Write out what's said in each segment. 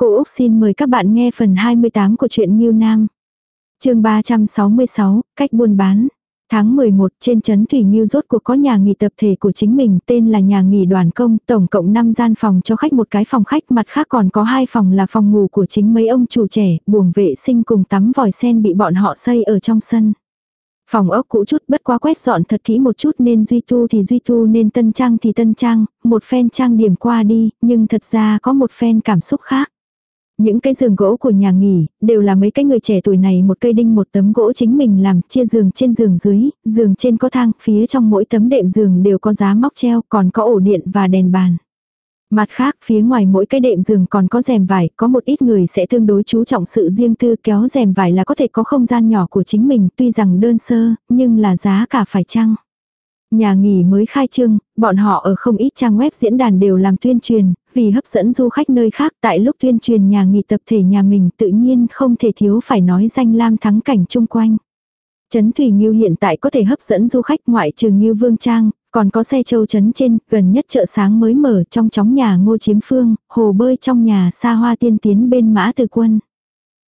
Cô Úc xin mời các bạn nghe phần 28 của truyện Nhiêu Nam. chương 366, cách buôn bán. Tháng 11 trên trấn Thủy Nhiêu rốt cuộc có nhà nghỉ tập thể của chính mình tên là nhà nghỉ đoàn công, tổng cộng 5 gian phòng cho khách một cái phòng khách mặt khác còn có hai phòng là phòng ngủ của chính mấy ông chủ trẻ, buồng vệ sinh cùng tắm vòi sen bị bọn họ xây ở trong sân. Phòng ốc cũ chút bất quá quét dọn thật kỹ một chút nên duy tu thì duy tu nên tân trang thì tân trang, một phen trang điểm qua đi, nhưng thật ra có một phen cảm xúc khác. Những cái giường gỗ của nhà nghỉ, đều là mấy cái người trẻ tuổi này một cây đinh một tấm gỗ chính mình làm, chia giường trên giường dưới, giường trên có thang, phía trong mỗi tấm đệm giường đều có giá móc treo, còn có ổ điện và đèn bàn. Mặt khác, phía ngoài mỗi cái đệm giường còn có rèm vải, có một ít người sẽ tương đối chú trọng sự riêng tư kéo rèm vải là có thể có không gian nhỏ của chính mình, tuy rằng đơn sơ, nhưng là giá cả phải chăng. Nhà nghỉ mới khai trương, bọn họ ở không ít trang web diễn đàn đều làm tuyên truyền, vì hấp dẫn du khách nơi khác tại lúc tuyên truyền nhà nghỉ tập thể nhà mình tự nhiên không thể thiếu phải nói danh lam thắng cảnh chung quanh. Trấn Thủy Nghiêu hiện tại có thể hấp dẫn du khách ngoại trừ Nghiêu Vương Trang, còn có xe châu trấn trên, gần nhất chợ sáng mới mở trong chóng nhà ngô chiếm phương, hồ bơi trong nhà xa hoa tiên tiến bên mã từ quân.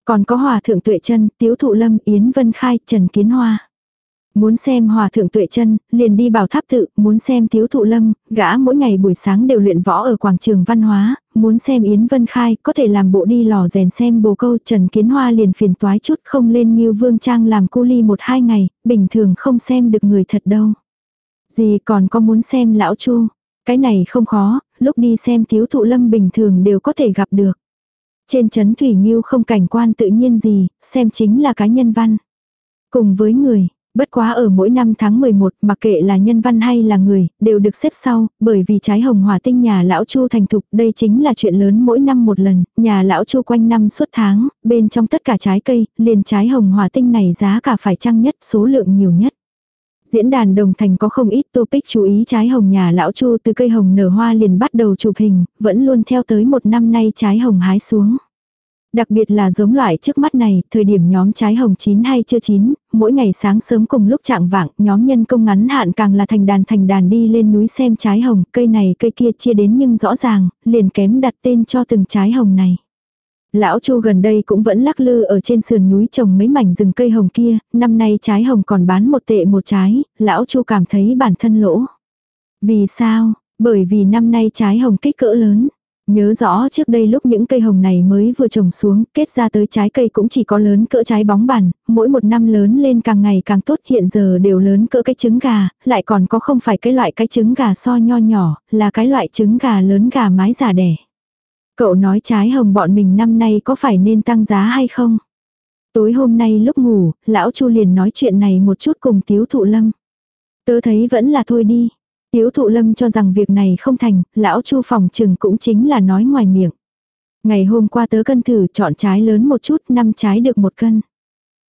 Còn có hòa thượng tuệ chân, tiếu thụ lâm, yến vân khai, trần kiến hoa. Muốn xem hòa thượng tuệ chân, liền đi bảo tháp tự, muốn xem thiếu thụ lâm, gã mỗi ngày buổi sáng đều luyện võ ở quảng trường văn hóa, muốn xem Yến Vân Khai, có thể làm bộ đi lò rèn xem bồ câu Trần Kiến Hoa liền phiền toái chút không lên như vương trang làm cu ly một hai ngày, bình thường không xem được người thật đâu. Gì còn có muốn xem lão chu, cái này không khó, lúc đi xem thiếu thụ lâm bình thường đều có thể gặp được. Trên chấn Thủy Nghiêu không cảnh quan tự nhiên gì, xem chính là cái nhân văn. Cùng với người, Bất quá ở mỗi năm tháng 11, mặc kệ là nhân văn hay là người, đều được xếp sau, bởi vì trái hồng hỏa tinh nhà lão Chu thành thục, đây chính là chuyện lớn mỗi năm một lần, nhà lão Chu quanh năm suốt tháng, bên trong tất cả trái cây, liền trái hồng hỏa tinh này giá cả phải chăng nhất, số lượng nhiều nhất. Diễn đàn đồng thành có không ít topic chú ý trái hồng nhà lão Chu từ cây hồng nở hoa liền bắt đầu chụp hình, vẫn luôn theo tới một năm nay trái hồng hái xuống. Đặc biệt là giống loại trước mắt này, thời điểm nhóm trái hồng chín hay chưa chín, mỗi ngày sáng sớm cùng lúc trạng vạng, nhóm nhân công ngắn hạn càng là thành đàn thành đàn đi lên núi xem trái hồng, cây này cây kia chia đến nhưng rõ ràng, liền kém đặt tên cho từng trái hồng này. Lão Chu gần đây cũng vẫn lắc lư ở trên sườn núi trồng mấy mảnh rừng cây hồng kia, năm nay trái hồng còn bán một tệ một trái, lão Chu cảm thấy bản thân lỗ. Vì sao? Bởi vì năm nay trái hồng kích cỡ lớn. Nhớ rõ trước đây lúc những cây hồng này mới vừa trồng xuống, kết ra tới trái cây cũng chỉ có lớn cỡ trái bóng bàn, mỗi một năm lớn lên càng ngày càng tốt hiện giờ đều lớn cỡ cái trứng gà, lại còn có không phải cái loại cái trứng gà so nho nhỏ, là cái loại trứng gà lớn gà mái già đẻ. Cậu nói trái hồng bọn mình năm nay có phải nên tăng giá hay không? Tối hôm nay lúc ngủ, lão Chu liền nói chuyện này một chút cùng tiếu thụ lâm. Tớ thấy vẫn là thôi đi. Tiếu thụ lâm cho rằng việc này không thành, lão chu phòng trừng cũng chính là nói ngoài miệng. Ngày hôm qua tớ cân thử chọn trái lớn một chút, năm trái được một cân.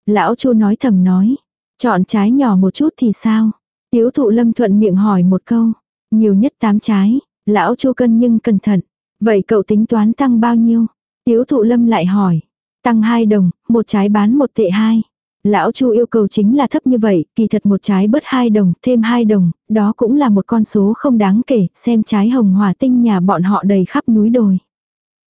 Lão chu nói thầm nói, chọn trái nhỏ một chút thì sao? Tiếu thụ lâm thuận miệng hỏi một câu, nhiều nhất tám trái, lão chu cân nhưng cẩn thận. Vậy cậu tính toán tăng bao nhiêu? Tiếu thụ lâm lại hỏi, tăng hai đồng, một trái bán một tệ hai. Lão Chu yêu cầu chính là thấp như vậy, kỳ thật một trái bớt 2 đồng, thêm 2 đồng, đó cũng là một con số không đáng kể, xem trái hồng hỏa tinh nhà bọn họ đầy khắp núi đồi.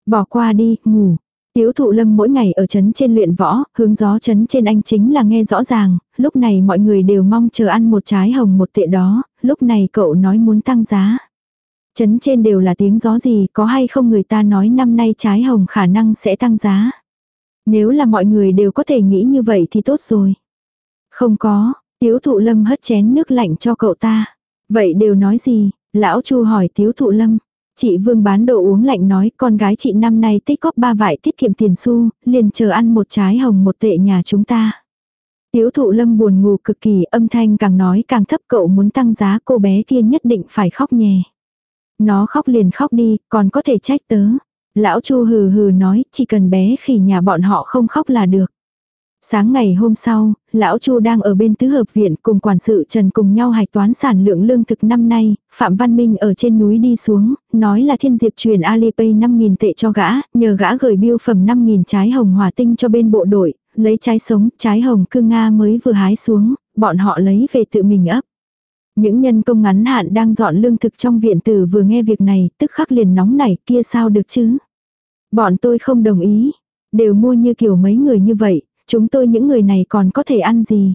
Bỏ qua đi, ngủ. Tiếu thụ lâm mỗi ngày ở chấn trên luyện võ, hướng gió chấn trên anh chính là nghe rõ ràng, lúc này mọi người đều mong chờ ăn một trái hồng một tệ đó, lúc này cậu nói muốn tăng giá. Chấn trên đều là tiếng gió gì, có hay không người ta nói năm nay trái hồng khả năng sẽ tăng giá. Nếu là mọi người đều có thể nghĩ như vậy thì tốt rồi. Không có, tiếu thụ lâm hất chén nước lạnh cho cậu ta. Vậy đều nói gì? Lão Chu hỏi tiếu thụ lâm. Chị Vương bán đồ uống lạnh nói con gái chị năm nay tích góp ba vải tiết kiệm tiền xu, liền chờ ăn một trái hồng một tệ nhà chúng ta. Tiếu thụ lâm buồn ngủ cực kỳ âm thanh càng nói càng thấp cậu muốn tăng giá cô bé kia nhất định phải khóc nhè. Nó khóc liền khóc đi, còn có thể trách tớ. Lão Chu hừ hừ nói, chỉ cần bé khỉ nhà bọn họ không khóc là được. Sáng ngày hôm sau, lão Chu đang ở bên tứ hợp viện cùng quản sự Trần cùng nhau hạch toán sản lượng lương thực năm nay, Phạm Văn Minh ở trên núi đi xuống, nói là thiên diệp truyền Alipay 5.000 tệ cho gã, nhờ gã gửi biêu phẩm 5.000 trái hồng hỏa tinh cho bên bộ đội, lấy trái sống, trái hồng cương Nga mới vừa hái xuống, bọn họ lấy về tự mình ấp. Những nhân công ngắn hạn đang dọn lương thực trong viện tử vừa nghe việc này, tức khắc liền nóng nảy, kia sao được chứ? Bọn tôi không đồng ý. Đều mua như kiểu mấy người như vậy, chúng tôi những người này còn có thể ăn gì.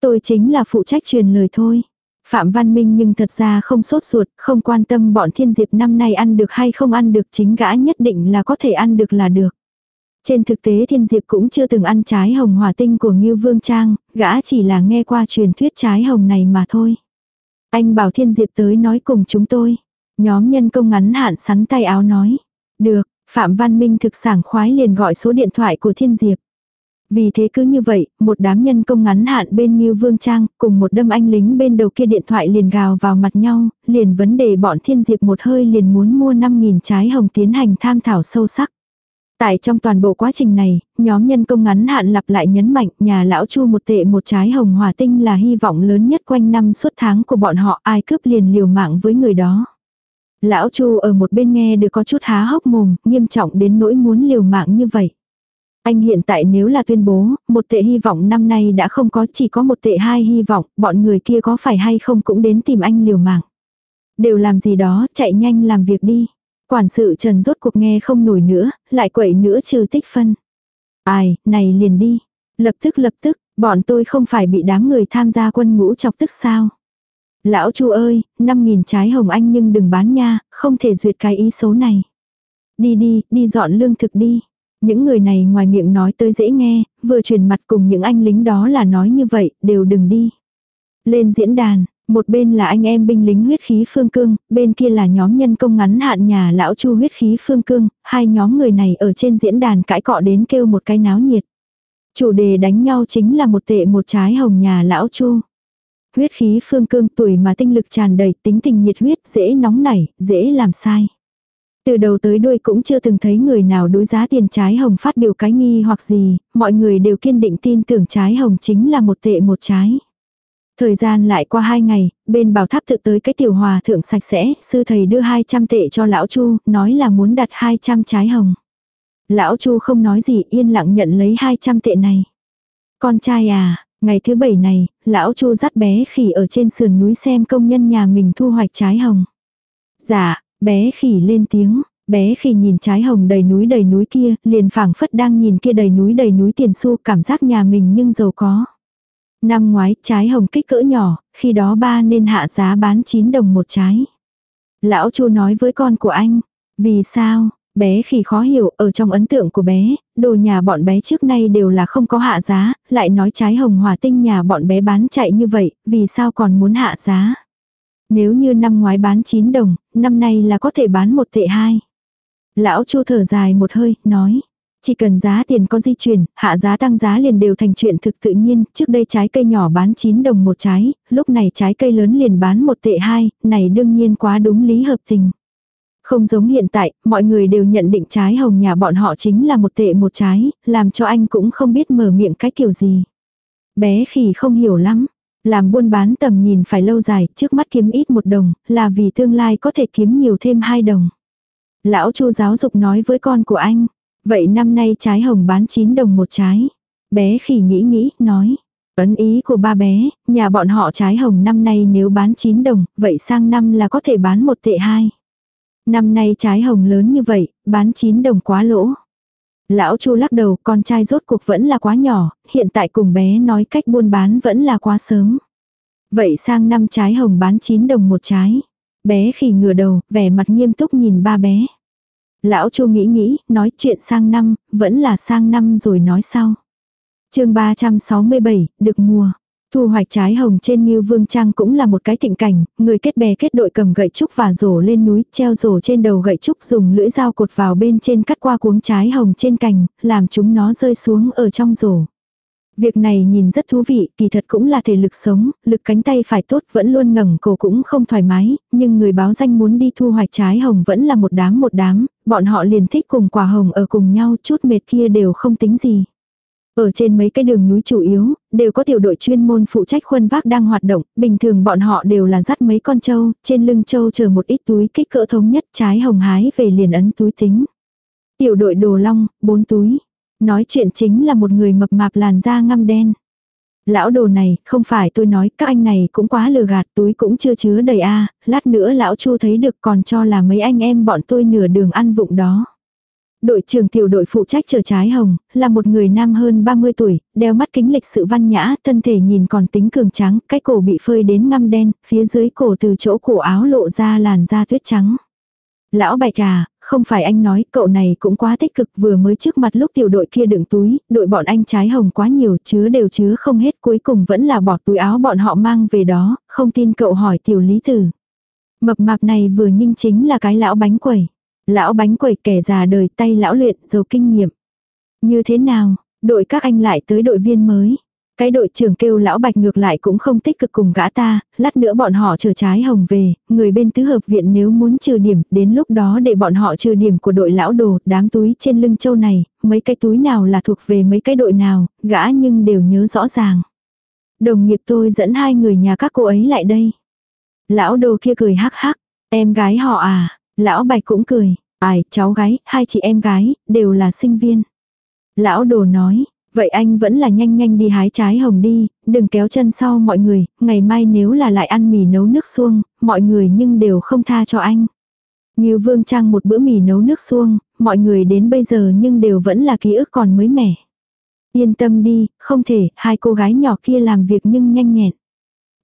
Tôi chính là phụ trách truyền lời thôi. Phạm Văn Minh nhưng thật ra không sốt ruột, không quan tâm bọn thiên diệp năm nay ăn được hay không ăn được chính gã nhất định là có thể ăn được là được. Trên thực tế thiên diệp cũng chưa từng ăn trái hồng hỏa tinh của Ngưu Vương Trang, gã chỉ là nghe qua truyền thuyết trái hồng này mà thôi. Anh bảo thiên diệp tới nói cùng chúng tôi. Nhóm nhân công ngắn hạn sắn tay áo nói. Được, Phạm Văn Minh thực sảng khoái liền gọi số điện thoại của thiên diệp. Vì thế cứ như vậy, một đám nhân công ngắn hạn bên Ngưu Vương Trang, cùng một đâm anh lính bên đầu kia điện thoại liền gào vào mặt nhau, liền vấn đề bọn thiên diệp một hơi liền muốn mua 5.000 trái hồng tiến hành tham thảo sâu sắc. Tại trong toàn bộ quá trình này, nhóm nhân công ngắn hạn lặp lại nhấn mạnh nhà lão chu một tệ một trái hồng hòa tinh là hy vọng lớn nhất quanh năm suốt tháng của bọn họ ai cướp liền liều mạng với người đó. Lão chu ở một bên nghe được có chút há hốc mồm, nghiêm trọng đến nỗi muốn liều mạng như vậy. Anh hiện tại nếu là tuyên bố, một tệ hy vọng năm nay đã không có chỉ có một tệ hai hy vọng, bọn người kia có phải hay không cũng đến tìm anh liều mạng. Đều làm gì đó, chạy nhanh làm việc đi. Quản sự Trần rốt cuộc nghe không nổi nữa, lại quậy nữa trừ tích phân. Ai, này liền đi. Lập tức lập tức, bọn tôi không phải bị đám người tham gia quân ngũ chọc tức sao. Lão chu ơi, 5.000 trái hồng anh nhưng đừng bán nha, không thể duyệt cái ý xấu này. Đi đi, đi dọn lương thực đi. Những người này ngoài miệng nói tới dễ nghe, vừa truyền mặt cùng những anh lính đó là nói như vậy, đều đừng đi. Lên diễn đàn, một bên là anh em binh lính huyết khí phương cương, bên kia là nhóm nhân công ngắn hạn nhà lão chu huyết khí phương cương, hai nhóm người này ở trên diễn đàn cãi cọ đến kêu một cái náo nhiệt. Chủ đề đánh nhau chính là một tệ một trái hồng nhà lão chu. Huyết khí phương cương tuổi mà tinh lực tràn đầy tính tình nhiệt huyết dễ nóng nảy, dễ làm sai. Từ đầu tới đuôi cũng chưa từng thấy người nào đối giá tiền trái hồng phát biểu cái nghi hoặc gì, mọi người đều kiên định tin tưởng trái hồng chính là một tệ một trái. Thời gian lại qua hai ngày, bên bảo tháp tự tới cái tiểu hòa thượng sạch sẽ, sư thầy đưa 200 tệ cho lão Chu, nói là muốn đặt 200 trái hồng. Lão Chu không nói gì yên lặng nhận lấy 200 tệ này. Con trai à, ngày thứ bảy này, lão Chu dắt bé khỉ ở trên sườn núi xem công nhân nhà mình thu hoạch trái hồng. Dạ, bé khỉ lên tiếng, bé khỉ nhìn trái hồng đầy núi đầy núi kia, liền phảng phất đang nhìn kia đầy núi đầy núi tiền xu cảm giác nhà mình nhưng giàu có. Năm ngoái trái hồng kích cỡ nhỏ, khi đó ba nên hạ giá bán 9 đồng một trái. Lão chu nói với con của anh, vì sao, bé khi khó hiểu, ở trong ấn tượng của bé, đồ nhà bọn bé trước nay đều là không có hạ giá, lại nói trái hồng hòa tinh nhà bọn bé bán chạy như vậy, vì sao còn muốn hạ giá. Nếu như năm ngoái bán 9 đồng, năm nay là có thể bán một tệ hai. Lão chu thở dài một hơi, nói. Chỉ cần giá tiền có di chuyển, hạ giá tăng giá liền đều thành chuyện thực tự nhiên, trước đây trái cây nhỏ bán 9 đồng một trái, lúc này trái cây lớn liền bán một tệ hai, này đương nhiên quá đúng lý hợp tình. Không giống hiện tại, mọi người đều nhận định trái hồng nhà bọn họ chính là một tệ một trái, làm cho anh cũng không biết mở miệng cái kiểu gì. Bé khỉ không hiểu lắm, làm buôn bán tầm nhìn phải lâu dài, trước mắt kiếm ít một đồng, là vì tương lai có thể kiếm nhiều thêm hai đồng. Lão chu giáo dục nói với con của anh, Vậy năm nay trái hồng bán 9 đồng một trái. Bé khỉ nghĩ nghĩ, nói. Ấn ý của ba bé, nhà bọn họ trái hồng năm nay nếu bán 9 đồng, vậy sang năm là có thể bán một tệ hai. Năm nay trái hồng lớn như vậy, bán 9 đồng quá lỗ. Lão Chu lắc đầu, con trai rốt cuộc vẫn là quá nhỏ, hiện tại cùng bé nói cách buôn bán vẫn là quá sớm. Vậy sang năm trái hồng bán 9 đồng một trái. Bé khỉ ngửa đầu, vẻ mặt nghiêm túc nhìn ba bé. Lão Chu nghĩ nghĩ, nói chuyện sang năm, vẫn là sang năm rồi nói sau. chương 367, được mùa. Thu hoạch trái hồng trên Ngưu Vương Trang cũng là một cái thịnh cảnh, người kết bè kết đội cầm gậy trúc và rổ lên núi, treo rổ trên đầu gậy trúc dùng lưỡi dao cột vào bên trên cắt qua cuống trái hồng trên cành, làm chúng nó rơi xuống ở trong rổ. Việc này nhìn rất thú vị, kỳ thật cũng là thể lực sống, lực cánh tay phải tốt vẫn luôn ngẩng cổ cũng không thoải mái, nhưng người báo danh muốn đi thu hoạch trái hồng vẫn là một đám một đám, bọn họ liền thích cùng quả hồng ở cùng nhau chút mệt kia đều không tính gì. Ở trên mấy cái đường núi chủ yếu, đều có tiểu đội chuyên môn phụ trách khuân vác đang hoạt động, bình thường bọn họ đều là dắt mấy con trâu, trên lưng trâu chờ một ít túi kích cỡ thống nhất trái hồng hái về liền ấn túi tính. Tiểu đội đồ long, bốn túi. Nói chuyện chính là một người mập mạp làn da ngăm đen. Lão đồ này, không phải tôi nói, các anh này cũng quá lừa gạt, túi cũng chưa chứa đầy a lát nữa lão chu thấy được còn cho là mấy anh em bọn tôi nửa đường ăn vụng đó. Đội trưởng tiểu đội phụ trách chờ trái hồng, là một người nam hơn 30 tuổi, đeo mắt kính lịch sự văn nhã, thân thể nhìn còn tính cường trắng, cái cổ bị phơi đến ngăm đen, phía dưới cổ từ chỗ cổ áo lộ ra làn da tuyết trắng. Lão bạch à, không phải anh nói, cậu này cũng quá tích cực vừa mới trước mặt lúc tiểu đội kia đựng túi, đội bọn anh trái hồng quá nhiều, chứa đều chứa không hết cuối cùng vẫn là bỏ túi áo bọn họ mang về đó, không tin cậu hỏi tiểu lý tử. Mập mạp này vừa nhưng chính là cái lão bánh quẩy. Lão bánh quẩy kẻ già đời tay lão luyện, giàu kinh nghiệm. Như thế nào, đội các anh lại tới đội viên mới. Cái đội trưởng kêu lão bạch ngược lại cũng không tích cực cùng gã ta, lát nữa bọn họ chờ trái hồng về, người bên tứ hợp viện nếu muốn trừ điểm, đến lúc đó để bọn họ trừ điểm của đội lão đồ, đám túi trên lưng châu này, mấy cái túi nào là thuộc về mấy cái đội nào, gã nhưng đều nhớ rõ ràng. Đồng nghiệp tôi dẫn hai người nhà các cô ấy lại đây. Lão đồ kia cười hắc hắc, em gái họ à, lão bạch cũng cười, ai, cháu gái, hai chị em gái, đều là sinh viên. Lão đồ nói, Vậy anh vẫn là nhanh nhanh đi hái trái hồng đi, đừng kéo chân sau mọi người, ngày mai nếu là lại ăn mì nấu nước xuông, mọi người nhưng đều không tha cho anh. Như Vương Trang một bữa mì nấu nước xuông, mọi người đến bây giờ nhưng đều vẫn là ký ức còn mới mẻ. Yên tâm đi, không thể, hai cô gái nhỏ kia làm việc nhưng nhanh nhẹn.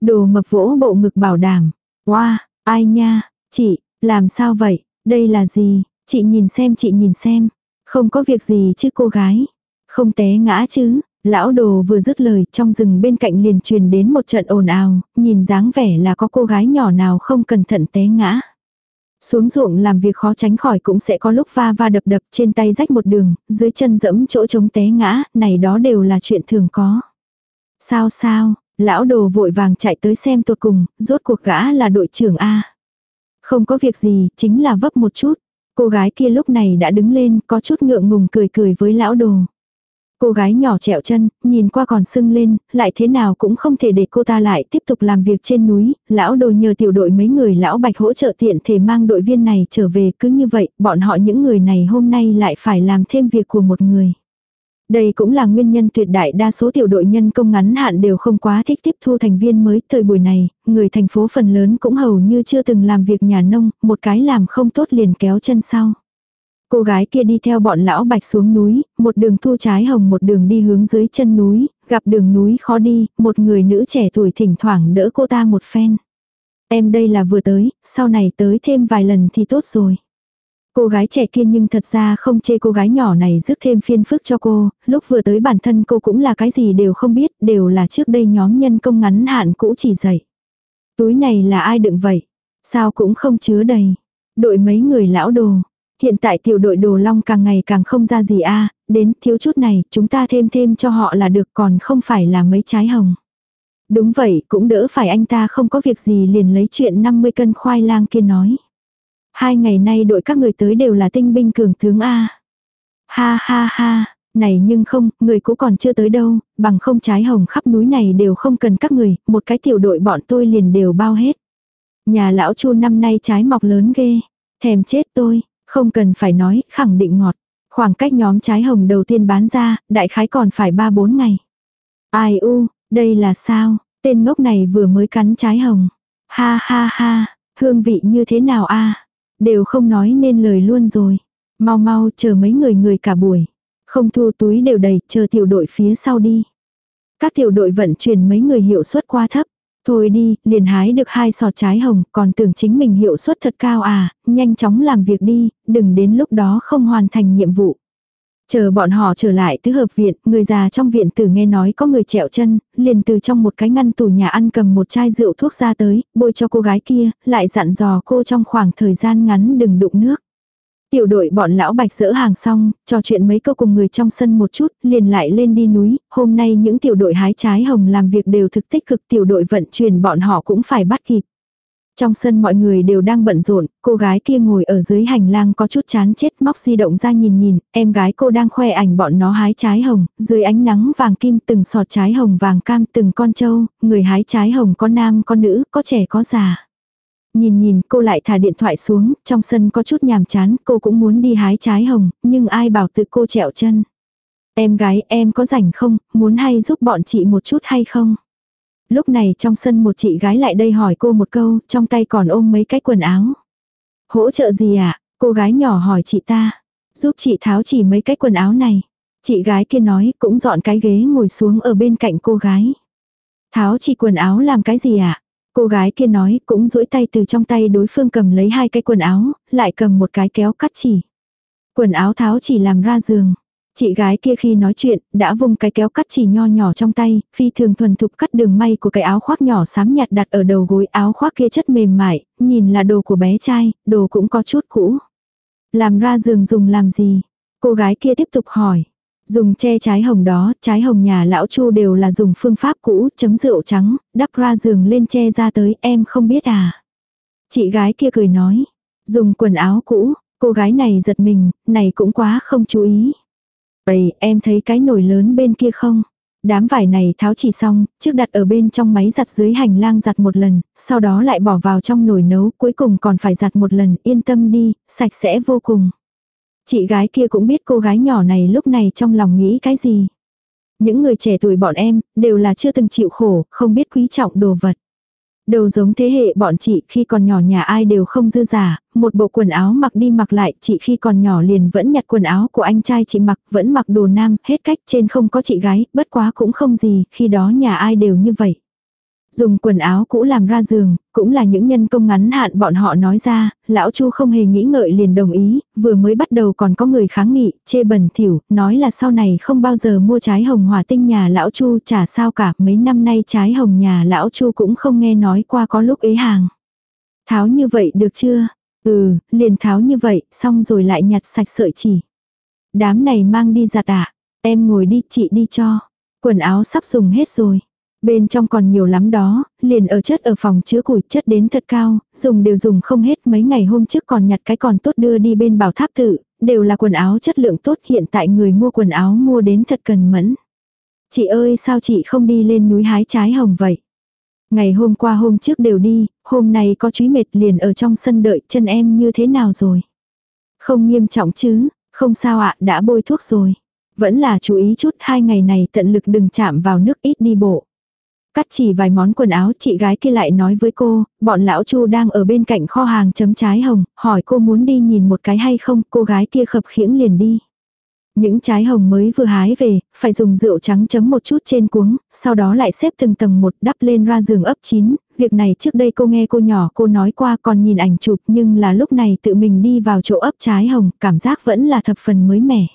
Đồ mập vỗ bộ ngực bảo đảm. Wow, ai nha, chị, làm sao vậy, đây là gì, chị nhìn xem chị nhìn xem. Không có việc gì chứ cô gái. Không té ngã chứ, lão đồ vừa dứt lời trong rừng bên cạnh liền truyền đến một trận ồn ào, nhìn dáng vẻ là có cô gái nhỏ nào không cẩn thận té ngã. Xuống ruộng làm việc khó tránh khỏi cũng sẽ có lúc va va đập đập trên tay rách một đường, dưới chân dẫm chỗ trống té ngã, này đó đều là chuyện thường có. Sao sao, lão đồ vội vàng chạy tới xem tột cùng, rốt cuộc gã là đội trưởng A. Không có việc gì, chính là vấp một chút. Cô gái kia lúc này đã đứng lên, có chút ngượng ngùng cười cười với lão đồ. Cô gái nhỏ trẹo chân, nhìn qua còn sưng lên, lại thế nào cũng không thể để cô ta lại tiếp tục làm việc trên núi, lão đồ nhờ tiểu đội mấy người lão bạch hỗ trợ tiện thể mang đội viên này trở về cứ như vậy, bọn họ những người này hôm nay lại phải làm thêm việc của một người. Đây cũng là nguyên nhân tuyệt đại đa số tiểu đội nhân công ngắn hạn đều không quá thích tiếp thu thành viên mới. Thời buổi này, người thành phố phần lớn cũng hầu như chưa từng làm việc nhà nông, một cái làm không tốt liền kéo chân sau. Cô gái kia đi theo bọn lão bạch xuống núi, một đường thu trái hồng một đường đi hướng dưới chân núi, gặp đường núi khó đi, một người nữ trẻ tuổi thỉnh thoảng đỡ cô ta một phen. Em đây là vừa tới, sau này tới thêm vài lần thì tốt rồi. Cô gái trẻ kia nhưng thật ra không chê cô gái nhỏ này rước thêm phiên phức cho cô, lúc vừa tới bản thân cô cũng là cái gì đều không biết, đều là trước đây nhóm nhân công ngắn hạn cũ chỉ dạy. Túi này là ai đựng vậy? Sao cũng không chứa đầy. Đội mấy người lão đồ, Hiện tại tiểu đội đồ long càng ngày càng không ra gì a đến thiếu chút này chúng ta thêm thêm cho họ là được còn không phải là mấy trái hồng. Đúng vậy, cũng đỡ phải anh ta không có việc gì liền lấy chuyện 50 cân khoai lang kia nói. Hai ngày nay đội các người tới đều là tinh binh cường tướng A. Ha ha ha, này nhưng không, người cũ còn chưa tới đâu, bằng không trái hồng khắp núi này đều không cần các người, một cái tiểu đội bọn tôi liền đều bao hết. Nhà lão chu năm nay trái mọc lớn ghê, thèm chết tôi, không cần phải nói, khẳng định ngọt. Khoảng cách nhóm trái hồng đầu tiên bán ra, đại khái còn phải 3-4 ngày. Ai u, đây là sao? Tên ngốc này vừa mới cắn trái hồng. Ha ha ha, hương vị như thế nào a Đều không nói nên lời luôn rồi. Mau mau chờ mấy người người cả buổi. Không thu túi đều đầy, chờ tiểu đội phía sau đi. Các tiểu đội vận chuyển mấy người hiệu suất quá thấp. Thôi đi, liền hái được hai sọt trái hồng, còn tưởng chính mình hiệu suất thật cao à, nhanh chóng làm việc đi, đừng đến lúc đó không hoàn thành nhiệm vụ. Chờ bọn họ trở lại tứ hợp viện, người già trong viện tử nghe nói có người trẹo chân, liền từ trong một cái ngăn tủ nhà ăn cầm một chai rượu thuốc ra tới, bôi cho cô gái kia, lại dặn dò cô trong khoảng thời gian ngắn đừng đụng nước. Tiểu đội bọn lão bạch dỡ hàng xong, trò chuyện mấy câu cùng người trong sân một chút, liền lại lên đi núi, hôm nay những tiểu đội hái trái hồng làm việc đều thực tích cực tiểu đội vận chuyển bọn họ cũng phải bắt kịp. Trong sân mọi người đều đang bận rộn, cô gái kia ngồi ở dưới hành lang có chút chán chết móc di động ra nhìn nhìn, em gái cô đang khoe ảnh bọn nó hái trái hồng, dưới ánh nắng vàng kim từng sọt trái hồng vàng cam từng con trâu, người hái trái hồng có nam có nữ, có trẻ có già. Nhìn nhìn cô lại thả điện thoại xuống, trong sân có chút nhàm chán, cô cũng muốn đi hái trái hồng, nhưng ai bảo tự cô trẹo chân. Em gái em có rảnh không, muốn hay giúp bọn chị một chút hay không? Lúc này trong sân một chị gái lại đây hỏi cô một câu, trong tay còn ôm mấy cái quần áo. Hỗ trợ gì ạ? À? Cô gái nhỏ hỏi chị ta. giúp chị tháo chỉ mấy cái quần áo này. Chị gái kia nói cũng dọn cái ghế ngồi xuống ở bên cạnh cô gái. Tháo chỉ quần áo làm cái gì ạ? À? Cô gái kia nói cũng duỗi tay từ trong tay đối phương cầm lấy hai cái quần áo, lại cầm một cái kéo cắt chỉ. Quần áo tháo chỉ làm ra giường. Chị gái kia khi nói chuyện, đã vùng cái kéo cắt chỉ nho nhỏ trong tay, phi thường thuần thục cắt đường may của cái áo khoác nhỏ xám nhạt đặt ở đầu gối áo khoác kia chất mềm mại, nhìn là đồ của bé trai, đồ cũng có chút cũ. Làm ra giường dùng làm gì? Cô gái kia tiếp tục hỏi. Dùng che trái hồng đó, trái hồng nhà lão chu đều là dùng phương pháp cũ, chấm rượu trắng, đắp ra giường lên che ra tới, em không biết à. Chị gái kia cười nói, dùng quần áo cũ, cô gái này giật mình, này cũng quá không chú ý. Vậy em thấy cái nồi lớn bên kia không? Đám vải này tháo chỉ xong, trước đặt ở bên trong máy giặt dưới hành lang giặt một lần, sau đó lại bỏ vào trong nồi nấu, cuối cùng còn phải giặt một lần, yên tâm đi, sạch sẽ vô cùng. Chị gái kia cũng biết cô gái nhỏ này lúc này trong lòng nghĩ cái gì. Những người trẻ tuổi bọn em, đều là chưa từng chịu khổ, không biết quý trọng đồ vật. Đầu giống thế hệ bọn chị khi còn nhỏ nhà ai đều không dư giả, một bộ quần áo mặc đi mặc lại, chị khi còn nhỏ liền vẫn nhặt quần áo của anh trai chị mặc, vẫn mặc đồ nam, hết cách trên không có chị gái, bất quá cũng không gì, khi đó nhà ai đều như vậy. Dùng quần áo cũ làm ra giường, cũng là những nhân công ngắn hạn bọn họ nói ra, lão Chu không hề nghĩ ngợi liền đồng ý, vừa mới bắt đầu còn có người kháng nghị, chê bẩn thỉu, nói là sau này không bao giờ mua trái hồng hỏa tinh nhà lão Chu chả sao cả, mấy năm nay trái hồng nhà lão Chu cũng không nghe nói qua có lúc ế hàng. Tháo như vậy được chưa? Ừ, liền tháo như vậy, xong rồi lại nhặt sạch sợi chỉ. Đám này mang đi giặt ạ, em ngồi đi, chị đi cho. Quần áo sắp dùng hết rồi. Bên trong còn nhiều lắm đó, liền ở chất ở phòng chứa củi chất đến thật cao, dùng đều dùng không hết mấy ngày hôm trước còn nhặt cái còn tốt đưa đi bên bảo tháp tự, đều là quần áo chất lượng tốt hiện tại người mua quần áo mua đến thật cần mẫn. Chị ơi sao chị không đi lên núi hái trái hồng vậy? Ngày hôm qua hôm trước đều đi, hôm nay có chúy mệt liền ở trong sân đợi chân em như thế nào rồi? Không nghiêm trọng chứ, không sao ạ đã bôi thuốc rồi. Vẫn là chú ý chút hai ngày này tận lực đừng chạm vào nước ít đi bộ. Cắt chỉ vài món quần áo chị gái kia lại nói với cô, bọn lão chu đang ở bên cạnh kho hàng chấm trái hồng, hỏi cô muốn đi nhìn một cái hay không, cô gái kia khập khiễng liền đi. Những trái hồng mới vừa hái về, phải dùng rượu trắng chấm một chút trên cuống, sau đó lại xếp từng tầng một đắp lên ra giường ấp chín. Việc này trước đây cô nghe cô nhỏ cô nói qua còn nhìn ảnh chụp nhưng là lúc này tự mình đi vào chỗ ấp trái hồng, cảm giác vẫn là thập phần mới mẻ.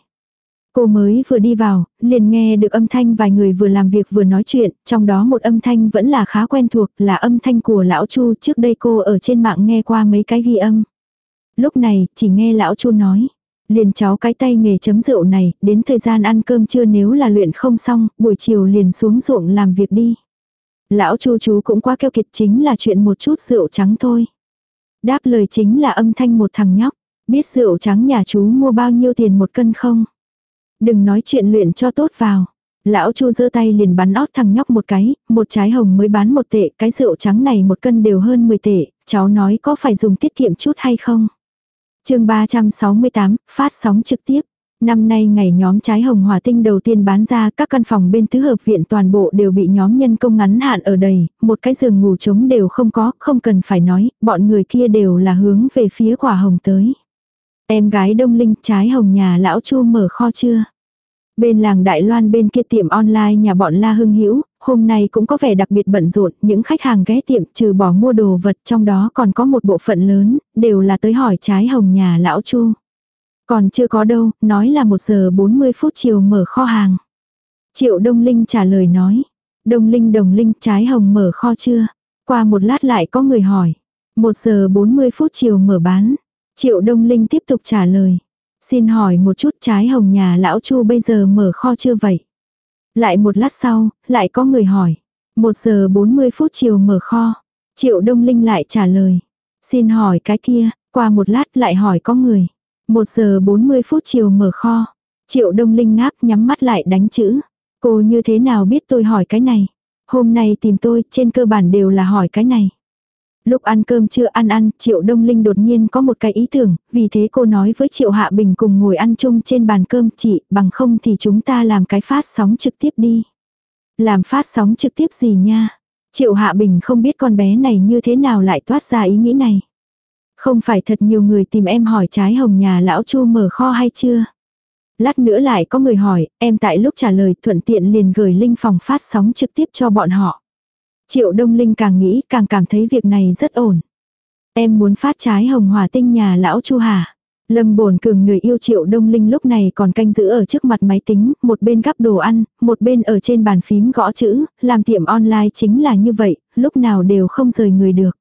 Cô mới vừa đi vào, liền nghe được âm thanh vài người vừa làm việc vừa nói chuyện, trong đó một âm thanh vẫn là khá quen thuộc, là âm thanh của lão Chu, trước đây cô ở trên mạng nghe qua mấy cái ghi âm. Lúc này, chỉ nghe lão Chu nói, liền cháu cái tay nghề chấm rượu này, đến thời gian ăn cơm trưa nếu là luyện không xong, buổi chiều liền xuống ruộng làm việc đi. Lão Chu chú cũng quá keo kiệt chính là chuyện một chút rượu trắng thôi. Đáp lời chính là âm thanh một thằng nhóc, biết rượu trắng nhà chú mua bao nhiêu tiền một cân không? Đừng nói chuyện luyện cho tốt vào. Lão Chu giơ tay liền bắn ót thằng nhóc một cái, một trái hồng mới bán một tệ, cái rượu trắng này một cân đều hơn 10 tệ, cháu nói có phải dùng tiết kiệm chút hay không? chương 368, phát sóng trực tiếp. Năm nay ngày nhóm trái hồng hỏa tinh đầu tiên bán ra các căn phòng bên tứ hợp viện toàn bộ đều bị nhóm nhân công ngắn hạn ở đầy, một cái giường ngủ trống đều không có, không cần phải nói, bọn người kia đều là hướng về phía quả hồng tới. Em gái đông linh trái hồng nhà lão chu mở kho chưa? Bên làng Đại Loan bên kia tiệm online nhà bọn La Hưng Hữu hôm nay cũng có vẻ đặc biệt bận rộn, những khách hàng ghé tiệm trừ bỏ mua đồ vật trong đó còn có một bộ phận lớn, đều là tới hỏi trái hồng nhà lão Chu. Còn chưa có đâu, nói là 1 giờ 40 phút chiều mở kho hàng. Triệu Đông Linh trả lời nói, Đông Linh Đồng Linh trái hồng mở kho chưa? Qua một lát lại có người hỏi, 1 giờ 40 phút chiều mở bán. Triệu Đông Linh tiếp tục trả lời. Xin hỏi một chút trái hồng nhà lão Chu bây giờ mở kho chưa vậy? Lại một lát sau, lại có người hỏi. Một giờ 40 phút chiều mở kho. Triệu Đông Linh lại trả lời. Xin hỏi cái kia, qua một lát lại hỏi có người. Một giờ 40 phút chiều mở kho. Triệu Đông Linh ngáp nhắm mắt lại đánh chữ. Cô như thế nào biết tôi hỏi cái này? Hôm nay tìm tôi trên cơ bản đều là hỏi cái này. Lúc ăn cơm chưa ăn ăn, Triệu Đông Linh đột nhiên có một cái ý tưởng, vì thế cô nói với Triệu Hạ Bình cùng ngồi ăn chung trên bàn cơm chị, bằng không thì chúng ta làm cái phát sóng trực tiếp đi. Làm phát sóng trực tiếp gì nha? Triệu Hạ Bình không biết con bé này như thế nào lại toát ra ý nghĩ này. Không phải thật nhiều người tìm em hỏi trái hồng nhà lão chu mở kho hay chưa? Lát nữa lại có người hỏi, em tại lúc trả lời thuận tiện liền gửi link phòng phát sóng trực tiếp cho bọn họ. Triệu Đông Linh càng nghĩ càng cảm thấy việc này rất ổn. Em muốn phát trái hồng hòa tinh nhà lão chu hà Lâm bồn cường người yêu triệu đông linh lúc này còn canh giữ ở trước mặt máy tính, một bên gắp đồ ăn, một bên ở trên bàn phím gõ chữ, làm tiệm online chính là như vậy, lúc nào đều không rời người được.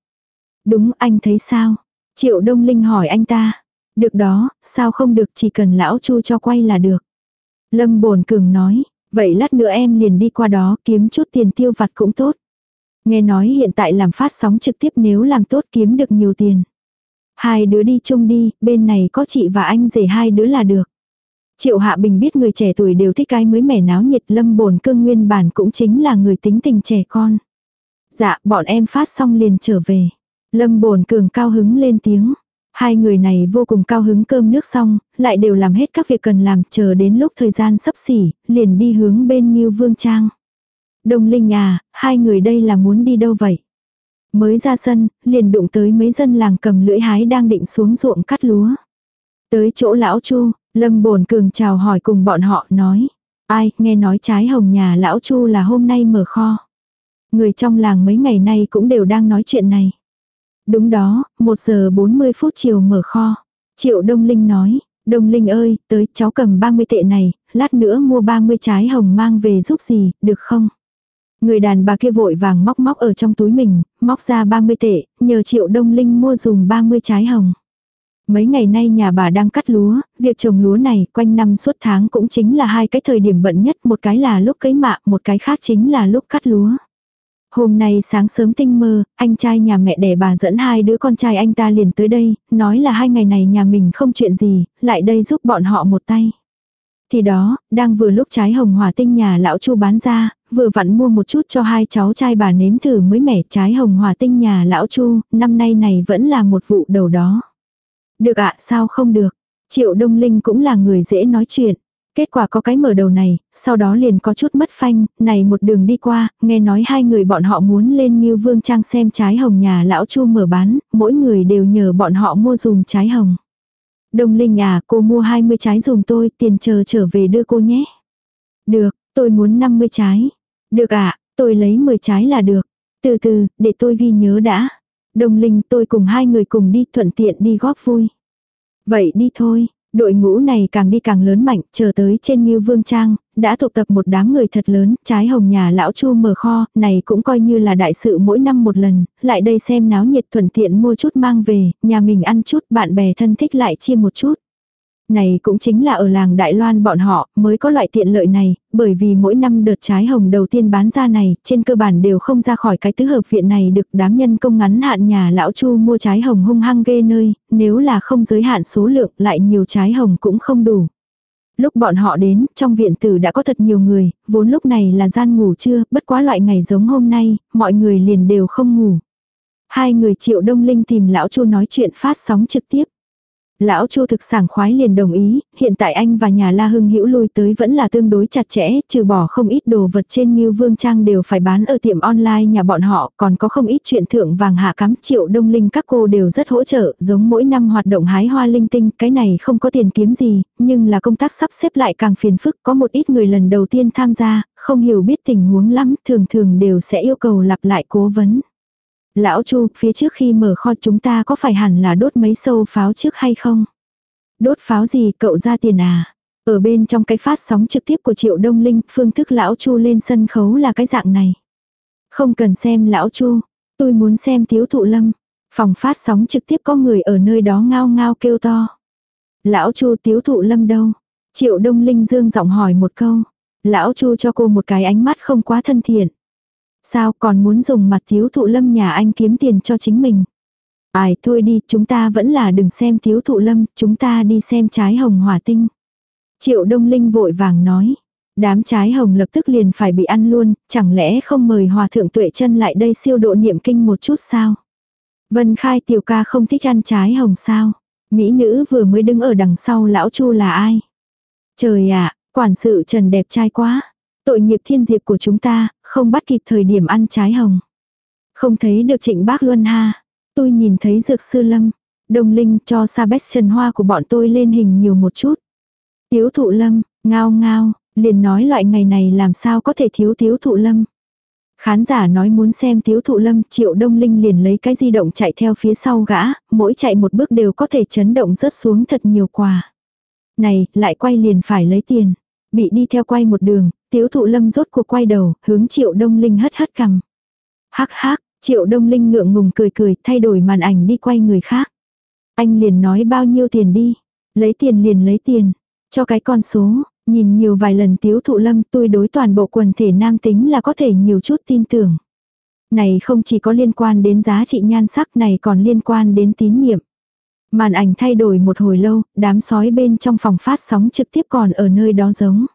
Đúng anh thấy sao? Triệu đông linh hỏi anh ta. Được đó, sao không được chỉ cần lão chu cho quay là được. Lâm bồn cường nói, vậy lát nữa em liền đi qua đó kiếm chút tiền tiêu vặt cũng tốt. Nghe nói hiện tại làm phát sóng trực tiếp nếu làm tốt kiếm được nhiều tiền. Hai đứa đi chung đi, bên này có chị và anh rể hai đứa là được. Triệu Hạ Bình biết người trẻ tuổi đều thích cái mới mẻ náo nhiệt lâm bồn cương nguyên bản cũng chính là người tính tình trẻ con. Dạ, bọn em phát xong liền trở về. Lâm bồn cường cao hứng lên tiếng. Hai người này vô cùng cao hứng cơm nước xong, lại đều làm hết các việc cần làm, chờ đến lúc thời gian sắp xỉ, liền đi hướng bên Nhiêu Vương Trang. Đông Linh à, hai người đây là muốn đi đâu vậy? Mới ra sân, liền đụng tới mấy dân làng cầm lưỡi hái đang định xuống ruộng cắt lúa. Tới chỗ lão Chu, Lâm Bồn Cường chào hỏi cùng bọn họ nói. Ai, nghe nói trái hồng nhà lão Chu là hôm nay mở kho. Người trong làng mấy ngày nay cũng đều đang nói chuyện này. Đúng đó, 1 giờ 40 phút chiều mở kho. Triệu Đông Linh nói, Đông Linh ơi, tới cháu cầm 30 tệ này, lát nữa mua 30 trái hồng mang về giúp gì, được không? Người đàn bà kia vội vàng móc móc ở trong túi mình, móc ra 30 tệ, nhờ triệu đông linh mua dùng 30 trái hồng. Mấy ngày nay nhà bà đang cắt lúa, việc trồng lúa này quanh năm suốt tháng cũng chính là hai cái thời điểm bận nhất, một cái là lúc cấy mạ, một cái khác chính là lúc cắt lúa. Hôm nay sáng sớm tinh mơ, anh trai nhà mẹ đẻ bà dẫn hai đứa con trai anh ta liền tới đây, nói là hai ngày này nhà mình không chuyện gì, lại đây giúp bọn họ một tay. Thì đó, đang vừa lúc trái hồng hỏa tinh nhà lão chu bán ra, vừa vặn mua một chút cho hai cháu trai bà nếm thử mới mẻ trái hồng hỏa tinh nhà lão chu, năm nay này vẫn là một vụ đầu đó. Được ạ, sao không được? Triệu Đông Linh cũng là người dễ nói chuyện. Kết quả có cái mở đầu này, sau đó liền có chút mất phanh, này một đường đi qua, nghe nói hai người bọn họ muốn lên như Vương Trang xem trái hồng nhà lão Chu mở bán, mỗi người đều nhờ bọn họ mua dùm trái hồng. Đông Linh à, cô mua 20 trái dùm tôi, tiền chờ trở về đưa cô nhé. Được, tôi muốn 50 trái. Được ạ, à, tôi lấy 10 trái là được. Từ từ, để tôi ghi nhớ đã. Đông Linh tôi cùng hai người cùng đi thuận tiện đi góp vui. Vậy đi thôi, đội ngũ này càng đi càng lớn mạnh, chờ tới trên Ngưu Vương Trang, đã tụ tập một đám người thật lớn, trái hồng nhà lão Chu mở kho, này cũng coi như là đại sự mỗi năm một lần, lại đây xem náo nhiệt thuận tiện mua chút mang về, nhà mình ăn chút, bạn bè thân thích lại chia một chút. Này cũng chính là ở làng Đại Loan bọn họ mới có loại tiện lợi này, bởi vì mỗi năm đợt trái hồng đầu tiên bán ra này, trên cơ bản đều không ra khỏi cái tứ hợp viện này được đám nhân công ngắn hạn nhà lão Chu mua trái hồng hung hăng ghê nơi, nếu là không giới hạn số lượng lại nhiều trái hồng cũng không đủ. Lúc bọn họ đến, trong viện tử đã có thật nhiều người, vốn lúc này là gian ngủ trưa, bất quá loại ngày giống hôm nay, mọi người liền đều không ngủ. Hai người triệu đông linh tìm lão chu nói chuyện phát sóng trực tiếp. Lão Chu thực sảng khoái liền đồng ý, hiện tại anh và nhà La Hưng Hữu lui tới vẫn là tương đối chặt chẽ, trừ bỏ không ít đồ vật trên như Vương Trang đều phải bán ở tiệm online nhà bọn họ, còn có không ít chuyện thượng vàng hạ cắm triệu đông linh các cô đều rất hỗ trợ, giống mỗi năm hoạt động hái hoa linh tinh, cái này không có tiền kiếm gì, nhưng là công tác sắp xếp lại càng phiền phức, có một ít người lần đầu tiên tham gia, không hiểu biết tình huống lắm, thường thường đều sẽ yêu cầu lặp lại cố vấn. Lão Chu, phía trước khi mở kho chúng ta có phải hẳn là đốt mấy sâu pháo trước hay không? Đốt pháo gì cậu ra tiền à? Ở bên trong cái phát sóng trực tiếp của Triệu Đông Linh, phương thức Lão Chu lên sân khấu là cái dạng này. Không cần xem Lão Chu, tôi muốn xem Tiếu Thụ Lâm. Phòng phát sóng trực tiếp có người ở nơi đó ngao ngao kêu to. Lão Chu Tiếu Thụ Lâm đâu? Triệu Đông Linh dương giọng hỏi một câu. Lão Chu cho cô một cái ánh mắt không quá thân thiện. Sao còn muốn dùng mặt thiếu thụ lâm nhà anh kiếm tiền cho chính mình. Ai thôi đi, chúng ta vẫn là đừng xem thiếu thụ lâm, chúng ta đi xem trái hồng hỏa tinh. Triệu Đông Linh vội vàng nói. Đám trái hồng lập tức liền phải bị ăn luôn, chẳng lẽ không mời hòa thượng tuệ chân lại đây siêu độ niệm kinh một chút sao? Vân Khai tiểu ca không thích ăn trái hồng sao? Mỹ nữ vừa mới đứng ở đằng sau lão chu là ai? Trời ạ, quản sự Trần đẹp trai quá. Tội nghiệp thiên diệp của chúng ta, không bắt kịp thời điểm ăn trái hồng. Không thấy được trịnh bác luân ha. Tôi nhìn thấy dược sư lâm. Đông Linh cho Sebastian hoa của bọn tôi lên hình nhiều một chút. Tiếu thụ lâm, ngao ngao, liền nói loại ngày này làm sao có thể thiếu tiếu thụ lâm. Khán giả nói muốn xem tiếu thụ lâm, triệu đông linh liền lấy cái di động chạy theo phía sau gã, mỗi chạy một bước đều có thể chấn động rớt xuống thật nhiều quà. Này, lại quay liền phải lấy tiền. Bị đi theo quay một đường, tiếu thụ lâm rốt cuộc quay đầu, hướng triệu đông linh hất hất cằm. Hắc hắc, triệu đông linh ngượng ngùng cười cười, thay đổi màn ảnh đi quay người khác. Anh liền nói bao nhiêu tiền đi. Lấy tiền liền lấy tiền. Cho cái con số, nhìn nhiều vài lần tiếu thụ lâm tôi đối toàn bộ quần thể nam tính là có thể nhiều chút tin tưởng. Này không chỉ có liên quan đến giá trị nhan sắc này còn liên quan đến tín nhiệm. Màn ảnh thay đổi một hồi lâu, đám sói bên trong phòng phát sóng trực tiếp còn ở nơi đó giống.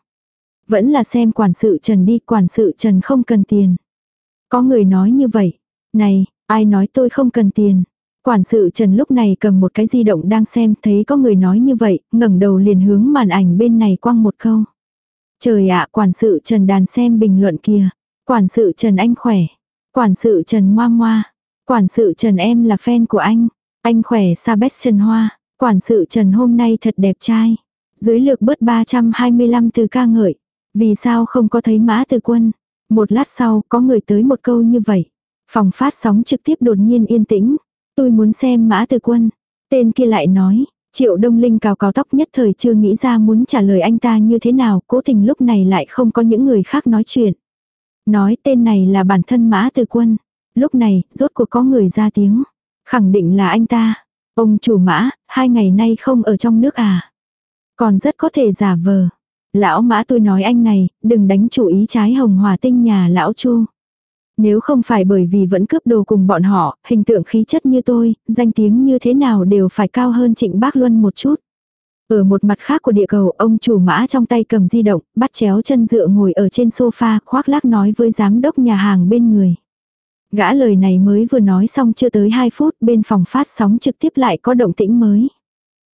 Vẫn là xem quản sự Trần đi, quản sự Trần không cần tiền. Có người nói như vậy. Này, ai nói tôi không cần tiền. Quản sự Trần lúc này cầm một cái di động đang xem, thấy có người nói như vậy, ngẩng đầu liền hướng màn ảnh bên này quăng một câu. Trời ạ, quản sự Trần đàn xem bình luận kia. Quản sự Trần anh khỏe. Quản sự Trần ngoa ngoa. Quản sự Trần em là fan của anh. Anh khỏe Sebastian Hoa. Quản sự Trần hôm nay thật đẹp trai. Dưới lược bớt 325 từ ca ngợi. Vì sao không có thấy mã từ quân? Một lát sau có người tới một câu như vậy. Phòng phát sóng trực tiếp đột nhiên yên tĩnh. Tôi muốn xem mã từ quân. Tên kia lại nói. Triệu Đông Linh cào cào tóc nhất thời chưa nghĩ ra muốn trả lời anh ta như thế nào. Cố tình lúc này lại không có những người khác nói chuyện. Nói tên này là bản thân mã từ quân. Lúc này rốt cuộc có người ra tiếng. Khẳng định là anh ta. Ông chủ mã, hai ngày nay không ở trong nước à. Còn rất có thể giả vờ. Lão mã tôi nói anh này, đừng đánh chủ ý trái hồng hòa tinh nhà lão chu. Nếu không phải bởi vì vẫn cướp đồ cùng bọn họ, hình tượng khí chất như tôi, danh tiếng như thế nào đều phải cao hơn trịnh bác Luân một chút. Ở một mặt khác của địa cầu, ông chủ mã trong tay cầm di động, bắt chéo chân dựa ngồi ở trên sofa, khoác lác nói với giám đốc nhà hàng bên người. Gã lời này mới vừa nói xong chưa tới 2 phút bên phòng phát sóng trực tiếp lại có động tĩnh mới.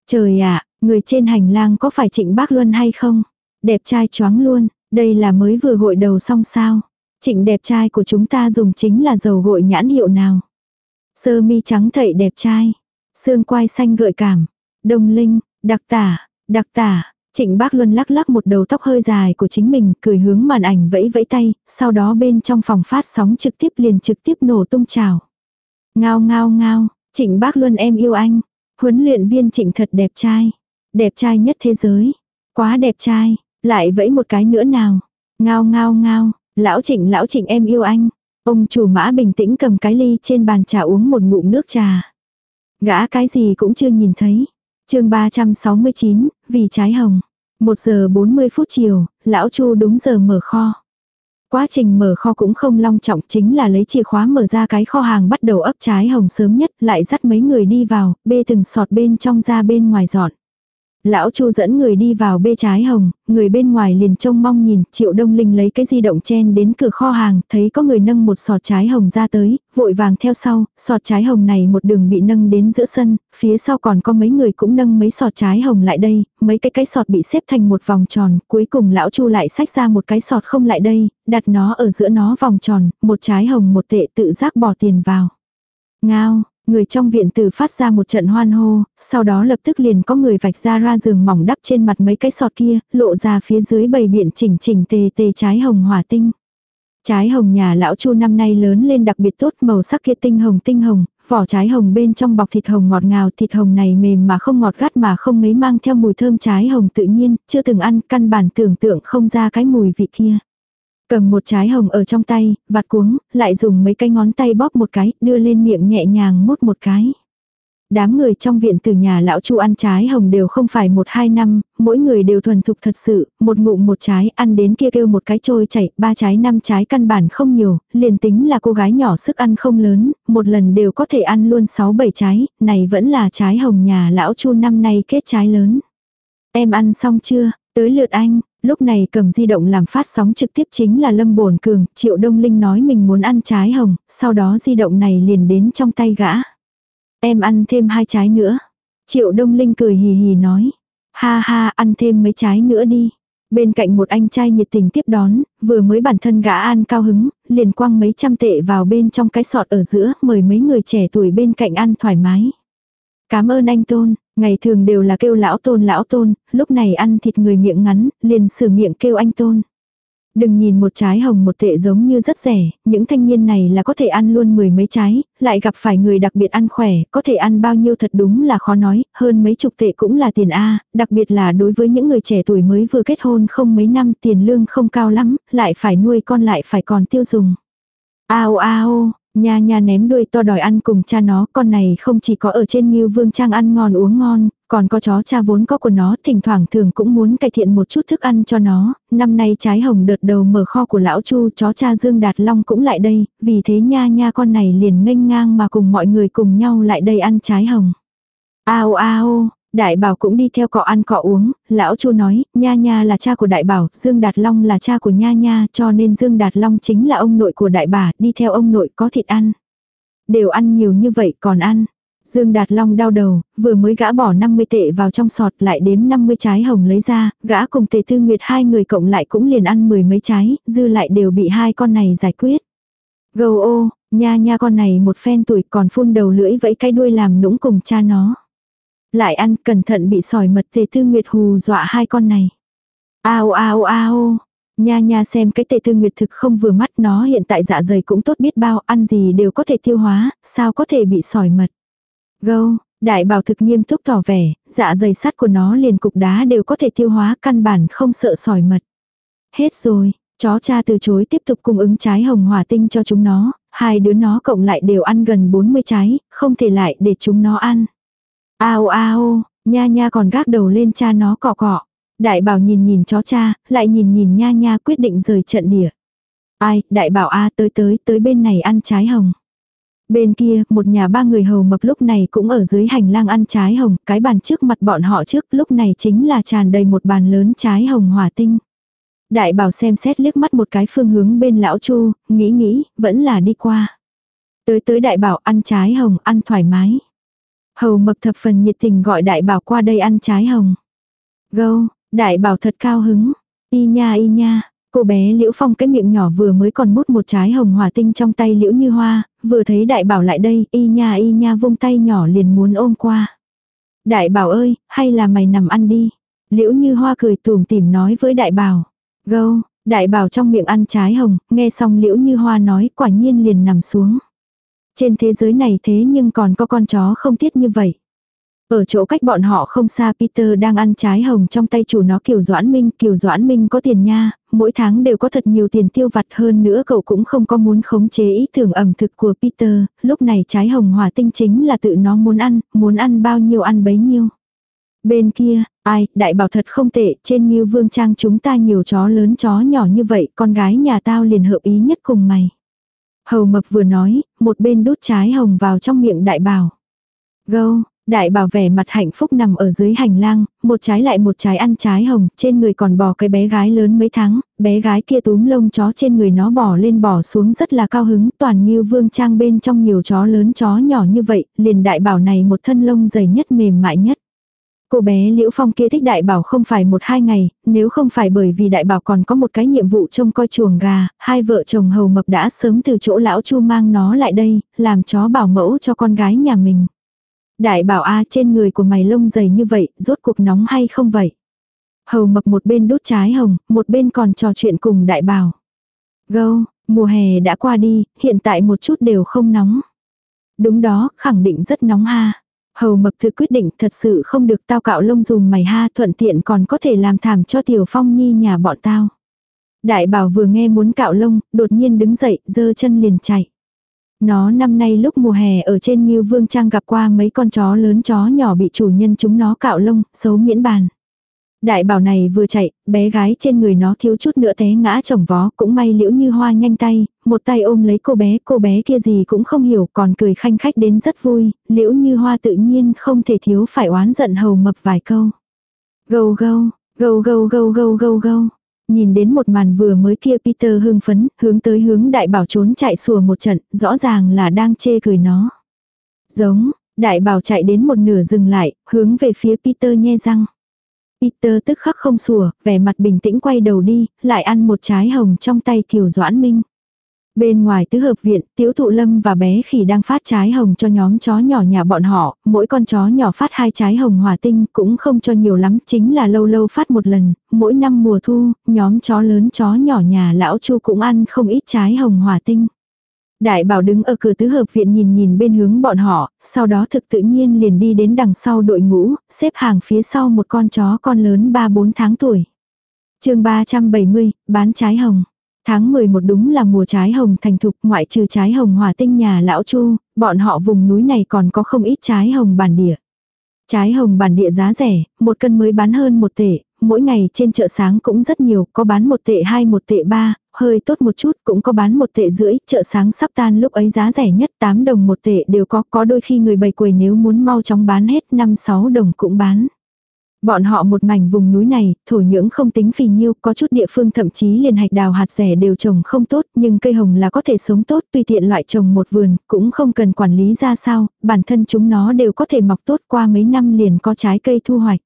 Trời ạ, người trên hành lang có phải Trịnh Bác Luân hay không? Đẹp trai choáng luôn, đây là mới vừa gội đầu xong sao? Trịnh đẹp trai của chúng ta dùng chính là dầu gội nhãn hiệu nào? Sơ mi trắng thậy đẹp trai, xương quai xanh gợi cảm, đông linh, đặc tả, đặc tả, Trịnh bác Luân lắc lắc một đầu tóc hơi dài của chính mình, cười hướng màn ảnh vẫy vẫy tay, sau đó bên trong phòng phát sóng trực tiếp liền trực tiếp nổ tung trào. Ngao ngao ngao, trịnh bác Luân em yêu anh. Huấn luyện viên trịnh thật đẹp trai. Đẹp trai nhất thế giới. Quá đẹp trai, lại vẫy một cái nữa nào. Ngao ngao ngao, lão trịnh lão trịnh em yêu anh. Ông chủ mã bình tĩnh cầm cái ly trên bàn trà uống một ngụm nước trà. Gã cái gì cũng chưa nhìn thấy chương 369, vì trái hồng. 1 giờ 40 phút chiều, lão Chu đúng giờ mở kho. Quá trình mở kho cũng không long trọng chính là lấy chìa khóa mở ra cái kho hàng bắt đầu ấp trái hồng sớm nhất lại dắt mấy người đi vào, bê từng sọt bên trong ra bên ngoài dọn. Lão Chu dẫn người đi vào bê trái hồng, người bên ngoài liền trông mong nhìn, Triệu Đông Linh lấy cái di động chen đến cửa kho hàng, thấy có người nâng một sọt trái hồng ra tới, vội vàng theo sau, sọt trái hồng này một đường bị nâng đến giữa sân, phía sau còn có mấy người cũng nâng mấy sọt trái hồng lại đây, mấy cái cái sọt bị xếp thành một vòng tròn, cuối cùng lão Chu lại xách ra một cái sọt không lại đây, đặt nó ở giữa nó vòng tròn, một trái hồng một tệ tự giác bỏ tiền vào. Ngao, Người trong viện tử phát ra một trận hoan hô, sau đó lập tức liền có người vạch ra ra giường mỏng đắp trên mặt mấy cái sọt kia, lộ ra phía dưới bầy biện chỉnh chỉnh tề tề trái hồng hỏa tinh. Trái hồng nhà lão chu năm nay lớn lên đặc biệt tốt màu sắc kia tinh hồng tinh hồng, vỏ trái hồng bên trong bọc thịt hồng ngọt ngào thịt hồng này mềm mà không ngọt gắt mà không mấy mang theo mùi thơm trái hồng tự nhiên, chưa từng ăn căn bản tưởng tượng không ra cái mùi vị kia. Cầm một trái hồng ở trong tay, vặt cuống, lại dùng mấy cái ngón tay bóp một cái, đưa lên miệng nhẹ nhàng mút một cái. Đám người trong viện từ nhà lão chu ăn trái hồng đều không phải một hai năm, mỗi người đều thuần thục thật sự, một ngụm một trái, ăn đến kia kêu một cái trôi chảy, ba trái năm trái căn bản không nhiều, liền tính là cô gái nhỏ sức ăn không lớn, một lần đều có thể ăn luôn sáu bảy trái, này vẫn là trái hồng nhà lão chu năm nay kết trái lớn. Em ăn xong chưa? Tới lượt anh, Lúc này cầm di động làm phát sóng trực tiếp chính là Lâm Bổn Cường, Triệu Đông Linh nói mình muốn ăn trái hồng, sau đó di động này liền đến trong tay gã. Em ăn thêm hai trái nữa. Triệu Đông Linh cười hì hì nói. Ha ha, ăn thêm mấy trái nữa đi. Bên cạnh một anh trai nhiệt tình tiếp đón, vừa mới bản thân gã an cao hứng, liền quăng mấy trăm tệ vào bên trong cái sọt ở giữa, mời mấy người trẻ tuổi bên cạnh ăn thoải mái. Cảm ơn anh Tôn, ngày thường đều là kêu lão Tôn lão Tôn, lúc này ăn thịt người miệng ngắn, liền sửa miệng kêu anh Tôn. Đừng nhìn một trái hồng một tệ giống như rất rẻ, những thanh niên này là có thể ăn luôn mười mấy trái, lại gặp phải người đặc biệt ăn khỏe, có thể ăn bao nhiêu thật đúng là khó nói, hơn mấy chục tệ cũng là tiền A, đặc biệt là đối với những người trẻ tuổi mới vừa kết hôn không mấy năm tiền lương không cao lắm, lại phải nuôi con lại phải còn tiêu dùng. Ao ao, Nha nha ném đuôi to đòi ăn cùng cha nó, con này không chỉ có ở trên Ngưu Vương Trang ăn ngon uống ngon, còn có chó cha vốn có của nó, thỉnh thoảng thường cũng muốn cải thiện một chút thức ăn cho nó. Năm nay trái hồng đợt đầu mở kho của lão Chu, chó cha Dương Đạt Long cũng lại đây, vì thế nha nha con này liền nghênh ngang mà cùng mọi người cùng nhau lại đây ăn trái hồng. Ao ao, Đại bảo cũng đi theo cọ ăn cọ uống, lão chu nói, nha nha là cha của đại bảo, Dương Đạt Long là cha của nha nha, cho nên Dương Đạt Long chính là ông nội của đại bà, đi theo ông nội có thịt ăn. Đều ăn nhiều như vậy còn ăn. Dương Đạt Long đau đầu, vừa mới gã bỏ 50 tệ vào trong sọt lại đếm 50 trái hồng lấy ra, gã cùng tề tư nguyệt hai người cộng lại cũng liền ăn mười mấy trái, dư lại đều bị hai con này giải quyết. Gầu ô, nha nha con này một phen tuổi còn phun đầu lưỡi vẫy cái đuôi làm nũng cùng cha nó. Lại ăn cẩn thận bị sỏi mật tề tư nguyệt hù dọa hai con này. Ao ao ao. Nha nha xem cái tề tư nguyệt thực không vừa mắt nó hiện tại dạ dày cũng tốt biết bao ăn gì đều có thể tiêu hóa, sao có thể bị sỏi mật. Gâu, đại bảo thực nghiêm túc tỏ vẻ, dạ dày sắt của nó liền cục đá đều có thể tiêu hóa căn bản không sợ sỏi mật. Hết rồi, chó cha từ chối tiếp tục cung ứng trái hồng hỏa tinh cho chúng nó, hai đứa nó cộng lại đều ăn gần 40 trái, không thể lại để chúng nó ăn. Ao ao, nha nha còn gác đầu lên cha nó cọ cọ. Đại bảo nhìn nhìn chó cha, lại nhìn nhìn nha nha quyết định rời trận địa. Ai, đại bảo a tới tới tới bên này ăn trái hồng. Bên kia, một nhà ba người hầu mập lúc này cũng ở dưới hành lang ăn trái hồng, cái bàn trước mặt bọn họ trước lúc này chính là tràn đầy một bàn lớn trái hồng hỏa tinh. Đại bảo xem xét liếc mắt một cái phương hướng bên lão chu, nghĩ nghĩ, vẫn là đi qua. Tới tới đại bảo ăn trái hồng, ăn thoải mái. Hầu mập thập phần nhiệt tình gọi đại bảo qua đây ăn trái hồng. Gâu, đại bảo thật cao hứng. Y nha y nha, cô bé Liễu Phong cái miệng nhỏ vừa mới còn mút một trái hồng hỏa tinh trong tay Liễu Như Hoa, vừa thấy đại bảo lại đây, y nha y nha vung tay nhỏ liền muốn ôm qua. Đại bảo ơi, hay là mày nằm ăn đi. Liễu Như Hoa cười tùm tìm nói với đại bảo. Gâu, đại bảo trong miệng ăn trái hồng, nghe xong Liễu Như Hoa nói quả nhiên liền nằm xuống. Trên thế giới này thế nhưng còn có con chó không tiết như vậy. Ở chỗ cách bọn họ không xa Peter đang ăn trái hồng trong tay chủ nó Kiều Doãn Minh. Kiều Doãn Minh có tiền nha, mỗi tháng đều có thật nhiều tiền tiêu vặt hơn nữa cậu cũng không có muốn khống chế ý tưởng ẩm thực của Peter. Lúc này trái hồng hỏa tinh chính là tự nó muốn ăn, muốn ăn bao nhiêu ăn bấy nhiêu. Bên kia, ai, đại bảo thật không tệ, trên như vương trang chúng ta nhiều chó lớn chó nhỏ như vậy, con gái nhà tao liền hợp ý nhất cùng mày. Hầu mập vừa nói, một bên đút trái hồng vào trong miệng đại bảo. Gâu, đại bảo vẻ mặt hạnh phúc nằm ở dưới hành lang, một trái lại một trái ăn trái hồng, trên người còn bò cái bé gái lớn mấy tháng, bé gái kia túm lông chó trên người nó bỏ lên bỏ xuống rất là cao hứng, toàn như vương trang bên trong nhiều chó lớn chó nhỏ như vậy, liền đại bảo này một thân lông dày nhất mềm mại nhất. Cô bé Liễu Phong kia thích đại bảo không phải một hai ngày, nếu không phải bởi vì đại bảo còn có một cái nhiệm vụ trông coi chuồng gà, hai vợ chồng hầu mập đã sớm từ chỗ lão chu mang nó lại đây, làm chó bảo mẫu cho con gái nhà mình. Đại bảo a trên người của mày lông dày như vậy, rốt cuộc nóng hay không vậy? Hầu mập một bên đút trái hồng, một bên còn trò chuyện cùng đại bảo. Gâu, mùa hè đã qua đi, hiện tại một chút đều không nóng. Đúng đó, khẳng định rất nóng ha. Hầu mập tự quyết định thật sự không được tao cạo lông dùm mày ha thuận tiện còn có thể làm thảm cho tiểu phong nhi nhà bọn tao. Đại bảo vừa nghe muốn cạo lông, đột nhiên đứng dậy, giơ chân liền chạy. Nó năm nay lúc mùa hè ở trên Ngưu Vương Trang gặp qua mấy con chó lớn chó nhỏ bị chủ nhân chúng nó cạo lông, xấu miễn bàn. Đại bảo này vừa chạy, bé gái trên người nó thiếu chút nữa té ngã chồng vó, cũng may liễu như hoa nhanh tay, một tay ôm lấy cô bé, cô bé kia gì cũng không hiểu, còn cười khanh khách đến rất vui, liễu như hoa tự nhiên không thể thiếu phải oán giận hầu mập vài câu. Gâu gâu, gâu gâu gâu gâu gâu gâu. Nhìn đến một màn vừa mới kia Peter hưng phấn, hướng tới hướng đại bảo trốn chạy sùa một trận, rõ ràng là đang chê cười nó. Giống, đại bảo chạy đến một nửa dừng lại, hướng về phía Peter nhe răng. Peter tức khắc không sủa, vẻ mặt bình tĩnh quay đầu đi, lại ăn một trái hồng trong tay Kiều Doãn Minh. Bên ngoài tứ hợp viện, tiếu thụ lâm và bé khỉ đang phát trái hồng cho nhóm chó nhỏ nhà bọn họ, mỗi con chó nhỏ phát hai trái hồng hỏa tinh cũng không cho nhiều lắm, chính là lâu lâu phát một lần, mỗi năm mùa thu, nhóm chó lớn chó nhỏ nhà lão chu cũng ăn không ít trái hồng hỏa tinh. Đại bảo đứng ở cửa tứ hợp viện nhìn nhìn bên hướng bọn họ, sau đó thực tự nhiên liền đi đến đằng sau đội ngũ, xếp hàng phía sau một con chó con lớn 3-4 tháng tuổi. chương 370, bán trái hồng. Tháng 11 đúng là mùa trái hồng thành thục ngoại trừ trái hồng hòa tinh nhà lão chu, bọn họ vùng núi này còn có không ít trái hồng bản địa. Trái hồng bản địa giá rẻ, một cân mới bán hơn một tệ, mỗi ngày trên chợ sáng cũng rất nhiều, có bán một tệ hai một tệ ba, hơi tốt một chút cũng có bán một tệ rưỡi, chợ sáng sắp tan lúc ấy giá rẻ nhất 8 đồng một tệ đều có, có đôi khi người bày quầy nếu muốn mau chóng bán hết 5-6 đồng cũng bán. Bọn họ một mảnh vùng núi này, thổ nhưỡng không tính phì nhiêu, có chút địa phương thậm chí liền hạch đào hạt rẻ đều trồng không tốt, nhưng cây hồng là có thể sống tốt, tùy tiện loại trồng một vườn, cũng không cần quản lý ra sao, bản thân chúng nó đều có thể mọc tốt qua mấy năm liền có trái cây thu hoạch.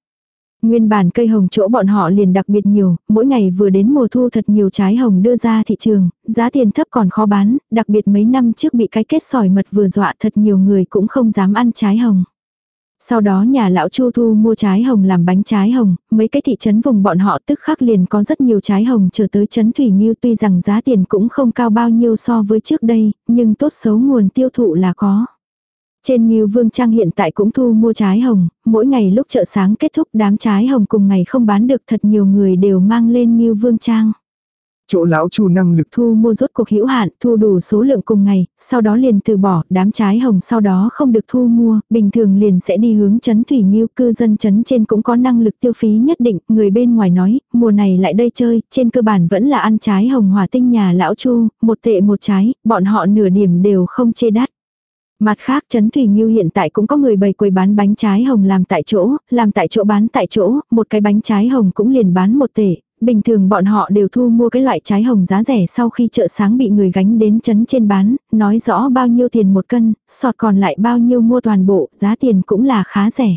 Nguyên bản cây hồng chỗ bọn họ liền đặc biệt nhiều, mỗi ngày vừa đến mùa thu thật nhiều trái hồng đưa ra thị trường, giá tiền thấp còn khó bán, đặc biệt mấy năm trước bị cái kết sỏi mật vừa dọa thật nhiều người cũng không dám ăn trái hồng. Sau đó nhà lão Chu Thu mua trái hồng làm bánh trái hồng, mấy cái thị trấn vùng bọn họ tức khắc liền có rất nhiều trái hồng trở tới trấn Thủy Nghiêu tuy rằng giá tiền cũng không cao bao nhiêu so với trước đây, nhưng tốt xấu nguồn tiêu thụ là có. Trên Nghiêu Vương Trang hiện tại cũng thu mua trái hồng, mỗi ngày lúc chợ sáng kết thúc đám trái hồng cùng ngày không bán được thật nhiều người đều mang lên Nghiêu Vương Trang. Chỗ lão chu năng lực thu mua rốt cuộc hữu hạn, thu đủ số lượng cùng ngày, sau đó liền từ bỏ, đám trái hồng sau đó không được thu mua, bình thường liền sẽ đi hướng chấn thủy nghiêu, cư dân chấn trên cũng có năng lực tiêu phí nhất định, người bên ngoài nói, mùa này lại đây chơi, trên cơ bản vẫn là ăn trái hồng hỏa tinh nhà lão chu, một tệ một trái, bọn họ nửa điểm đều không chê đắt. Mặt khác Trấn Thủy Nhiêu hiện tại cũng có người bày quầy bán bánh trái hồng làm tại chỗ, làm tại chỗ bán tại chỗ, một cái bánh trái hồng cũng liền bán một tệ, Bình thường bọn họ đều thu mua cái loại trái hồng giá rẻ sau khi chợ sáng bị người gánh đến chấn trên bán, nói rõ bao nhiêu tiền một cân, sọt còn lại bao nhiêu mua toàn bộ, giá tiền cũng là khá rẻ.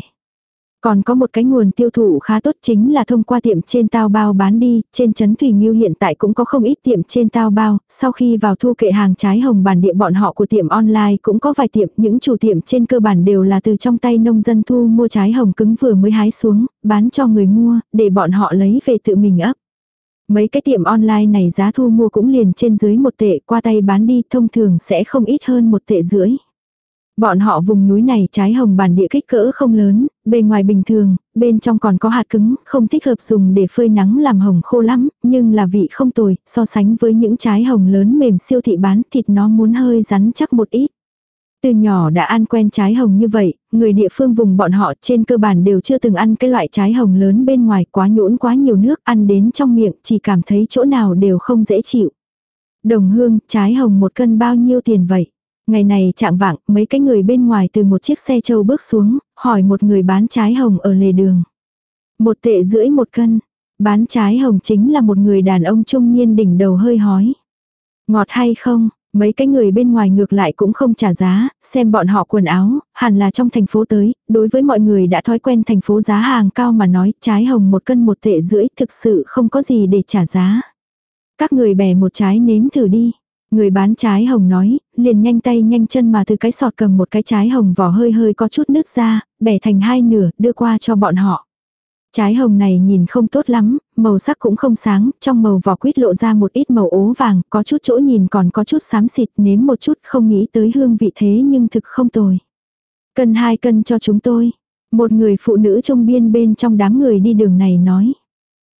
Còn có một cái nguồn tiêu thụ khá tốt chính là thông qua tiệm trên tao bao bán đi, trên chấn Thủy Nghiêu hiện tại cũng có không ít tiệm trên tao bao, sau khi vào thu kệ hàng trái hồng bản địa bọn họ của tiệm online cũng có vài tiệm, những chủ tiệm trên cơ bản đều là từ trong tay nông dân thu mua trái hồng cứng vừa mới hái xuống, bán cho người mua, để bọn họ lấy về tự mình ấp. Mấy cái tiệm online này giá thu mua cũng liền trên dưới một tệ qua tay bán đi thông thường sẽ không ít hơn một tệ rưỡi. Bọn họ vùng núi này trái hồng bản địa kích cỡ không lớn, bề ngoài bình thường, bên trong còn có hạt cứng, không thích hợp dùng để phơi nắng làm hồng khô lắm, nhưng là vị không tồi, so sánh với những trái hồng lớn mềm siêu thị bán thịt nó muốn hơi rắn chắc một ít. Từ nhỏ đã ăn quen trái hồng như vậy, người địa phương vùng bọn họ trên cơ bản đều chưa từng ăn cái loại trái hồng lớn bên ngoài quá nhũn quá nhiều nước ăn đến trong miệng chỉ cảm thấy chỗ nào đều không dễ chịu. Đồng hương, trái hồng một cân bao nhiêu tiền vậy? Ngày này trạng vạng, mấy cái người bên ngoài từ một chiếc xe châu bước xuống, hỏi một người bán trái hồng ở lề đường. Một tệ rưỡi một cân. Bán trái hồng chính là một người đàn ông trung niên đỉnh đầu hơi hói. Ngọt hay không? Mấy cái người bên ngoài ngược lại cũng không trả giá, xem bọn họ quần áo, hẳn là trong thành phố tới, đối với mọi người đã thói quen thành phố giá hàng cao mà nói trái hồng một cân một tệ rưỡi thực sự không có gì để trả giá. Các người bẻ một trái nếm thử đi. Người bán trái hồng nói, liền nhanh tay nhanh chân mà từ cái sọt cầm một cái trái hồng vỏ hơi hơi có chút nước ra, bẻ thành hai nửa, đưa qua cho bọn họ. Trái hồng này nhìn không tốt lắm, màu sắc cũng không sáng, trong màu vỏ quýt lộ ra một ít màu ố vàng, có chút chỗ nhìn còn có chút xám xịt, nếm một chút không nghĩ tới hương vị thế nhưng thực không tồi. Cân hai cân cho chúng tôi. Một người phụ nữ trong biên bên trong đám người đi đường này nói.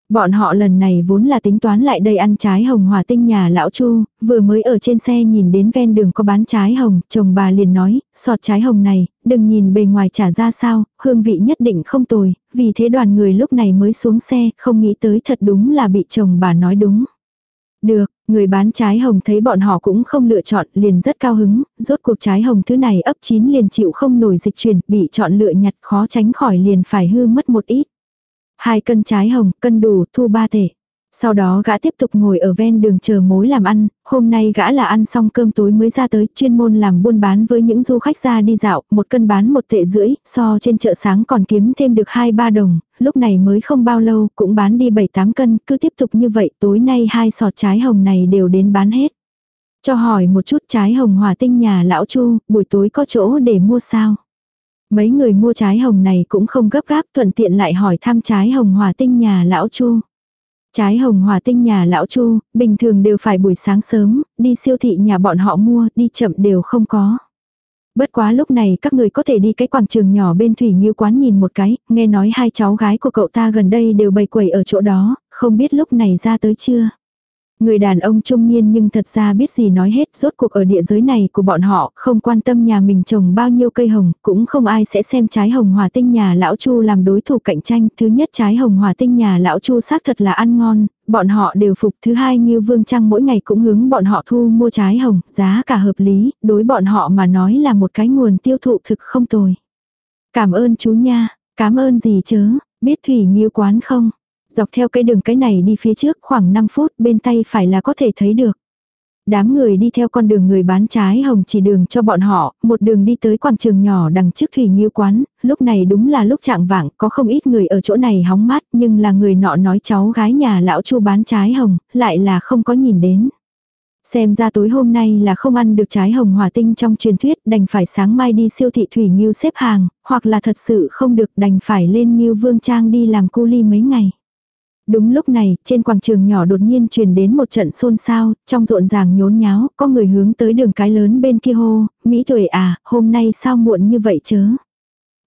Bọn họ lần này vốn là tính toán lại đây ăn trái hồng hòa tinh nhà lão Chu, vừa mới ở trên xe nhìn đến ven đường có bán trái hồng, chồng bà liền nói, sọt trái hồng này, đừng nhìn bề ngoài trả ra sao, hương vị nhất định không tồi, vì thế đoàn người lúc này mới xuống xe, không nghĩ tới thật đúng là bị chồng bà nói đúng. Được, người bán trái hồng thấy bọn họ cũng không lựa chọn, liền rất cao hứng, rốt cuộc trái hồng thứ này ấp chín liền chịu không nổi dịch chuyển, bị chọn lựa nhặt khó tránh khỏi liền phải hư mất một ít. Hai cân trái hồng, cân đủ, thu ba tệ. Sau đó gã tiếp tục ngồi ở ven đường chờ mối làm ăn, hôm nay gã là ăn xong cơm tối mới ra tới, chuyên môn làm buôn bán với những du khách ra đi dạo, một cân bán một tệ rưỡi, so trên chợ sáng còn kiếm thêm được 2-3 đồng, lúc này mới không bao lâu, cũng bán đi 7-8 cân, cứ tiếp tục như vậy, tối nay hai sọt trái hồng này đều đến bán hết. Cho hỏi một chút trái hồng hòa tinh nhà lão Chu, buổi tối có chỗ để mua sao? Mấy người mua trái hồng này cũng không gấp gáp thuận tiện lại hỏi thăm trái hồng hỏa tinh nhà lão Chu. Trái hồng hỏa tinh nhà lão Chu, bình thường đều phải buổi sáng sớm, đi siêu thị nhà bọn họ mua, đi chậm đều không có. Bất quá lúc này các người có thể đi cái quảng trường nhỏ bên thủy nghiêu quán nhìn một cái, nghe nói hai cháu gái của cậu ta gần đây đều bày quẩy ở chỗ đó, không biết lúc này ra tới chưa. Người đàn ông trung niên nhưng thật ra biết gì nói hết, rốt cuộc ở địa giới này của bọn họ, không quan tâm nhà mình trồng bao nhiêu cây hồng, cũng không ai sẽ xem trái hồng hòa tinh nhà lão Chu làm đối thủ cạnh tranh. Thứ nhất trái hồng hòa tinh nhà lão Chu xác thật là ăn ngon, bọn họ đều phục. Thứ hai như Vương Trăng mỗi ngày cũng hướng bọn họ thu mua trái hồng, giá cả hợp lý, đối bọn họ mà nói là một cái nguồn tiêu thụ thực không tồi. Cảm ơn chú nha, cảm ơn gì chớ, biết thủy nghiêu quán không? Dọc theo cái đường cái này đi phía trước khoảng 5 phút bên tay phải là có thể thấy được. Đám người đi theo con đường người bán trái hồng chỉ đường cho bọn họ, một đường đi tới quảng trường nhỏ đằng trước thủy nghiêu quán, lúc này đúng là lúc trạng vạng, có không ít người ở chỗ này hóng mát, nhưng là người nọ nói cháu gái nhà lão chu bán trái hồng, lại là không có nhìn đến. Xem ra tối hôm nay là không ăn được trái hồng hòa tinh trong truyền thuyết, đành phải sáng mai đi siêu thị thủy nghiêu xếp hàng, hoặc là thật sự không được đành phải lên nghiêu vương trang đi làm cu ly mấy ngày. Đúng lúc này, trên quảng trường nhỏ đột nhiên truyền đến một trận xôn xao, trong rộn ràng nhốn nháo, có người hướng tới đường cái lớn bên kia hô, Mỹ tuổi à, hôm nay sao muộn như vậy chớ.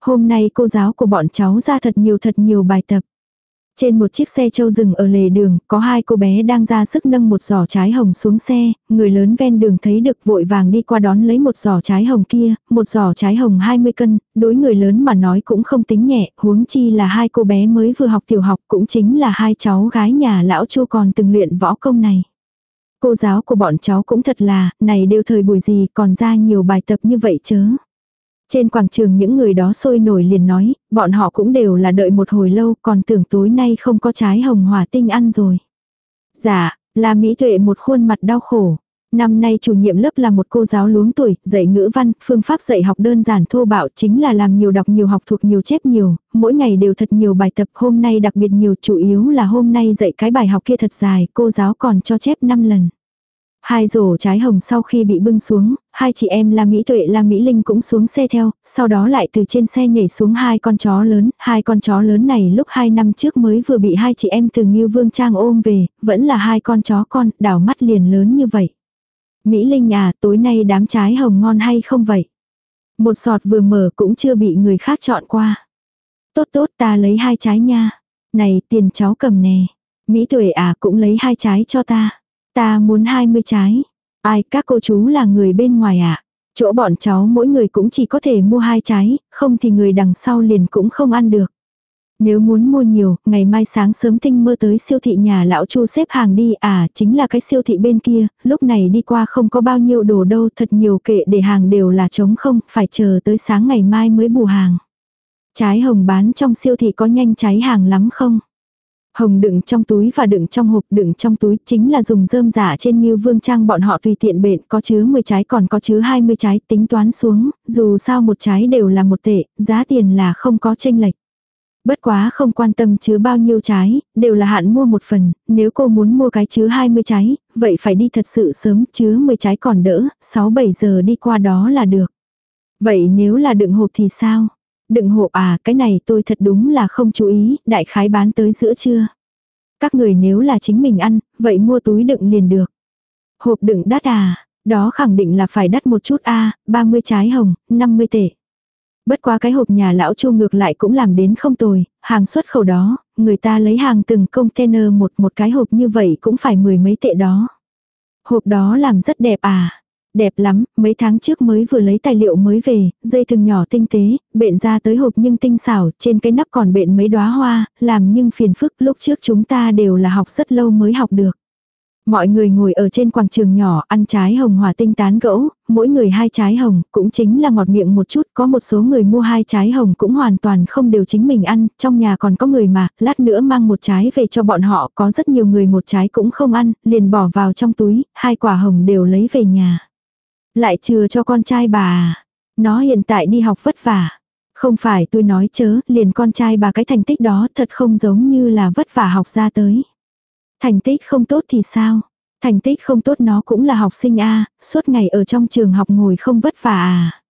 Hôm nay cô giáo của bọn cháu ra thật nhiều thật nhiều bài tập. Trên một chiếc xe châu rừng ở lề đường, có hai cô bé đang ra sức nâng một giỏ trái hồng xuống xe, người lớn ven đường thấy được vội vàng đi qua đón lấy một giỏ trái hồng kia, một giỏ trái hồng 20 cân, đối người lớn mà nói cũng không tính nhẹ, huống chi là hai cô bé mới vừa học tiểu học cũng chính là hai cháu gái nhà lão chu còn từng luyện võ công này. Cô giáo của bọn cháu cũng thật là, này đều thời buổi gì còn ra nhiều bài tập như vậy chớ. Trên quảng trường những người đó sôi nổi liền nói, bọn họ cũng đều là đợi một hồi lâu còn tưởng tối nay không có trái hồng hỏa tinh ăn rồi. Dạ, là Mỹ Tuệ một khuôn mặt đau khổ. Năm nay chủ nhiệm lớp là một cô giáo luống tuổi, dạy ngữ văn, phương pháp dạy học đơn giản thô bạo chính là làm nhiều đọc nhiều học thuộc nhiều chép nhiều, mỗi ngày đều thật nhiều bài tập, hôm nay đặc biệt nhiều, chủ yếu là hôm nay dạy cái bài học kia thật dài, cô giáo còn cho chép 5 lần. Hai rổ trái hồng sau khi bị bưng xuống, hai chị em La Mỹ Tuệ La Mỹ Linh cũng xuống xe theo, sau đó lại từ trên xe nhảy xuống hai con chó lớn, hai con chó lớn này lúc hai năm trước mới vừa bị hai chị em từ Ngưu Vương Trang ôm về, vẫn là hai con chó con, đảo mắt liền lớn như vậy. Mỹ Linh à, tối nay đám trái hồng ngon hay không vậy? Một sọt vừa mở cũng chưa bị người khác chọn qua. Tốt tốt ta lấy hai trái nha. Này tiền cháu cầm nè. Mỹ Tuệ à cũng lấy hai trái cho ta. Ta muốn 20 trái. Ai các cô chú là người bên ngoài ạ. À? Chỗ bọn cháu mỗi người cũng chỉ có thể mua hai trái, không thì người đằng sau liền cũng không ăn được. Nếu muốn mua nhiều, ngày mai sáng sớm tinh mơ tới siêu thị nhà lão chu xếp hàng đi à, chính là cái siêu thị bên kia, lúc này đi qua không có bao nhiêu đồ đâu, thật nhiều kệ để hàng đều là trống không, phải chờ tới sáng ngày mai mới bù hàng. Trái hồng bán trong siêu thị có nhanh cháy hàng lắm không? Hồng đựng trong túi và đựng trong hộp đựng trong túi chính là dùng rơm giả trên như vương trang bọn họ tùy tiện bện có chứa 10 trái còn có chứa 20 trái tính toán xuống, dù sao một trái đều là một tệ, giá tiền là không có tranh lệch. Bất quá không quan tâm chứa bao nhiêu trái, đều là hạn mua một phần, nếu cô muốn mua cái chứa 20 trái, vậy phải đi thật sự sớm, chứa 10 trái còn đỡ, 6-7 giờ đi qua đó là được. Vậy nếu là đựng hộp thì sao? Đựng hộp à, cái này tôi thật đúng là không chú ý, đại khái bán tới giữa trưa. Các người nếu là chính mình ăn, vậy mua túi đựng liền được. Hộp đựng đắt à, đó khẳng định là phải đắt một chút a à, 30 trái hồng, 50 tệ. Bất quá cái hộp nhà lão chu ngược lại cũng làm đến không tồi, hàng xuất khẩu đó, người ta lấy hàng từng container một một cái hộp như vậy cũng phải mười mấy tệ đó. Hộp đó làm rất đẹp à, Đẹp lắm, mấy tháng trước mới vừa lấy tài liệu mới về, dây thừng nhỏ tinh tế, bện ra tới hộp nhưng tinh xảo, trên cái nắp còn bện mấy đóa hoa, làm nhưng phiền phức lúc trước chúng ta đều là học rất lâu mới học được. Mọi người ngồi ở trên quảng trường nhỏ ăn trái hồng hòa tinh tán gẫu, mỗi người hai trái hồng, cũng chính là ngọt miệng một chút, có một số người mua hai trái hồng cũng hoàn toàn không đều chính mình ăn, trong nhà còn có người mà, lát nữa mang một trái về cho bọn họ, có rất nhiều người một trái cũng không ăn, liền bỏ vào trong túi, hai quả hồng đều lấy về nhà. Lại chừa cho con trai bà à. Nó hiện tại đi học vất vả. Không phải tôi nói chớ, liền con trai bà cái thành tích đó thật không giống như là vất vả học ra tới. Thành tích không tốt thì sao? Thành tích không tốt nó cũng là học sinh A, suốt ngày ở trong trường học ngồi không vất vả à.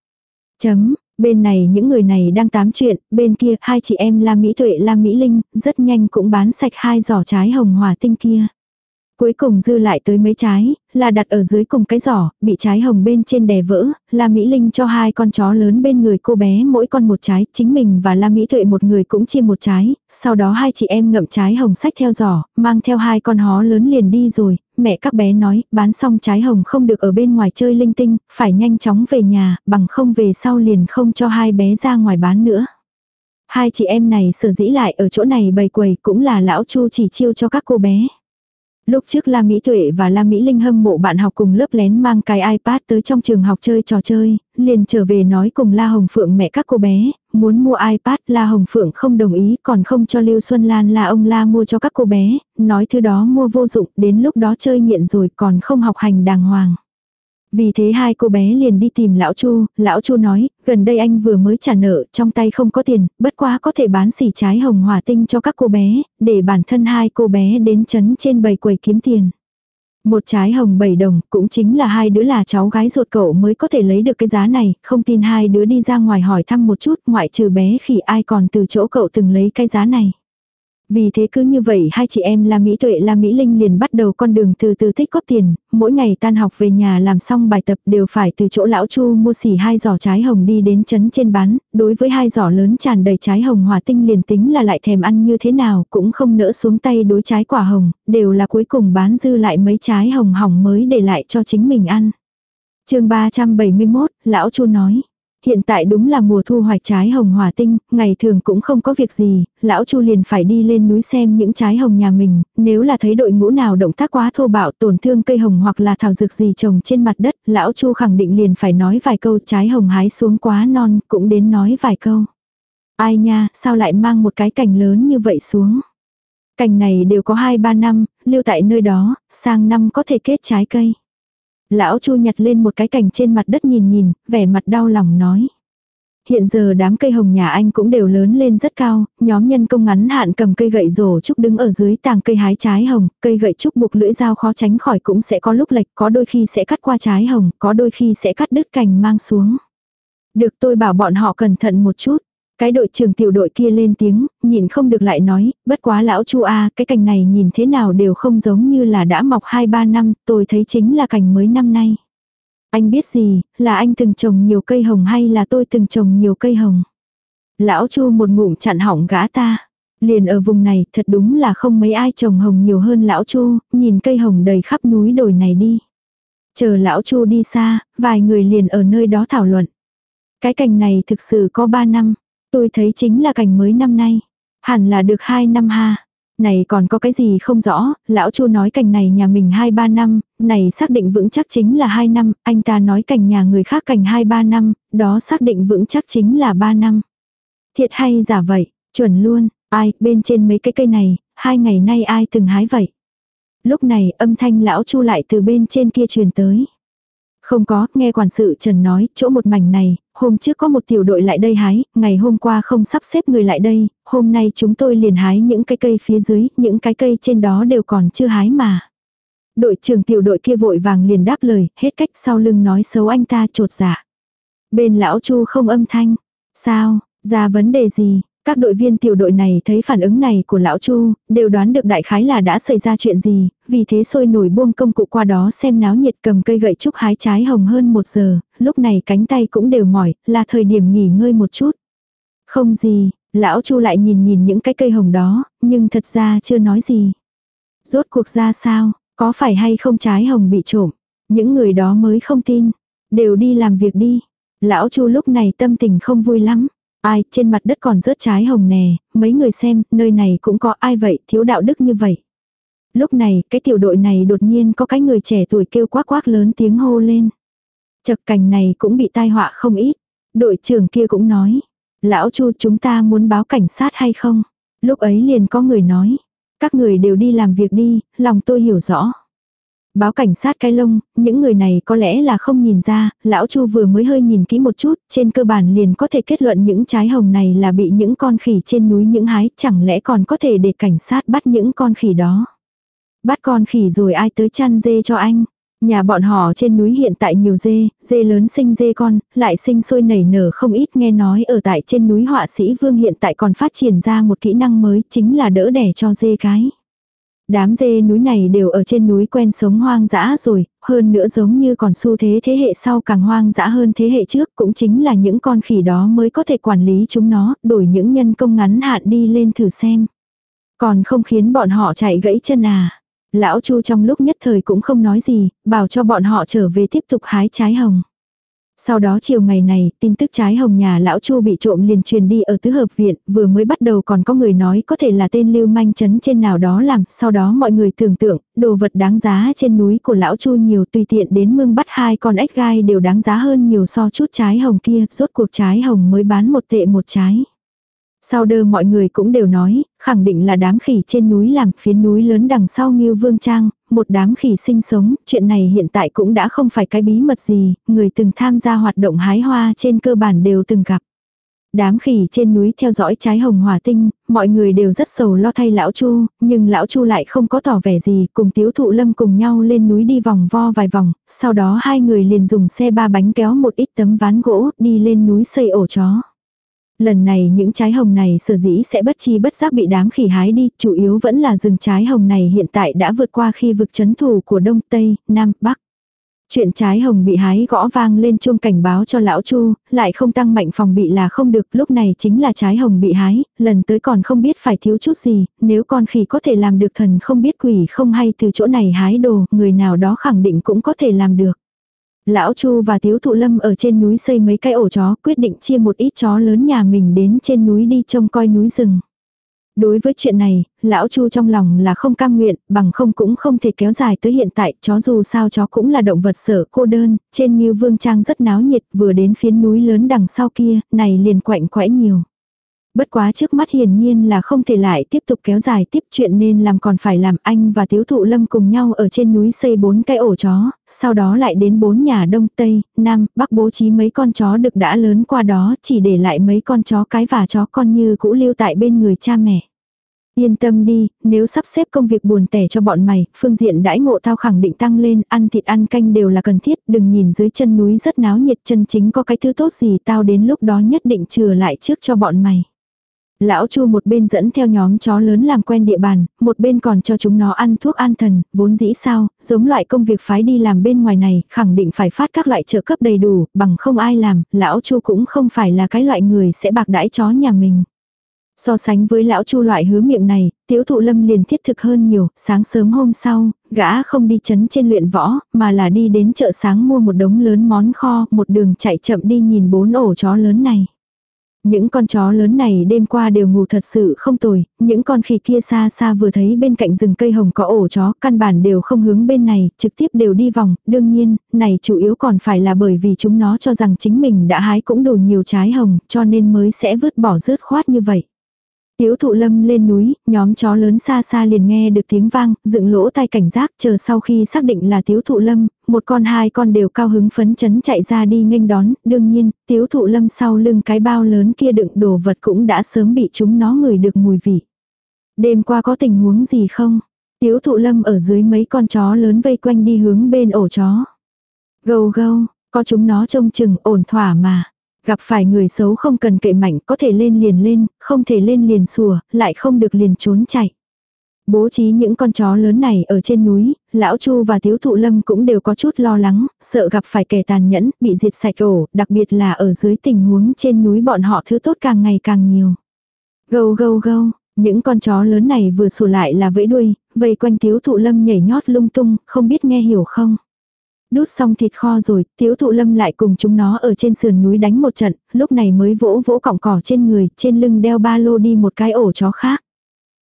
Chấm, bên này những người này đang tám chuyện, bên kia hai chị em La Mỹ Tuệ La Mỹ Linh, rất nhanh cũng bán sạch hai giỏ trái hồng hòa tinh kia. Cuối cùng dư lại tới mấy trái, là đặt ở dưới cùng cái giỏ, bị trái hồng bên trên đè vỡ, La Mỹ Linh cho hai con chó lớn bên người cô bé mỗi con một trái, chính mình và La Mỹ Tuệ một người cũng chia một trái, sau đó hai chị em ngậm trái hồng sách theo giỏ, mang theo hai con hó lớn liền đi rồi, mẹ các bé nói, bán xong trái hồng không được ở bên ngoài chơi linh tinh, phải nhanh chóng về nhà, bằng không về sau liền không cho hai bé ra ngoài bán nữa. Hai chị em này sở dĩ lại ở chỗ này bày quầy cũng là lão Chu chỉ chiêu cho các cô bé. Lúc trước La Mỹ Tuệ và La Mỹ Linh hâm mộ bạn học cùng lớp lén mang cái iPad tới trong trường học chơi trò chơi, liền trở về nói cùng La Hồng Phượng mẹ các cô bé, muốn mua iPad La Hồng Phượng không đồng ý còn không cho Lưu Xuân Lan là ông La mua cho các cô bé, nói thứ đó mua vô dụng đến lúc đó chơi nghiện rồi còn không học hành đàng hoàng. Vì thế hai cô bé liền đi tìm lão Chu, lão Chu nói, gần đây anh vừa mới trả nợ, trong tay không có tiền, bất quá có thể bán xỉ trái hồng hỏa tinh cho các cô bé, để bản thân hai cô bé đến chấn trên bầy quầy kiếm tiền. Một trái hồng 7 đồng, cũng chính là hai đứa là cháu gái ruột cậu mới có thể lấy được cái giá này, không tin hai đứa đi ra ngoài hỏi thăm một chút, ngoại trừ bé khỉ ai còn từ chỗ cậu từng lấy cái giá này. Vì thế cứ như vậy hai chị em La Mỹ Tuệ La Mỹ Linh liền bắt đầu con đường từ từ tích góp tiền, mỗi ngày tan học về nhà làm xong bài tập đều phải từ chỗ lão Chu mua xỉ hai giỏ trái hồng đi đến chấn trên bán, đối với hai giỏ lớn tràn đầy trái hồng hòa tinh liền tính là lại thèm ăn như thế nào cũng không nỡ xuống tay đối trái quả hồng, đều là cuối cùng bán dư lại mấy trái hồng hỏng mới để lại cho chính mình ăn. chương 371, lão Chu nói hiện tại đúng là mùa thu hoạch trái hồng hỏa tinh, ngày thường cũng không có việc gì, lão Chu liền phải đi lên núi xem những trái hồng nhà mình, nếu là thấy đội ngũ nào động tác quá thô bạo tổn thương cây hồng hoặc là thảo dược gì trồng trên mặt đất, lão Chu khẳng định liền phải nói vài câu trái hồng hái xuống quá non, cũng đến nói vài câu. Ai nha, sao lại mang một cái cành lớn như vậy xuống? Cành này đều có 2-3 năm, lưu tại nơi đó, sang năm có thể kết trái cây. Lão Chu nhặt lên một cái cành trên mặt đất nhìn nhìn, vẻ mặt đau lòng nói. Hiện giờ đám cây hồng nhà anh cũng đều lớn lên rất cao, nhóm nhân công ngắn hạn cầm cây gậy rổ trúc đứng ở dưới tàng cây hái trái hồng, cây gậy trúc buộc lưỡi dao khó tránh khỏi cũng sẽ có lúc lệch, có đôi khi sẽ cắt qua trái hồng, có đôi khi sẽ cắt đứt cành mang xuống. Được tôi bảo bọn họ cẩn thận một chút. Cái đội trưởng tiểu đội kia lên tiếng, nhìn không được lại nói, bất quá lão chu A, cái cành này nhìn thế nào đều không giống như là đã mọc 2-3 năm, tôi thấy chính là cành mới năm nay. Anh biết gì, là anh từng trồng nhiều cây hồng hay là tôi từng trồng nhiều cây hồng? Lão chu một ngụm chặn hỏng gã ta. Liền ở vùng này thật đúng là không mấy ai trồng hồng nhiều hơn lão chu, nhìn cây hồng đầy khắp núi đồi này đi. Chờ lão chu đi xa, vài người liền ở nơi đó thảo luận. Cái cành này thực sự có 3 năm, Tôi thấy chính là cảnh mới năm nay. Hẳn là được 2 năm ha. Này còn có cái gì không rõ, lão chu nói cảnh này nhà mình 2-3 năm, này xác định vững chắc chính là 2 năm, anh ta nói cảnh nhà người khác cảnh 2-3 năm, đó xác định vững chắc chính là 3 năm. Thiệt hay giả vậy, chuẩn luôn, ai, bên trên mấy cái cây này, hai ngày nay ai từng hái vậy. Lúc này âm thanh lão chu lại từ bên trên kia truyền tới. Không có, nghe quản sự Trần nói, chỗ một mảnh này, hôm trước có một tiểu đội lại đây hái, ngày hôm qua không sắp xếp người lại đây, hôm nay chúng tôi liền hái những cái cây phía dưới, những cái cây trên đó đều còn chưa hái mà. Đội trưởng tiểu đội kia vội vàng liền đáp lời, hết cách sau lưng nói xấu anh ta trột dạ. Bên lão chu không âm thanh. Sao, ra vấn đề gì, các đội viên tiểu đội này thấy phản ứng này của lão Chu, đều đoán được đại khái là đã xảy ra chuyện gì, vì thế sôi nổi buông công cụ qua đó xem náo nhiệt cầm cây gậy trúc hái trái hồng hơn một giờ, lúc này cánh tay cũng đều mỏi, là thời điểm nghỉ ngơi một chút. Không gì, lão Chu lại nhìn nhìn những cái cây hồng đó, nhưng thật ra chưa nói gì. Rốt cuộc ra sao, có phải hay không trái hồng bị trộm, những người đó mới không tin, đều đi làm việc đi. Lão Chu lúc này tâm tình không vui lắm. Ai, trên mặt đất còn rớt trái hồng nè, mấy người xem, nơi này cũng có ai vậy, thiếu đạo đức như vậy. Lúc này, cái tiểu đội này đột nhiên có cái người trẻ tuổi kêu quát quát lớn tiếng hô lên. Chật cảnh này cũng bị tai họa không ít. Đội trưởng kia cũng nói. Lão Chu chúng ta muốn báo cảnh sát hay không? Lúc ấy liền có người nói. Các người đều đi làm việc đi, lòng tôi hiểu rõ. Báo cảnh sát cái lông, những người này có lẽ là không nhìn ra, lão Chu vừa mới hơi nhìn kỹ một chút, trên cơ bản liền có thể kết luận những trái hồng này là bị những con khỉ trên núi những hái, chẳng lẽ còn có thể để cảnh sát bắt những con khỉ đó. Bắt con khỉ rồi ai tới chăn dê cho anh. Nhà bọn họ trên núi hiện tại nhiều dê, dê lớn sinh dê con, lại sinh sôi nảy nở không ít nghe nói ở tại trên núi họa sĩ vương hiện tại còn phát triển ra một kỹ năng mới chính là đỡ đẻ cho dê cái. Đám dê núi này đều ở trên núi quen sống hoang dã rồi, hơn nữa giống như còn xu thế thế hệ sau càng hoang dã hơn thế hệ trước cũng chính là những con khỉ đó mới có thể quản lý chúng nó, đổi những nhân công ngắn hạn đi lên thử xem. Còn không khiến bọn họ chạy gãy chân à. Lão Chu trong lúc nhất thời cũng không nói gì, bảo cho bọn họ trở về tiếp tục hái trái hồng. Sau đó chiều ngày này, tin tức trái hồng nhà lão Chu bị trộm liền truyền đi ở tứ hợp viện, vừa mới bắt đầu còn có người nói có thể là tên lưu manh chấn trên nào đó làm, sau đó mọi người tưởng tượng, đồ vật đáng giá trên núi của lão Chu nhiều tùy tiện đến mương bắt hai con ếch gai đều đáng giá hơn nhiều so chút trái hồng kia, rốt cuộc trái hồng mới bán một tệ một trái. Sau đơ mọi người cũng đều nói, khẳng định là đám khỉ trên núi làm phía núi lớn đằng sau Nghiêu Vương Trang, một đám khỉ sinh sống, chuyện này hiện tại cũng đã không phải cái bí mật gì, người từng tham gia hoạt động hái hoa trên cơ bản đều từng gặp. Đám khỉ trên núi theo dõi trái hồng hòa tinh, mọi người đều rất sầu lo thay lão Chu, nhưng lão Chu lại không có tỏ vẻ gì, cùng tiếu thụ lâm cùng nhau lên núi đi vòng vo vài vòng, sau đó hai người liền dùng xe ba bánh kéo một ít tấm ván gỗ đi lên núi xây ổ chó. Lần này những trái hồng này sở dĩ sẽ bất chi bất giác bị đám khỉ hái đi, chủ yếu vẫn là rừng trái hồng này hiện tại đã vượt qua khi vực chấn thủ của Đông, Tây, Nam, Bắc. Chuyện trái hồng bị hái gõ vang lên chuông cảnh báo cho lão Chu, lại không tăng mạnh phòng bị là không được, lúc này chính là trái hồng bị hái, lần tới còn không biết phải thiếu chút gì, nếu con khỉ có thể làm được thần không biết quỷ không hay từ chỗ này hái đồ, người nào đó khẳng định cũng có thể làm được. Lão Chu và Tiếu Thụ Lâm ở trên núi xây mấy cái ổ chó quyết định chia một ít chó lớn nhà mình đến trên núi đi trông coi núi rừng. Đối với chuyện này, lão Chu trong lòng là không cam nguyện, bằng không cũng không thể kéo dài tới hiện tại, chó dù sao chó cũng là động vật sở cô đơn, trên như vương trang rất náo nhiệt, vừa đến phiến núi lớn đằng sau kia, này liền quạnh quẽ nhiều. Bất quá trước mắt hiển nhiên là không thể lại tiếp tục kéo dài tiếp chuyện nên làm còn phải làm anh và thiếu thụ lâm cùng nhau ở trên núi xây bốn cái ổ chó, sau đó lại đến bốn nhà đông tây, nam, bắc bố trí mấy con chó được đã lớn qua đó chỉ để lại mấy con chó cái và chó con như cũ lưu tại bên người cha mẹ. Yên tâm đi, nếu sắp xếp công việc buồn tẻ cho bọn mày, phương diện đãi ngộ tao khẳng định tăng lên, ăn thịt ăn canh đều là cần thiết, đừng nhìn dưới chân núi rất náo nhiệt chân chính có cái thứ tốt gì tao đến lúc đó nhất định trừ lại trước cho bọn mày. Lão Chu một bên dẫn theo nhóm chó lớn làm quen địa bàn, một bên còn cho chúng nó ăn thuốc an thần, vốn dĩ sao, giống loại công việc phái đi làm bên ngoài này, khẳng định phải phát các loại trợ cấp đầy đủ, bằng không ai làm, lão Chu cũng không phải là cái loại người sẽ bạc đãi chó nhà mình. So sánh với lão Chu loại hứa miệng này, Tiếu Thụ Lâm liền thiết thực hơn nhiều, sáng sớm hôm sau, gã không đi chấn trên luyện võ, mà là đi đến chợ sáng mua một đống lớn món kho, một đường chạy chậm đi nhìn bốn ổ chó lớn này. Những con chó lớn này đêm qua đều ngủ thật sự không tồi, những con khỉ kia xa xa vừa thấy bên cạnh rừng cây hồng có ổ chó, căn bản đều không hướng bên này, trực tiếp đều đi vòng, đương nhiên, này chủ yếu còn phải là bởi vì chúng nó cho rằng chính mình đã hái cũng đủ nhiều trái hồng, cho nên mới sẽ vứt bỏ rớt khoát như vậy. Tiếu thụ lâm lên núi, nhóm chó lớn xa xa liền nghe được tiếng vang, dựng lỗ tai cảnh giác chờ sau khi xác định là tiếu thụ lâm, một con hai con đều cao hứng phấn chấn chạy ra đi nghênh đón, đương nhiên, tiếu thụ lâm sau lưng cái bao lớn kia đựng đồ vật cũng đã sớm bị chúng nó ngửi được mùi vị. Đêm qua có tình huống gì không? Tiếu thụ lâm ở dưới mấy con chó lớn vây quanh đi hướng bên ổ chó. Gâu gâu, có chúng nó trông chừng ổn thỏa mà. Gặp phải người xấu không cần kệ mạnh, có thể lên liền lên, không thể lên liền sùa, lại không được liền trốn chạy. Bố trí những con chó lớn này ở trên núi, lão Chu và thiếu thụ lâm cũng đều có chút lo lắng, sợ gặp phải kẻ tàn nhẫn, bị diệt sạch ổ, đặc biệt là ở dưới tình huống trên núi bọn họ thứ tốt càng ngày càng nhiều. Gâu gâu gâu, những con chó lớn này vừa sủa lại là vẫy đuôi, vây quanh thiếu thụ lâm nhảy nhót lung tung, không biết nghe hiểu không. Đút xong thịt kho rồi, tiếu thụ lâm lại cùng chúng nó ở trên sườn núi đánh một trận, lúc này mới vỗ vỗ cọng cỏ trên người, trên lưng đeo ba lô đi một cái ổ chó khác.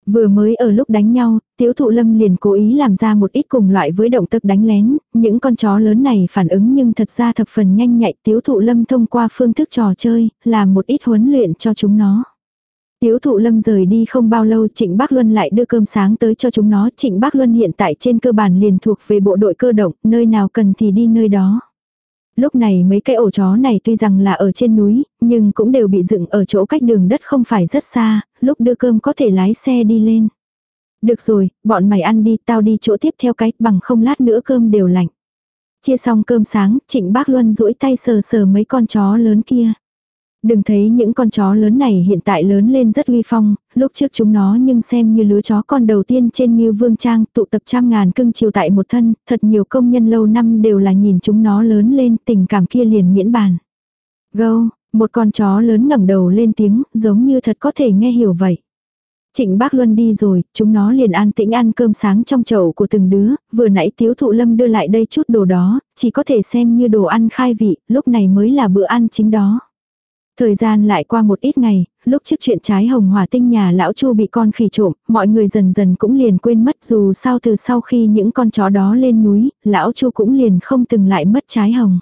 Vừa mới ở lúc đánh nhau, tiếu thụ lâm liền cố ý làm ra một ít cùng loại với động tác đánh lén, những con chó lớn này phản ứng nhưng thật ra thập phần nhanh nhạy tiếu thụ lâm thông qua phương thức trò chơi, làm một ít huấn luyện cho chúng nó. Tiếu thụ lâm rời đi không bao lâu Trịnh Bác Luân lại đưa cơm sáng tới cho chúng nó. Trịnh Bác Luân hiện tại trên cơ bản liền thuộc về bộ đội cơ động, nơi nào cần thì đi nơi đó. Lúc này mấy cái ổ chó này tuy rằng là ở trên núi, nhưng cũng đều bị dựng ở chỗ cách đường đất không phải rất xa, lúc đưa cơm có thể lái xe đi lên. Được rồi, bọn mày ăn đi, tao đi chỗ tiếp theo cái, bằng không lát nữa cơm đều lạnh. Chia xong cơm sáng, trịnh bác Luân duỗi tay sờ sờ mấy con chó lớn kia. Đừng thấy những con chó lớn này hiện tại lớn lên rất uy phong, lúc trước chúng nó nhưng xem như lứa chó con đầu tiên trên như vương trang tụ tập trăm ngàn cưng chiều tại một thân, thật nhiều công nhân lâu năm đều là nhìn chúng nó lớn lên tình cảm kia liền miễn bàn. Gâu, một con chó lớn ngẩng đầu lên tiếng, giống như thật có thể nghe hiểu vậy. Trịnh Bác Luân đi rồi, chúng nó liền an tĩnh ăn cơm sáng trong chậu của từng đứa, vừa nãy Tiếu Thụ Lâm đưa lại đây chút đồ đó, chỉ có thể xem như đồ ăn khai vị, lúc này mới là bữa ăn chính đó. Thời gian lại qua một ít ngày, lúc trước chuyện trái hồng hỏa tinh nhà lão chu bị con khỉ trộm, mọi người dần dần cũng liền quên mất dù sao từ sau khi những con chó đó lên núi, lão chu cũng liền không từng lại mất trái hồng.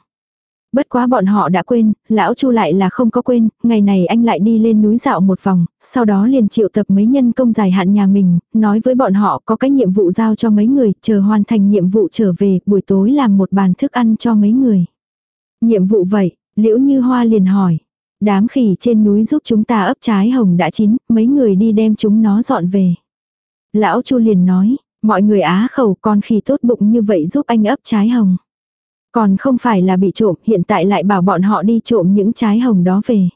Bất quá bọn họ đã quên, lão Chu lại là không có quên, ngày này anh lại đi lên núi dạo một vòng, sau đó liền triệu tập mấy nhân công dài hạn nhà mình, nói với bọn họ có cái nhiệm vụ giao cho mấy người, chờ hoàn thành nhiệm vụ trở về, buổi tối làm một bàn thức ăn cho mấy người. Nhiệm vụ vậy, liễu như hoa liền hỏi, đám khỉ trên núi giúp chúng ta ấp trái hồng đã chín, mấy người đi đem chúng nó dọn về. Lão Chu liền nói, mọi người á khẩu con khỉ tốt bụng như vậy giúp anh ấp trái hồng. Còn không phải là bị trộm, hiện tại lại bảo bọn họ đi trộm những trái hồng đó về.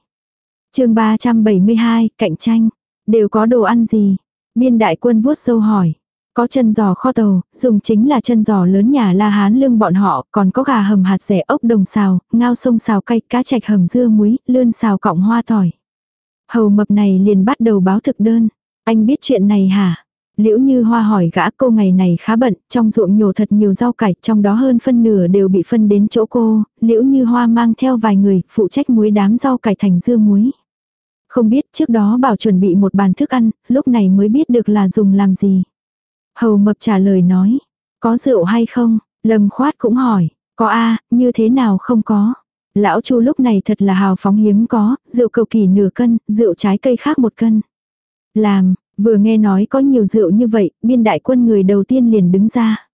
chương 372, cạnh tranh. Đều có đồ ăn gì? Biên đại quân vuốt sâu hỏi. Có chân giò kho tàu, dùng chính là chân giò lớn nhà La Hán lương bọn họ, còn có gà hầm hạt rẻ ốc đồng xào, ngao sông xào cay, cá chạch hầm dưa muối, lươn xào cọng hoa tỏi. Hầu mập này liền bắt đầu báo thực đơn. Anh biết chuyện này hả? Liễu Như Hoa hỏi gã cô ngày này khá bận, trong ruộng nhổ thật nhiều rau cải, trong đó hơn phân nửa đều bị phân đến chỗ cô, Liễu Như Hoa mang theo vài người, phụ trách muối đám rau cải thành dưa muối. Không biết trước đó bảo chuẩn bị một bàn thức ăn, lúc này mới biết được là dùng làm gì. Hầu mập trả lời nói, có rượu hay không? Lâm khoát cũng hỏi, có a như thế nào không có? Lão Chu lúc này thật là hào phóng hiếm có, rượu cầu kỳ nửa cân, rượu trái cây khác một cân. Làm, Vừa nghe nói có nhiều rượu như vậy, biên đại quân người đầu tiên liền đứng ra.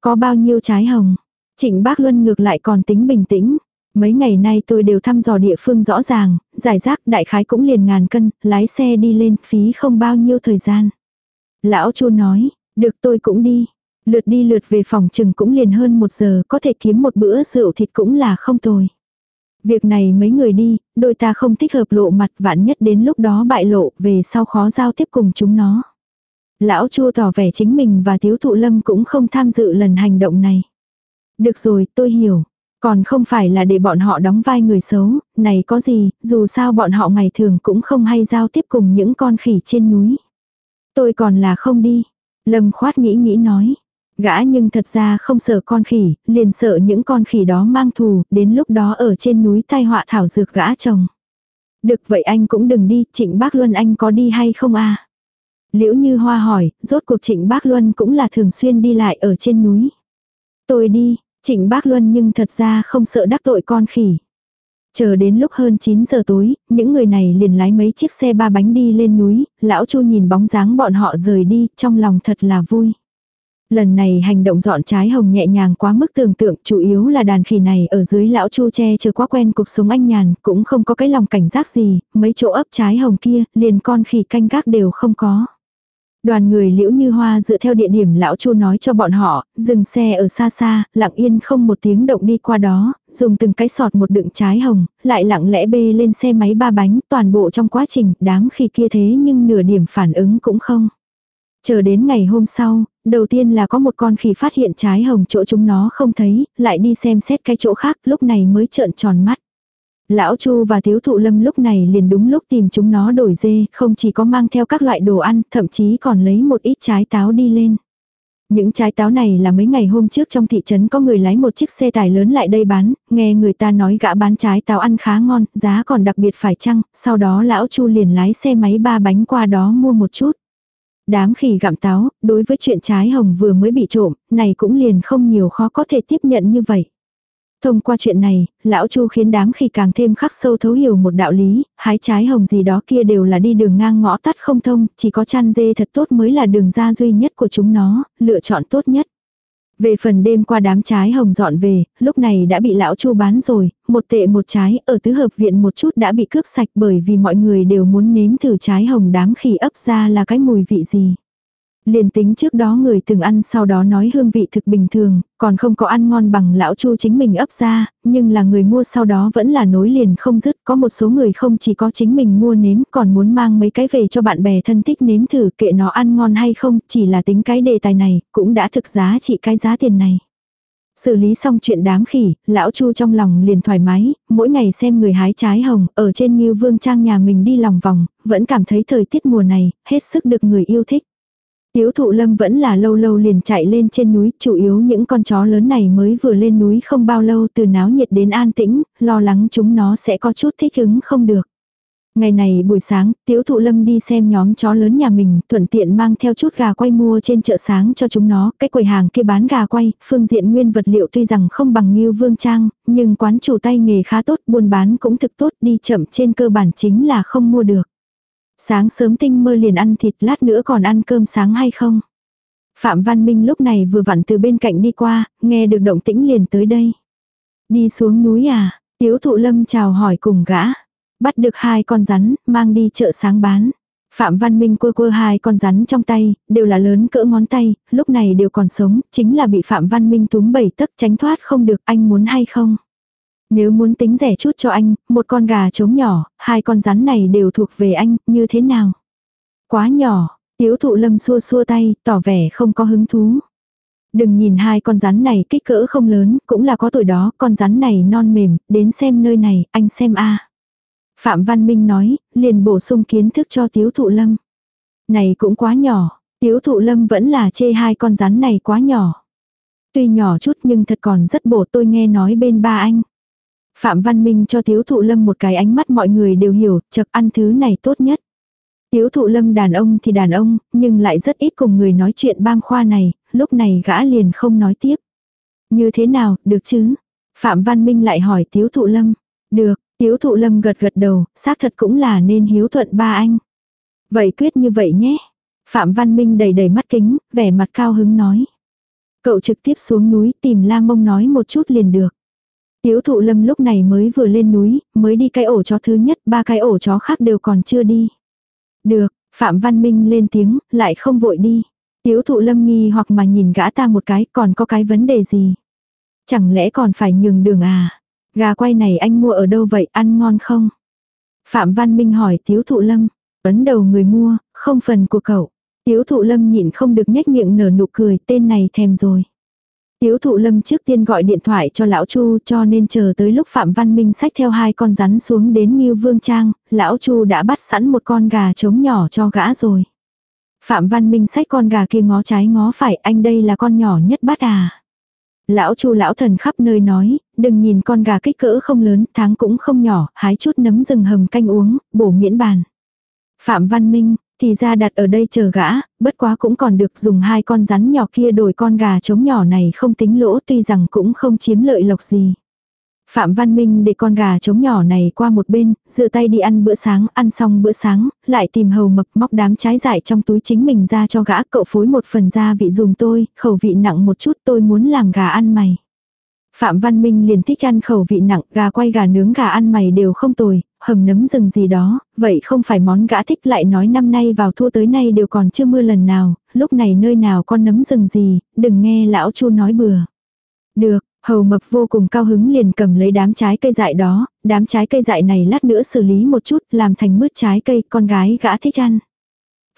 Có bao nhiêu trái hồng? Trịnh Bác Luân ngược lại còn tính bình tĩnh. Mấy ngày nay tôi đều thăm dò địa phương rõ ràng, giải rác đại khái cũng liền ngàn cân, lái xe đi lên phí không bao nhiêu thời gian. Lão chu nói, được tôi cũng đi. Lượt đi lượt về phòng chừng cũng liền hơn một giờ, có thể kiếm một bữa rượu thịt cũng là không tồi. Việc này mấy người đi, đôi ta không thích hợp lộ mặt vạn nhất đến lúc đó bại lộ về sau khó giao tiếp cùng chúng nó. Lão chua tỏ vẻ chính mình và thiếu thụ lâm cũng không tham dự lần hành động này. Được rồi, tôi hiểu. Còn không phải là để bọn họ đóng vai người xấu, này có gì, dù sao bọn họ ngày thường cũng không hay giao tiếp cùng những con khỉ trên núi. Tôi còn là không đi. Lâm khoát nghĩ nghĩ nói. Gã nhưng thật ra không sợ con khỉ, liền sợ những con khỉ đó mang thù, đến lúc đó ở trên núi tai họa thảo dược gã chồng. Được vậy anh cũng đừng đi, trịnh bác Luân anh có đi hay không à? Liễu như hoa hỏi, rốt cuộc trịnh bác Luân cũng là thường xuyên đi lại ở trên núi. Tôi đi, trịnh bác Luân nhưng thật ra không sợ đắc tội con khỉ. Chờ đến lúc hơn 9 giờ tối, những người này liền lái mấy chiếc xe ba bánh đi lên núi, lão chu nhìn bóng dáng bọn họ rời đi, trong lòng thật là vui. Lần này hành động dọn trái hồng nhẹ nhàng quá mức tưởng tượng, chủ yếu là đàn khỉ này ở dưới lão chu che chưa quá quen cuộc sống anh nhàn, cũng không có cái lòng cảnh giác gì, mấy chỗ ấp trái hồng kia, liền con khỉ canh gác đều không có. Đoàn người liễu như hoa dựa theo địa điểm lão chu nói cho bọn họ, dừng xe ở xa xa, lặng yên không một tiếng động đi qua đó, dùng từng cái sọt một đựng trái hồng, lại lặng lẽ bê lên xe máy ba bánh, toàn bộ trong quá trình, đám khi kia thế nhưng nửa điểm phản ứng cũng không. Chờ đến ngày hôm sau, đầu tiên là có một con khỉ phát hiện trái hồng chỗ chúng nó không thấy, lại đi xem xét cái chỗ khác, lúc này mới trợn tròn mắt. Lão Chu và thiếu thụ lâm lúc này liền đúng lúc tìm chúng nó đổi dê, không chỉ có mang theo các loại đồ ăn, thậm chí còn lấy một ít trái táo đi lên. Những trái táo này là mấy ngày hôm trước trong thị trấn có người lái một chiếc xe tải lớn lại đây bán, nghe người ta nói gã bán trái táo ăn khá ngon, giá còn đặc biệt phải chăng, sau đó lão Chu liền lái xe máy ba bánh qua đó mua một chút. Đám khỉ gặm táo, đối với chuyện trái hồng vừa mới bị trộm, này cũng liền không nhiều khó có thể tiếp nhận như vậy. Thông qua chuyện này, lão Chu khiến đám khỉ càng thêm khắc sâu thấu hiểu một đạo lý, hái trái hồng gì đó kia đều là đi đường ngang ngõ tắt không thông, chỉ có chăn dê thật tốt mới là đường ra duy nhất của chúng nó, lựa chọn tốt nhất. Về phần đêm qua đám trái hồng dọn về, lúc này đã bị lão chu bán rồi, một tệ một trái ở tứ hợp viện một chút đã bị cướp sạch bởi vì mọi người đều muốn nếm thử trái hồng đám khỉ ấp ra là cái mùi vị gì. Liền tính trước đó người từng ăn sau đó nói hương vị thực bình thường, còn không có ăn ngon bằng lão chu chính mình ấp ra, nhưng là người mua sau đó vẫn là nối liền không dứt. Có một số người không chỉ có chính mình mua nếm còn muốn mang mấy cái về cho bạn bè thân thích nếm thử kệ nó ăn ngon hay không, chỉ là tính cái đề tài này, cũng đã thực giá trị cái giá tiền này. Xử lý xong chuyện đám khỉ, lão Chu trong lòng liền thoải mái, mỗi ngày xem người hái trái hồng, ở trên như vương trang nhà mình đi lòng vòng, vẫn cảm thấy thời tiết mùa này, hết sức được người yêu thích. Tiếu thụ lâm vẫn là lâu lâu liền chạy lên trên núi, chủ yếu những con chó lớn này mới vừa lên núi không bao lâu từ náo nhiệt đến an tĩnh, lo lắng chúng nó sẽ có chút thích ứng không được. Ngày này buổi sáng, Tiếu Thụ Lâm đi xem nhóm chó lớn nhà mình, thuận tiện mang theo chút gà quay mua trên chợ sáng cho chúng nó, cái quầy hàng kia bán gà quay, phương diện nguyên vật liệu tuy rằng không bằng như Vương Trang, nhưng quán chủ tay nghề khá tốt, buôn bán cũng thực tốt, đi chậm trên cơ bản chính là không mua được. Sáng sớm tinh mơ liền ăn thịt, lát nữa còn ăn cơm sáng hay không? Phạm Văn Minh lúc này vừa vặn từ bên cạnh đi qua, nghe được động tĩnh liền tới đây. Đi xuống núi à? Tiếu Thụ Lâm chào hỏi cùng gã. Bắt được hai con rắn, mang đi chợ sáng bán. Phạm Văn Minh quơ quơ hai con rắn trong tay, đều là lớn cỡ ngón tay, lúc này đều còn sống, chính là bị Phạm Văn Minh túm bảy tấc tránh thoát không được, anh muốn hay không? Nếu muốn tính rẻ chút cho anh, một con gà trống nhỏ, hai con rắn này đều thuộc về anh, như thế nào? Quá nhỏ, tiếu thụ lâm xua xua tay, tỏ vẻ không có hứng thú. Đừng nhìn hai con rắn này kích cỡ không lớn, cũng là có tuổi đó, con rắn này non mềm, đến xem nơi này, anh xem a Phạm Văn Minh nói, liền bổ sung kiến thức cho Tiếu Thụ Lâm. Này cũng quá nhỏ, Tiếu Thụ Lâm vẫn là chê hai con rắn này quá nhỏ. Tuy nhỏ chút nhưng thật còn rất bổ tôi nghe nói bên ba anh. Phạm Văn Minh cho Tiếu Thụ Lâm một cái ánh mắt mọi người đều hiểu, chật ăn thứ này tốt nhất. Tiếu Thụ Lâm đàn ông thì đàn ông, nhưng lại rất ít cùng người nói chuyện bam khoa này, lúc này gã liền không nói tiếp. Như thế nào, được chứ? Phạm Văn Minh lại hỏi Tiếu Thụ Lâm. Được, Tiếu thụ lâm gật gật đầu, xác thật cũng là nên hiếu thuận ba anh. Vậy quyết như vậy nhé. Phạm Văn Minh đầy đầy mắt kính, vẻ mặt cao hứng nói. Cậu trực tiếp xuống núi tìm la mông nói một chút liền được. Tiếu thụ lâm lúc này mới vừa lên núi, mới đi cái ổ chó thứ nhất, ba cái ổ chó khác đều còn chưa đi. Được, Phạm Văn Minh lên tiếng, lại không vội đi. Tiếu thụ lâm nghi hoặc mà nhìn gã ta một cái, còn có cái vấn đề gì? Chẳng lẽ còn phải nhường đường à? Gà quay này anh mua ở đâu vậy, ăn ngon không? Phạm Văn Minh hỏi Tiếu Thụ Lâm. Ấn đầu người mua, không phần của cậu. Tiếu Thụ Lâm nhịn không được nhếch miệng nở nụ cười, tên này thèm rồi. Tiếu Thụ Lâm trước tiên gọi điện thoại cho Lão Chu cho nên chờ tới lúc Phạm Văn Minh xách theo hai con rắn xuống đến Ngưu Vương Trang, Lão Chu đã bắt sẵn một con gà trống nhỏ cho gã rồi. Phạm Văn Minh xách con gà kia ngó trái ngó phải, anh đây là con nhỏ nhất bắt à. Lão chu lão thần khắp nơi nói, đừng nhìn con gà kích cỡ không lớn, tháng cũng không nhỏ, hái chút nấm rừng hầm canh uống, bổ miễn bàn. Phạm Văn Minh, thì ra đặt ở đây chờ gã, bất quá cũng còn được dùng hai con rắn nhỏ kia đổi con gà trống nhỏ này không tính lỗ tuy rằng cũng không chiếm lợi lộc gì. Phạm Văn Minh để con gà trống nhỏ này qua một bên, dựa tay đi ăn bữa sáng, ăn xong bữa sáng, lại tìm hầu mập móc đám trái dại trong túi chính mình ra cho gã cậu phối một phần gia vị dùng tôi, khẩu vị nặng một chút tôi muốn làm gà ăn mày. Phạm Văn Minh liền thích ăn khẩu vị nặng, gà quay gà nướng gà ăn mày đều không tồi, hầm nấm rừng gì đó, vậy không phải món gã thích lại nói năm nay vào thua tới nay đều còn chưa mưa lần nào, lúc này nơi nào con nấm rừng gì, đừng nghe lão chu nói bừa. Được, Hầu mập vô cùng cao hứng liền cầm lấy đám trái cây dại đó, đám trái cây dại này lát nữa xử lý một chút làm thành mứt trái cây con gái gã thích ăn.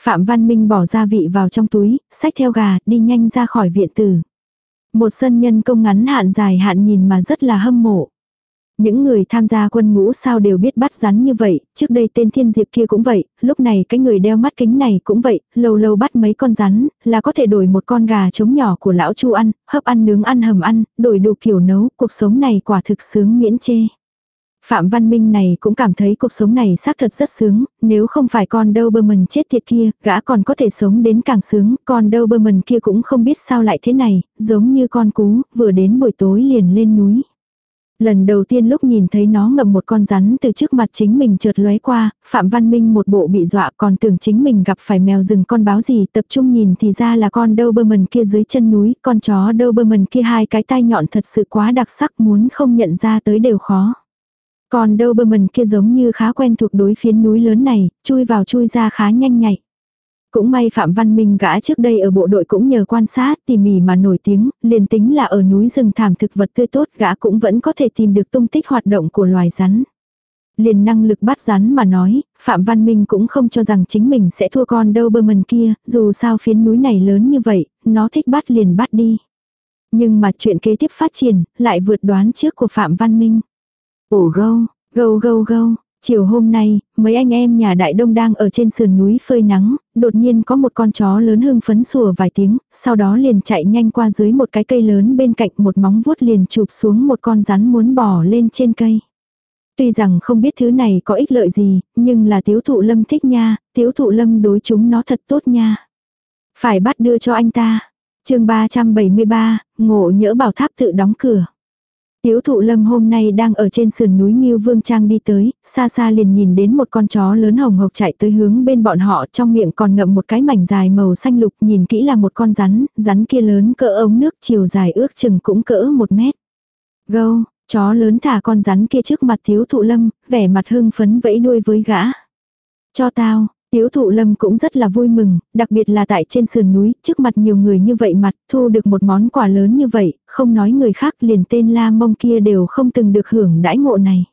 Phạm Văn Minh bỏ gia vị vào trong túi, xách theo gà, đi nhanh ra khỏi viện tử. Một sân nhân công ngắn hạn dài hạn nhìn mà rất là hâm mộ. Những người tham gia quân ngũ sao đều biết bắt rắn như vậy, trước đây tên thiên diệp kia cũng vậy, lúc này cái người đeo mắt kính này cũng vậy, lâu lâu bắt mấy con rắn, là có thể đổi một con gà trống nhỏ của lão chu ăn, hấp ăn nướng ăn hầm ăn, đổi đủ kiểu nấu, cuộc sống này quả thực sướng miễn chê. Phạm Văn Minh này cũng cảm thấy cuộc sống này xác thật rất sướng, nếu không phải con Doberman chết tiệt kia, gã còn có thể sống đến càng sướng, con Doberman kia cũng không biết sao lại thế này, giống như con cú, vừa đến buổi tối liền lên núi. Lần đầu tiên lúc nhìn thấy nó ngậm một con rắn từ trước mặt chính mình chợt lóe qua, Phạm Văn Minh một bộ bị dọa còn tưởng chính mình gặp phải mèo rừng con báo gì tập trung nhìn thì ra là con Doberman kia dưới chân núi, con chó Doberman kia hai cái tai nhọn thật sự quá đặc sắc muốn không nhận ra tới đều khó. Còn Doberman kia giống như khá quen thuộc đối phiến núi lớn này, chui vào chui ra khá nhanh nhạy. Cũng may Phạm Văn Minh gã trước đây ở bộ đội cũng nhờ quan sát tỉ mỉ mà nổi tiếng, liền tính là ở núi rừng thảm thực vật tươi tốt gã cũng vẫn có thể tìm được tung tích hoạt động của loài rắn. Liền năng lực bắt rắn mà nói, Phạm Văn Minh cũng không cho rằng chính mình sẽ thua con Doberman kia, dù sao phiến núi này lớn như vậy, nó thích bắt liền bắt đi. Nhưng mà chuyện kế tiếp phát triển, lại vượt đoán trước của Phạm Văn Minh. Ồ gâu, gâu gâu gâu, chiều hôm nay, mấy anh em nhà Đại Đông đang ở trên sườn núi phơi nắng, đột nhiên có một con chó lớn hưng phấn sủa vài tiếng, sau đó liền chạy nhanh qua dưới một cái cây lớn bên cạnh một móng vuốt liền chụp xuống một con rắn muốn bò lên trên cây. Tuy rằng không biết thứ này có ích lợi gì, nhưng là tiếu thụ lâm thích nha, tiếu thụ lâm đối chúng nó thật tốt nha. Phải bắt đưa cho anh ta. chương 373, ngộ nhỡ bảo tháp tự đóng cửa. Tiếu thụ lâm hôm nay đang ở trên sườn núi Nghiêu Vương Trang đi tới, xa xa liền nhìn đến một con chó lớn hồng hộc chạy tới hướng bên bọn họ trong miệng còn ngậm một cái mảnh dài màu xanh lục nhìn kỹ là một con rắn, rắn kia lớn cỡ ống nước chiều dài ước chừng cũng cỡ một mét. Gâu, chó lớn thả con rắn kia trước mặt thiếu thụ lâm, vẻ mặt hưng phấn vẫy đuôi với gã. Cho tao, Tiếu thụ lâm cũng rất là vui mừng, đặc biệt là tại trên sườn núi, trước mặt nhiều người như vậy mặt, thu được một món quà lớn như vậy, không nói người khác liền tên la mông kia đều không từng được hưởng đãi ngộ này.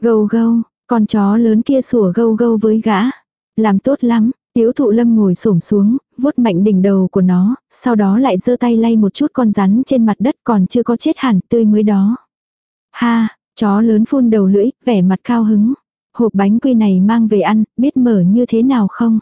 Gâu gâu, con chó lớn kia sủa gâu gâu với gã. Làm tốt lắm, tiếu thụ lâm ngồi xổm xuống, vuốt mạnh đỉnh đầu của nó, sau đó lại giơ tay lay một chút con rắn trên mặt đất còn chưa có chết hẳn tươi mới đó. Ha, chó lớn phun đầu lưỡi, vẻ mặt cao hứng hộp bánh quy này mang về ăn, biết mở như thế nào không?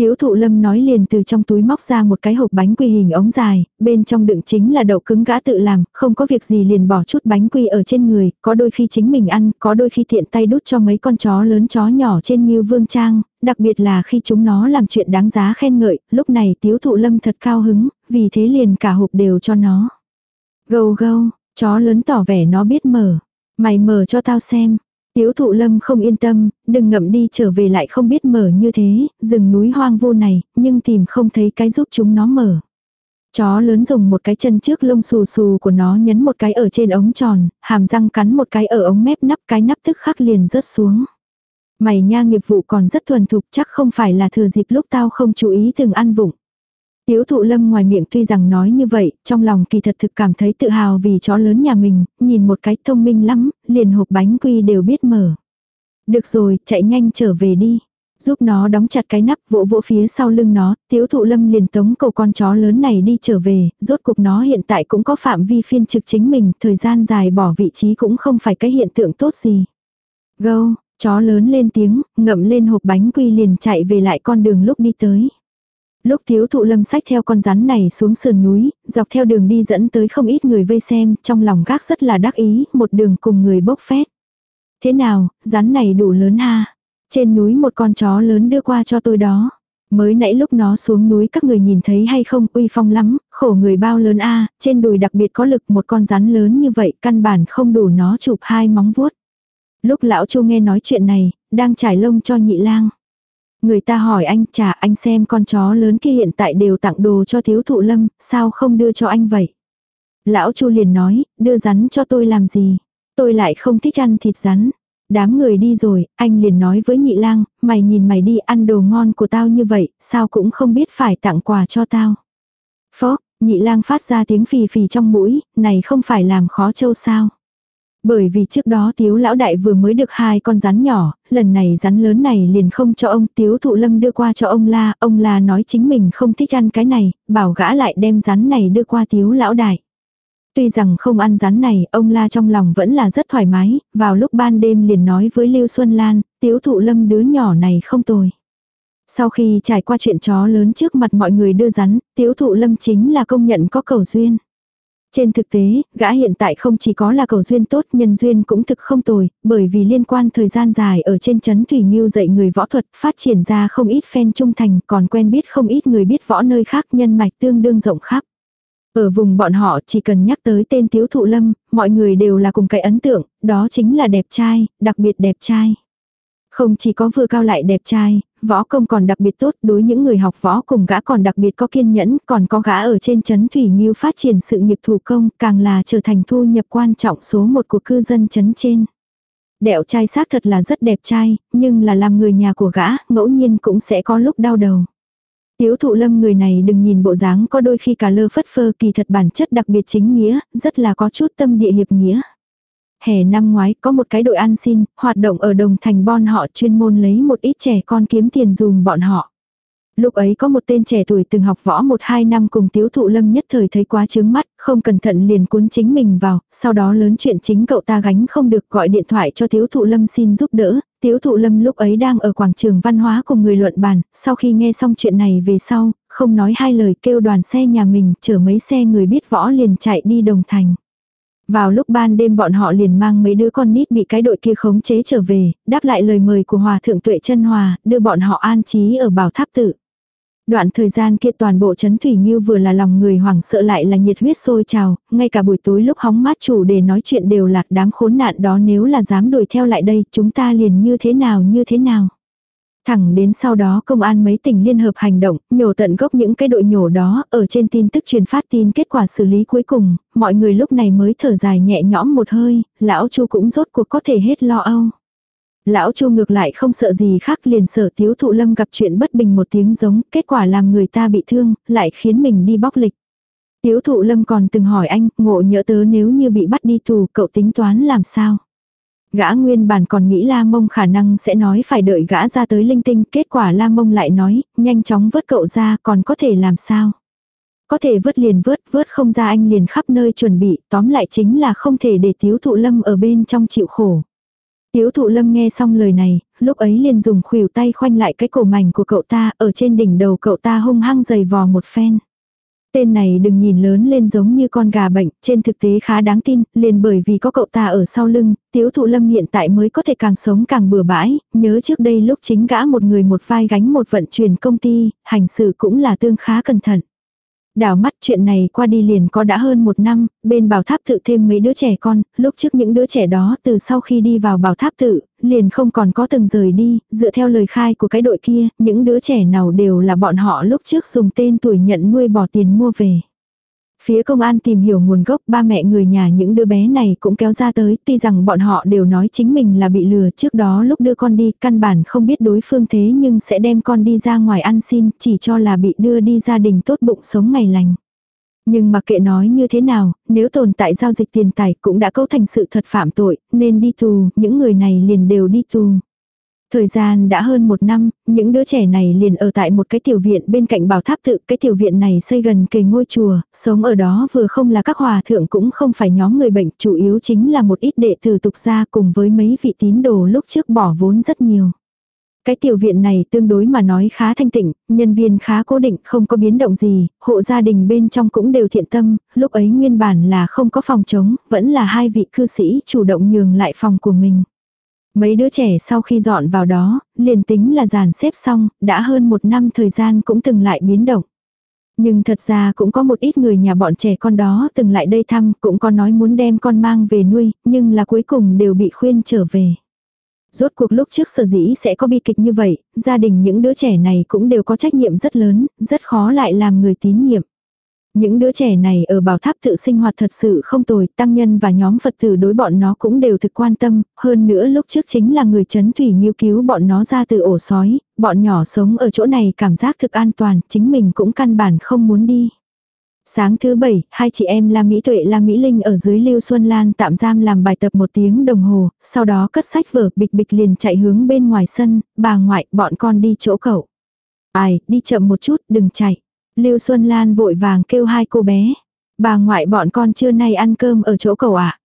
Tiếu thụ lâm nói liền từ trong túi móc ra một cái hộp bánh quy hình ống dài, bên trong đựng chính là đậu cứng gã tự làm, không có việc gì liền bỏ chút bánh quy ở trên người, có đôi khi chính mình ăn, có đôi khi tiện tay đút cho mấy con chó lớn chó nhỏ trên như vương trang, đặc biệt là khi chúng nó làm chuyện đáng giá khen ngợi, lúc này tiếu thụ lâm thật cao hứng, vì thế liền cả hộp đều cho nó. Gâu gâu, chó lớn tỏ vẻ nó biết mở, mày mở cho tao xem, Tiếu thụ lâm không yên tâm, đừng ngậm đi trở về lại không biết mở như thế, rừng núi hoang vô này, nhưng tìm không thấy cái giúp chúng nó mở. Chó lớn dùng một cái chân trước lông xù xù của nó nhấn một cái ở trên ống tròn, hàm răng cắn một cái ở ống mép nắp cái nắp tức khắc liền rớt xuống. Mày nha nghiệp vụ còn rất thuần thục chắc không phải là thừa dịp lúc tao không chú ý từng ăn vụng. Tiếu thụ lâm ngoài miệng tuy rằng nói như vậy, trong lòng kỳ thật thực cảm thấy tự hào vì chó lớn nhà mình, nhìn một cái thông minh lắm, liền hộp bánh quy đều biết mở. Được rồi, chạy nhanh trở về đi. Giúp nó đóng chặt cái nắp vỗ vỗ phía sau lưng nó, tiếu thụ lâm liền tống cầu con chó lớn này đi trở về, rốt cuộc nó hiện tại cũng có phạm vi phiên trực chính mình, thời gian dài bỏ vị trí cũng không phải cái hiện tượng tốt gì. Gâu, chó lớn lên tiếng, ngậm lên hộp bánh quy liền chạy về lại con đường lúc đi tới. Lúc thiếu thụ lâm sách theo con rắn này xuống sườn núi, dọc theo đường đi dẫn tới không ít người vây xem, trong lòng gác rất là đắc ý, một đường cùng người bốc phét. Thế nào, rắn này đủ lớn ha. Trên núi một con chó lớn đưa qua cho tôi đó. Mới nãy lúc nó xuống núi các người nhìn thấy hay không uy phong lắm, khổ người bao lớn a trên đùi đặc biệt có lực một con rắn lớn như vậy căn bản không đủ nó chụp hai móng vuốt. Lúc lão chu nghe nói chuyện này, đang trải lông cho nhị lang. Người ta hỏi anh chả anh xem con chó lớn kia hiện tại đều tặng đồ cho thiếu thụ lâm, sao không đưa cho anh vậy? Lão Chu liền nói, đưa rắn cho tôi làm gì? Tôi lại không thích ăn thịt rắn. Đám người đi rồi, anh liền nói với nhị lang, mày nhìn mày đi ăn đồ ngon của tao như vậy, sao cũng không biết phải tặng quà cho tao. Phó, nhị lang phát ra tiếng phì phì trong mũi, này không phải làm khó châu sao. Bởi vì trước đó tiếu lão đại vừa mới được hai con rắn nhỏ, lần này rắn lớn này liền không cho ông tiếu thụ lâm đưa qua cho ông la, ông la nói chính mình không thích ăn cái này, bảo gã lại đem rắn này đưa qua tiếu lão đại. Tuy rằng không ăn rắn này, ông la trong lòng vẫn là rất thoải mái, vào lúc ban đêm liền nói với Lưu Xuân Lan, tiếu thụ lâm đứa nhỏ này không tồi. Sau khi trải qua chuyện chó lớn trước mặt mọi người đưa rắn, tiếu thụ lâm chính là công nhận có cầu duyên. Trên thực tế, gã hiện tại không chỉ có là cầu duyên tốt, nhân duyên cũng thực không tồi, bởi vì liên quan thời gian dài ở trên chấn Thủy Nghiêu dạy người võ thuật, phát triển ra không ít fan trung thành, còn quen biết không ít người biết võ nơi khác nhân mạch tương đương rộng khắp. Ở vùng bọn họ chỉ cần nhắc tới tên Tiếu Thụ Lâm, mọi người đều là cùng cái ấn tượng, đó chính là đẹp trai, đặc biệt đẹp trai. Không chỉ có vừa cao lại đẹp trai, võ công còn đặc biệt tốt, đối những người học võ cùng gã còn đặc biệt có kiên nhẫn, còn có gã ở trên chấn Thủy Nghiêu phát triển sự nghiệp thủ công, càng là trở thành thu nhập quan trọng số một của cư dân chấn trên. Đẹo trai xác thật là rất đẹp trai, nhưng là làm người nhà của gã, ngẫu nhiên cũng sẽ có lúc đau đầu. Tiếu thụ lâm người này đừng nhìn bộ dáng có đôi khi cả lơ phất phơ kỳ thật bản chất đặc biệt chính nghĩa, rất là có chút tâm địa hiệp nghĩa. Hè năm ngoái có một cái đội ăn xin, hoạt động ở đồng thành bon họ chuyên môn lấy một ít trẻ con kiếm tiền dùm bọn họ. Lúc ấy có một tên trẻ tuổi từng học võ một hai năm cùng tiếu thụ lâm nhất thời thấy quá chướng mắt, không cẩn thận liền cuốn chính mình vào, sau đó lớn chuyện chính cậu ta gánh không được gọi điện thoại cho tiếu thụ lâm xin giúp đỡ. Tiếu thụ lâm lúc ấy đang ở quảng trường văn hóa cùng người luận bàn, sau khi nghe xong chuyện này về sau, không nói hai lời kêu đoàn xe nhà mình chở mấy xe người biết võ liền chạy đi đồng thành. Vào lúc ban đêm bọn họ liền mang mấy đứa con nít bị cái đội kia khống chế trở về, đáp lại lời mời của Hòa Thượng Tuệ chân Hòa, đưa bọn họ an trí ở bảo tháp tự. Đoạn thời gian kia toàn bộ chấn Thủy như vừa là lòng người hoảng sợ lại là nhiệt huyết sôi trào, ngay cả buổi tối lúc hóng mát chủ để nói chuyện đều là đám khốn nạn đó nếu là dám đuổi theo lại đây chúng ta liền như thế nào như thế nào. Thẳng đến sau đó công an mấy tỉnh liên hợp hành động, nhổ tận gốc những cái đội nhổ đó, ở trên tin tức truyền phát tin kết quả xử lý cuối cùng, mọi người lúc này mới thở dài nhẹ nhõm một hơi, lão chu cũng rốt cuộc có thể hết lo âu. Lão Chu ngược lại không sợ gì khác liền sợ tiếu thụ lâm gặp chuyện bất bình một tiếng giống, kết quả làm người ta bị thương, lại khiến mình đi bóc lịch. Tiếu thụ lâm còn từng hỏi anh, ngộ nhỡ tớ nếu như bị bắt đi tù, cậu tính toán làm sao? Gã nguyên bản còn nghĩ La Mông khả năng sẽ nói phải đợi gã ra tới linh tinh, kết quả La Mông lại nói, nhanh chóng vớt cậu ra còn có thể làm sao? Có thể vớt liền vớt, vớt không ra anh liền khắp nơi chuẩn bị, tóm lại chính là không thể để tiếu thụ lâm ở bên trong chịu khổ. Tiếu thụ lâm nghe xong lời này, lúc ấy liền dùng khuỷu tay khoanh lại cái cổ mảnh của cậu ta, ở trên đỉnh đầu cậu ta hung hăng giày vò một phen. Tên này đừng nhìn lớn lên giống như con gà bệnh, trên thực tế khá đáng tin, liền bởi vì có cậu ta ở sau lưng, tiếu thụ lâm hiện tại mới có thể càng sống càng bừa bãi, nhớ trước đây lúc chính gã một người một vai gánh một vận chuyển công ty, hành sự cũng là tương khá cẩn thận. Đảo mắt chuyện này qua đi liền có đã hơn một năm, bên bảo tháp tự thêm mấy đứa trẻ con, lúc trước những đứa trẻ đó từ sau khi đi vào bảo tháp tự, liền không còn có từng rời đi, dựa theo lời khai của cái đội kia, những đứa trẻ nào đều là bọn họ lúc trước dùng tên tuổi nhận nuôi bỏ tiền mua về. Phía công an tìm hiểu nguồn gốc ba mẹ người nhà những đứa bé này cũng kéo ra tới, tuy rằng bọn họ đều nói chính mình là bị lừa trước đó lúc đưa con đi, căn bản không biết đối phương thế nhưng sẽ đem con đi ra ngoài ăn xin, chỉ cho là bị đưa đi gia đình tốt bụng sống ngày lành. Nhưng mặc kệ nói như thế nào, nếu tồn tại giao dịch tiền tài cũng đã cấu thành sự thật phạm tội, nên đi tù, những người này liền đều đi tù. Thời gian đã hơn một năm, những đứa trẻ này liền ở tại một cái tiểu viện bên cạnh bảo tháp tự. Cái tiểu viện này xây gần kề ngôi chùa, sống ở đó vừa không là các hòa thượng cũng không phải nhóm người bệnh, chủ yếu chính là một ít đệ tử tục gia cùng với mấy vị tín đồ lúc trước bỏ vốn rất nhiều. Cái tiểu viện này tương đối mà nói khá thanh tịnh, nhân viên khá cố định, không có biến động gì, hộ gia đình bên trong cũng đều thiện tâm, lúc ấy nguyên bản là không có phòng trống, vẫn là hai vị cư sĩ chủ động nhường lại phòng của mình. Mấy đứa trẻ sau khi dọn vào đó, liền tính là dàn xếp xong, đã hơn một năm thời gian cũng từng lại biến động. Nhưng thật ra cũng có một ít người nhà bọn trẻ con đó từng lại đây thăm, cũng có nói muốn đem con mang về nuôi, nhưng là cuối cùng đều bị khuyên trở về. Rốt cuộc lúc trước sở dĩ sẽ có bi kịch như vậy, gia đình những đứa trẻ này cũng đều có trách nhiệm rất lớn, rất khó lại làm người tín nhiệm. Những đứa trẻ này ở bảo tháp tự sinh hoạt thật sự không tồi, tăng nhân và nhóm Phật tử đối bọn nó cũng đều thực quan tâm, hơn nữa lúc trước chính là người chấn thủy nghiêu cứu bọn nó ra từ ổ sói, bọn nhỏ sống ở chỗ này cảm giác thực an toàn, chính mình cũng căn bản không muốn đi. Sáng thứ bảy, hai chị em La Mỹ Tuệ La Mỹ Linh ở dưới Lưu Xuân Lan tạm giam làm bài tập một tiếng đồng hồ, sau đó cất sách vở bịch bịch liền chạy hướng bên ngoài sân, bà ngoại bọn con đi chỗ cậu. Ai, đi chậm một chút, đừng chạy. Lưu Xuân Lan vội vàng kêu hai cô bé. Bà ngoại bọn con trưa nay ăn cơm ở chỗ cậu ạ. À?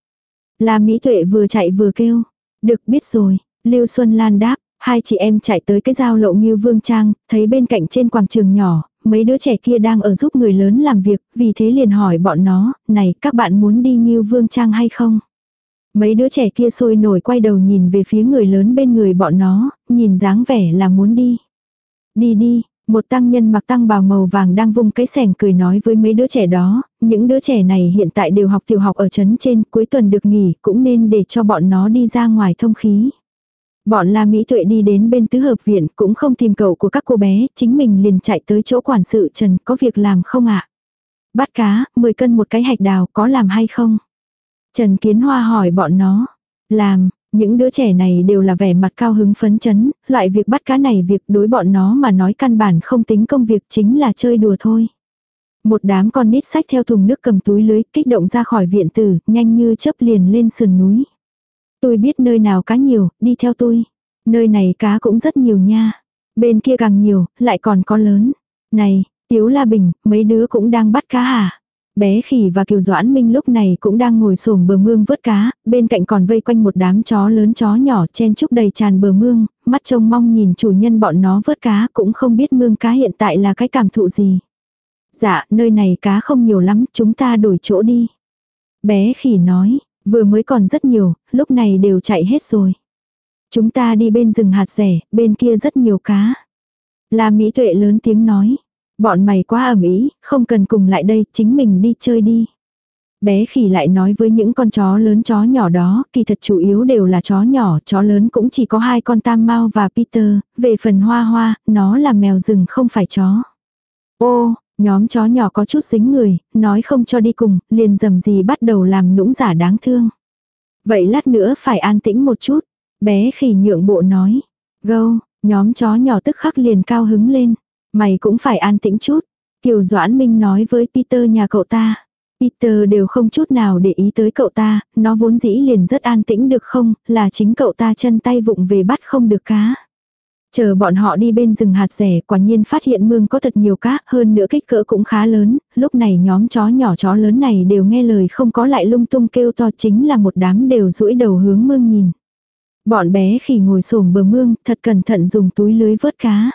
La Mỹ Tuệ vừa chạy vừa kêu. Được biết rồi. Lưu Xuân Lan đáp. Hai chị em chạy tới cái giao lộ như Vương Trang, thấy bên cạnh trên quảng trường nhỏ, mấy đứa trẻ kia đang ở giúp người lớn làm việc, vì thế liền hỏi bọn nó, này các bạn muốn đi như Vương Trang hay không? Mấy đứa trẻ kia sôi nổi quay đầu nhìn về phía người lớn bên người bọn nó, nhìn dáng vẻ là muốn đi. Đi đi, một tăng nhân mặc tăng bào màu vàng đang vung cái sẻng cười nói với mấy đứa trẻ đó, những đứa trẻ này hiện tại đều học tiểu học ở trấn trên, cuối tuần được nghỉ, cũng nên để cho bọn nó đi ra ngoài thông khí. Bọn La Mỹ Tuệ đi đến bên tứ hợp viện cũng không tìm cậu của các cô bé, chính mình liền chạy tới chỗ quản sự Trần có việc làm không ạ? Bắt cá, 10 cân một cái hạch đào có làm hay không? Trần Kiến Hoa hỏi bọn nó. Làm, những đứa trẻ này đều là vẻ mặt cao hứng phấn chấn, loại việc bắt cá này việc đối bọn nó mà nói căn bản không tính công việc chính là chơi đùa thôi. Một đám con nít sách theo thùng nước cầm túi lưới kích động ra khỏi viện tử, nhanh như chớp liền lên sườn núi. Tôi biết nơi nào cá nhiều, đi theo tôi. Nơi này cá cũng rất nhiều nha. Bên kia càng nhiều, lại còn có lớn. Này, Tiếu La Bình, mấy đứa cũng đang bắt cá hả? Bé khỉ và Kiều Doãn Minh lúc này cũng đang ngồi xổm bờ mương vớt cá, bên cạnh còn vây quanh một đám chó lớn chó nhỏ chen chúc đầy tràn bờ mương, mắt trông mong nhìn chủ nhân bọn nó vớt cá cũng không biết mương cá hiện tại là cái cảm thụ gì. Dạ, nơi này cá không nhiều lắm, chúng ta đổi chỗ đi. Bé khỉ nói, vừa mới còn rất nhiều, lúc này đều chạy hết rồi. Chúng ta đi bên rừng hạt rẻ, bên kia rất nhiều cá. La Mỹ Tuệ lớn tiếng nói, bọn mày quá ẩm ý, không cần cùng lại đây, chính mình đi chơi đi. Bé khỉ lại nói với những con chó lớn chó nhỏ đó, kỳ thật chủ yếu đều là chó nhỏ, chó lớn cũng chỉ có hai con tam mau và Peter, về phần hoa hoa, nó là mèo rừng không phải chó. Ô, Nhóm chó nhỏ có chút dính người, nói không cho đi cùng, liền dầm gì bắt đầu làm nũng giả đáng thương. Vậy lát nữa phải an tĩnh một chút. Bé khỉ nhượng bộ nói. Gâu, nhóm chó nhỏ tức khắc liền cao hứng lên. Mày cũng phải an tĩnh chút. Kiều Doãn Minh nói với Peter nhà cậu ta. Peter đều không chút nào để ý tới cậu ta, nó vốn dĩ liền rất an tĩnh được không, là chính cậu ta chân tay vụng về bắt không được cá. Chờ bọn họ đi bên rừng hạt rẻ quả nhiên phát hiện mương có thật nhiều cá, hơn nữa kích cỡ cũng khá lớn, lúc này nhóm chó nhỏ chó lớn này đều nghe lời không có lại lung tung kêu to chính là một đám đều rũi đầu hướng mương nhìn. Bọn bé khi ngồi xổm bờ mương thật cẩn thận dùng túi lưới vớt cá.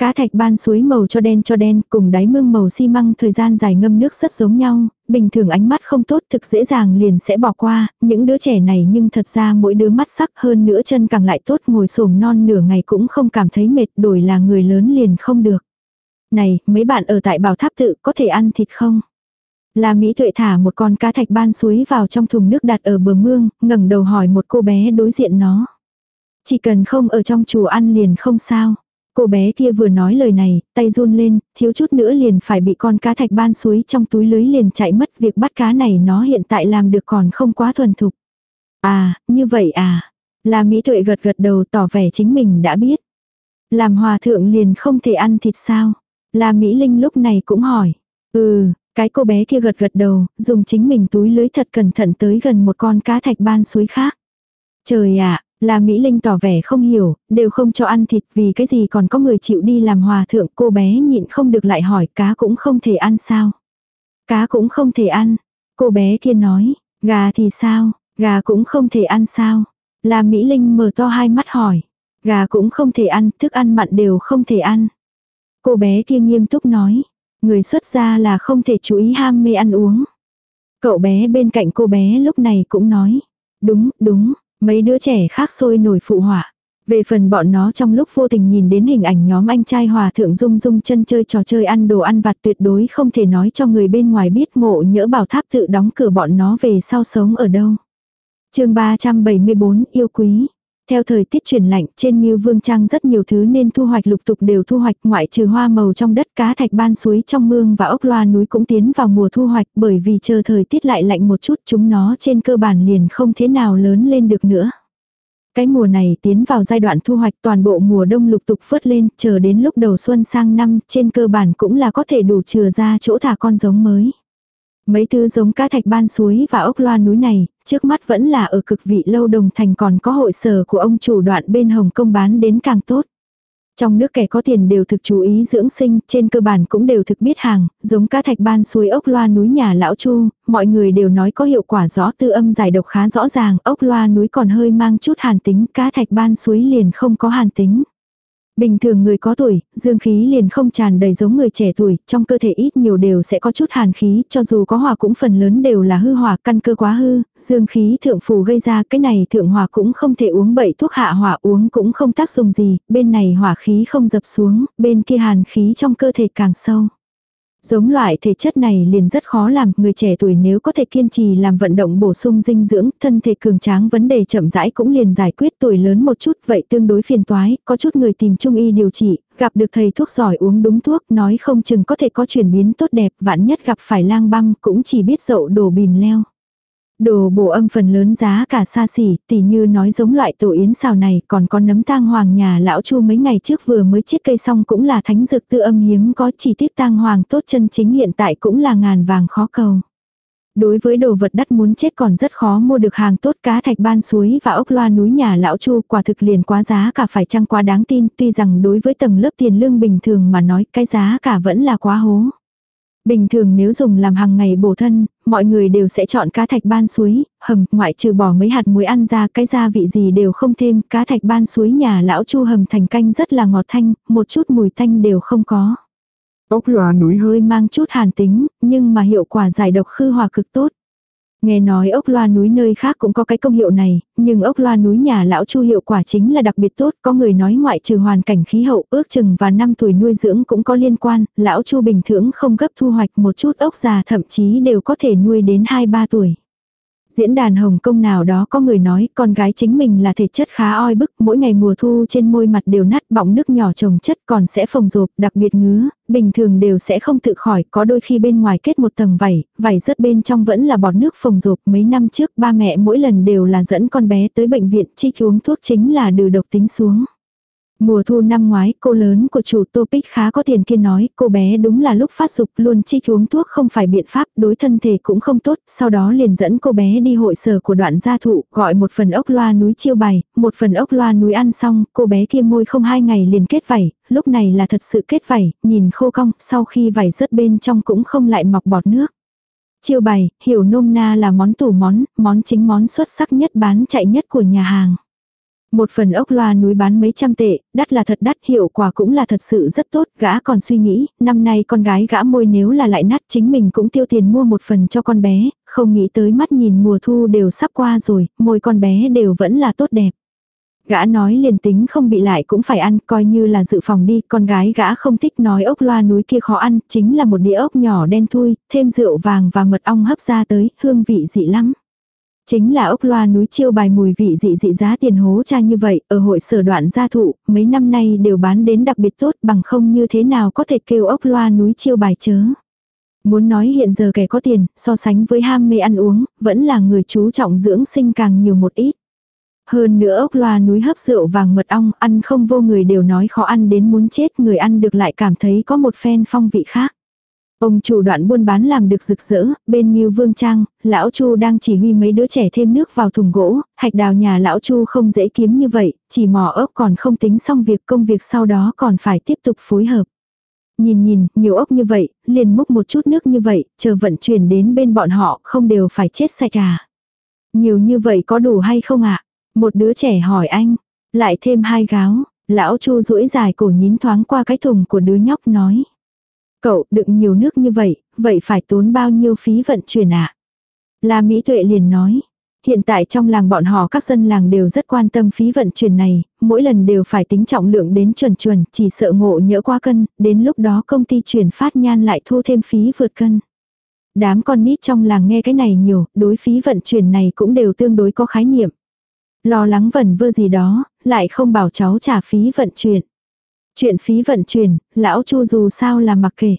Cá thạch ban suối màu cho đen cho đen cùng đáy mương màu xi măng thời gian dài ngâm nước rất giống nhau, bình thường ánh mắt không tốt thực dễ dàng liền sẽ bỏ qua, những đứa trẻ này nhưng thật ra mỗi đứa mắt sắc hơn nữa chân càng lại tốt ngồi xổm non nửa ngày cũng không cảm thấy mệt đổi là người lớn liền không được. Này, mấy bạn ở tại bảo tháp tự có thể ăn thịt không? Là Mỹ Tuệ thả một con cá thạch ban suối vào trong thùng nước đặt ở bờ mương, ngẩng đầu hỏi một cô bé đối diện nó. Chỉ cần không ở trong chùa ăn liền không sao. Cô bé kia vừa nói lời này, tay run lên, thiếu chút nữa liền phải bị con cá thạch ban suối trong túi lưới liền chạy mất việc bắt cá này nó hiện tại làm được còn không quá thuần thục. À, như vậy à. Là Mỹ Tuệ gật gật đầu tỏ vẻ chính mình đã biết. Làm hòa thượng liền không thể ăn thịt sao. Là Mỹ Linh lúc này cũng hỏi. Ừ, cái cô bé kia gật gật đầu, dùng chính mình túi lưới thật cẩn thận tới gần một con cá thạch ban suối khác. Trời ạ, là Mỹ Linh tỏ vẻ không hiểu, đều không cho ăn thịt vì cái gì còn có người chịu đi làm hòa thượng cô bé nhịn không được lại hỏi cá cũng không thể ăn sao. Cá cũng không thể ăn. Cô bé kia nói, gà thì sao, gà cũng không thể ăn sao. Là Mỹ Linh mở to hai mắt hỏi, gà cũng không thể ăn, thức ăn mặn đều không thể ăn. Cô bé kia nghiêm túc nói, người xuất gia là không thể chú ý ham mê ăn uống. Cậu bé bên cạnh cô bé lúc này cũng nói, đúng, đúng, Mấy đứa trẻ khác sôi nổi phụ họa. Về phần bọn nó trong lúc vô tình nhìn đến hình ảnh nhóm anh trai hòa thượng dung dung chân chơi trò chơi ăn đồ ăn vặt tuyệt đối không thể nói cho người bên ngoài biết ngộ nhỡ bảo tháp tự đóng cửa bọn nó về sau sống ở đâu. chương 374 yêu quý. Theo thời tiết chuyển lạnh, trên Ngưu Vương Trang rất nhiều thứ nên thu hoạch lục tục đều thu hoạch, ngoại trừ hoa màu trong đất cá thạch ban suối trong mương và ốc loa núi cũng tiến vào mùa thu hoạch, bởi vì chờ thời tiết lại lạnh một chút, chúng nó trên cơ bản liền không thế nào lớn lên được nữa. Cái mùa này tiến vào giai đoạn thu hoạch toàn bộ mùa đông lục tục phớt lên, chờ đến lúc đầu xuân sang năm, trên cơ bản cũng là có thể đủ chừa ra chỗ thả con giống mới. Mấy thứ giống cá thạch ban suối và ốc loa núi này, trước mắt vẫn là ở cực vị lâu đồng thành còn có hội sở của ông chủ đoạn bên Hồng Kông bán đến càng tốt. Trong nước kẻ có tiền đều thực chú ý dưỡng sinh, trên cơ bản cũng đều thực biết hàng, giống cá thạch ban suối ốc loa núi nhà lão chu, mọi người đều nói có hiệu quả rõ tư âm giải độc khá rõ ràng, ốc loa núi còn hơi mang chút hàn tính, cá thạch ban suối liền không có hàn tính. Bình thường người có tuổi, dương khí liền không tràn đầy giống người trẻ tuổi, trong cơ thể ít nhiều đều sẽ có chút hàn khí, cho dù có hỏa cũng phần lớn đều là hư hỏa, căn cơ quá hư, dương khí thượng phù gây ra cái này thượng hỏa cũng không thể uống bậy thuốc hạ hỏa uống cũng không tác dụng gì, bên này hỏa khí không dập xuống, bên kia hàn khí trong cơ thể càng sâu. Giống loại thể chất này liền rất khó làm, người trẻ tuổi nếu có thể kiên trì làm vận động bổ sung dinh dưỡng, thân thể cường tráng vấn đề chậm rãi cũng liền giải quyết tuổi lớn một chút, vậy tương đối phiền toái, có chút người tìm trung y điều trị, gặp được thầy thuốc giỏi uống đúng thuốc, nói không chừng có thể có chuyển biến tốt đẹp, vạn nhất gặp phải lang băm cũng chỉ biết dậu đổ bìm leo. Đồ bộ âm phần lớn giá cả xa xỉ, tỉ như nói giống loại tổ yến xào này, còn có nấm tang hoàng nhà lão chu mấy ngày trước vừa mới chiết cây xong cũng là thánh dược tư âm hiếm có chỉ tiết tang hoàng tốt chân chính hiện tại cũng là ngàn vàng khó cầu. Đối với đồ vật đắt muốn chết còn rất khó mua được hàng tốt cá thạch ban suối và ốc loa núi nhà lão chu quả thực liền quá giá cả phải chăng quá đáng tin tuy rằng đối với tầng lớp tiền lương bình thường mà nói cái giá cả vẫn là quá hố. Bình thường nếu dùng làm hàng ngày bổ thân, mọi người đều sẽ chọn cá thạch ban suối, hầm, ngoại trừ bỏ mấy hạt muối ăn ra cái gia vị gì đều không thêm, cá thạch ban suối nhà lão chu hầm thành canh rất là ngọt thanh, một chút mùi thanh đều không có. Ốc loa núi hơi mang chút hàn tính, nhưng mà hiệu quả giải độc khư hòa cực tốt. Nghe nói ốc loa núi nơi khác cũng có cái công hiệu này, nhưng ốc loa núi nhà lão chu hiệu quả chính là đặc biệt tốt, có người nói ngoại trừ hoàn cảnh khí hậu ước chừng và năm tuổi nuôi dưỡng cũng có liên quan, lão chu bình thường không gấp thu hoạch một chút ốc già thậm chí đều có thể nuôi đến 2-3 tuổi. Diễn đàn Hồng Kông nào đó có người nói con gái chính mình là thể chất khá oi bức, mỗi ngày mùa thu trên môi mặt đều nát bọng nước nhỏ trồng chất còn sẽ phồng rộp, đặc biệt ngứa, bình thường đều sẽ không tự khỏi, có đôi khi bên ngoài kết một tầng vảy, vảy rớt bên trong vẫn là bọt nước phồng rộp. Mấy năm trước ba mẹ mỗi lần đều là dẫn con bé tới bệnh viện chi uống thuốc chính là đừ độc tính xuống. Mùa thu năm ngoái, cô lớn của chủ Topic khá có tiền kia nói, cô bé đúng là lúc phát dục luôn chi uống thuốc không phải biện pháp, đối thân thể cũng không tốt, sau đó liền dẫn cô bé đi hội sở của đoạn gia thụ, gọi một phần ốc loa núi chiêu bày, một phần ốc loa núi ăn xong, cô bé kia môi không hai ngày liền kết vảy, lúc này là thật sự kết vảy, nhìn khô cong, sau khi vảy rớt bên trong cũng không lại mọc bọt nước. Chiêu bày, hiểu nôm na là món tủ món, món chính món xuất sắc nhất bán chạy nhất của nhà hàng. Một phần ốc loa núi bán mấy trăm tệ, đắt là thật đắt, hiệu quả cũng là thật sự rất tốt, gã còn suy nghĩ, năm nay con gái gã môi nếu là lại nát chính mình cũng tiêu tiền mua một phần cho con bé, không nghĩ tới mắt nhìn mùa thu đều sắp qua rồi, môi con bé đều vẫn là tốt đẹp. Gã nói liền tính không bị lại cũng phải ăn, coi như là dự phòng đi, con gái gã không thích nói ốc loa núi kia khó ăn, chính là một đĩa ốc nhỏ đen thui, thêm rượu vàng và mật ong hấp ra tới, hương vị dị lắm. Chính là ốc loa núi chiêu bài mùi vị dị dị giá tiền hố cha như vậy, ở hội sở đoạn gia thụ, mấy năm nay đều bán đến đặc biệt tốt bằng không như thế nào có thể kêu ốc loa núi chiêu bài chớ. Muốn nói hiện giờ kẻ có tiền, so sánh với ham mê ăn uống, vẫn là người chú trọng dưỡng sinh càng nhiều một ít. Hơn nữa ốc loa núi hấp rượu vàng mật ong, ăn không vô người đều nói khó ăn đến muốn chết, người ăn được lại cảm thấy có một phen phong vị khác. Ông chủ đoạn buôn bán làm được rực rỡ, bên Ngưu Vương Trang, lão Chu đang chỉ huy mấy đứa trẻ thêm nước vào thùng gỗ, hạch đào nhà lão Chu không dễ kiếm như vậy, chỉ mò ốc còn không tính xong việc công việc sau đó còn phải tiếp tục phối hợp. Nhìn nhìn, nhiều ốc như vậy, liền múc một chút nước như vậy, chờ vận chuyển đến bên bọn họ, không đều phải chết sạch à. Nhiều như vậy có đủ hay không ạ? Một đứa trẻ hỏi anh, lại thêm hai gáo, lão Chu duỗi dài cổ nhín thoáng qua cái thùng của đứa nhóc nói. Cậu đựng nhiều nước như vậy, vậy phải tốn bao nhiêu phí vận chuyển ạ? À? La Mỹ Tuệ liền nói. Hiện tại trong làng bọn họ các dân làng đều rất quan tâm phí vận chuyển này, mỗi lần đều phải tính trọng lượng đến chuẩn chuẩn, chỉ sợ ngộ nhỡ qua cân, đến lúc đó công ty chuyển phát nhan lại thu thêm phí vượt cân. Đám con nít trong làng nghe cái này nhiều, đối phí vận chuyển này cũng đều tương đối có khái niệm. Lo lắng vẩn vơ gì đó, lại không bảo cháu trả phí vận chuyển. Chuyện phí vận chuyển, lão Chu dù sao là mặc kệ.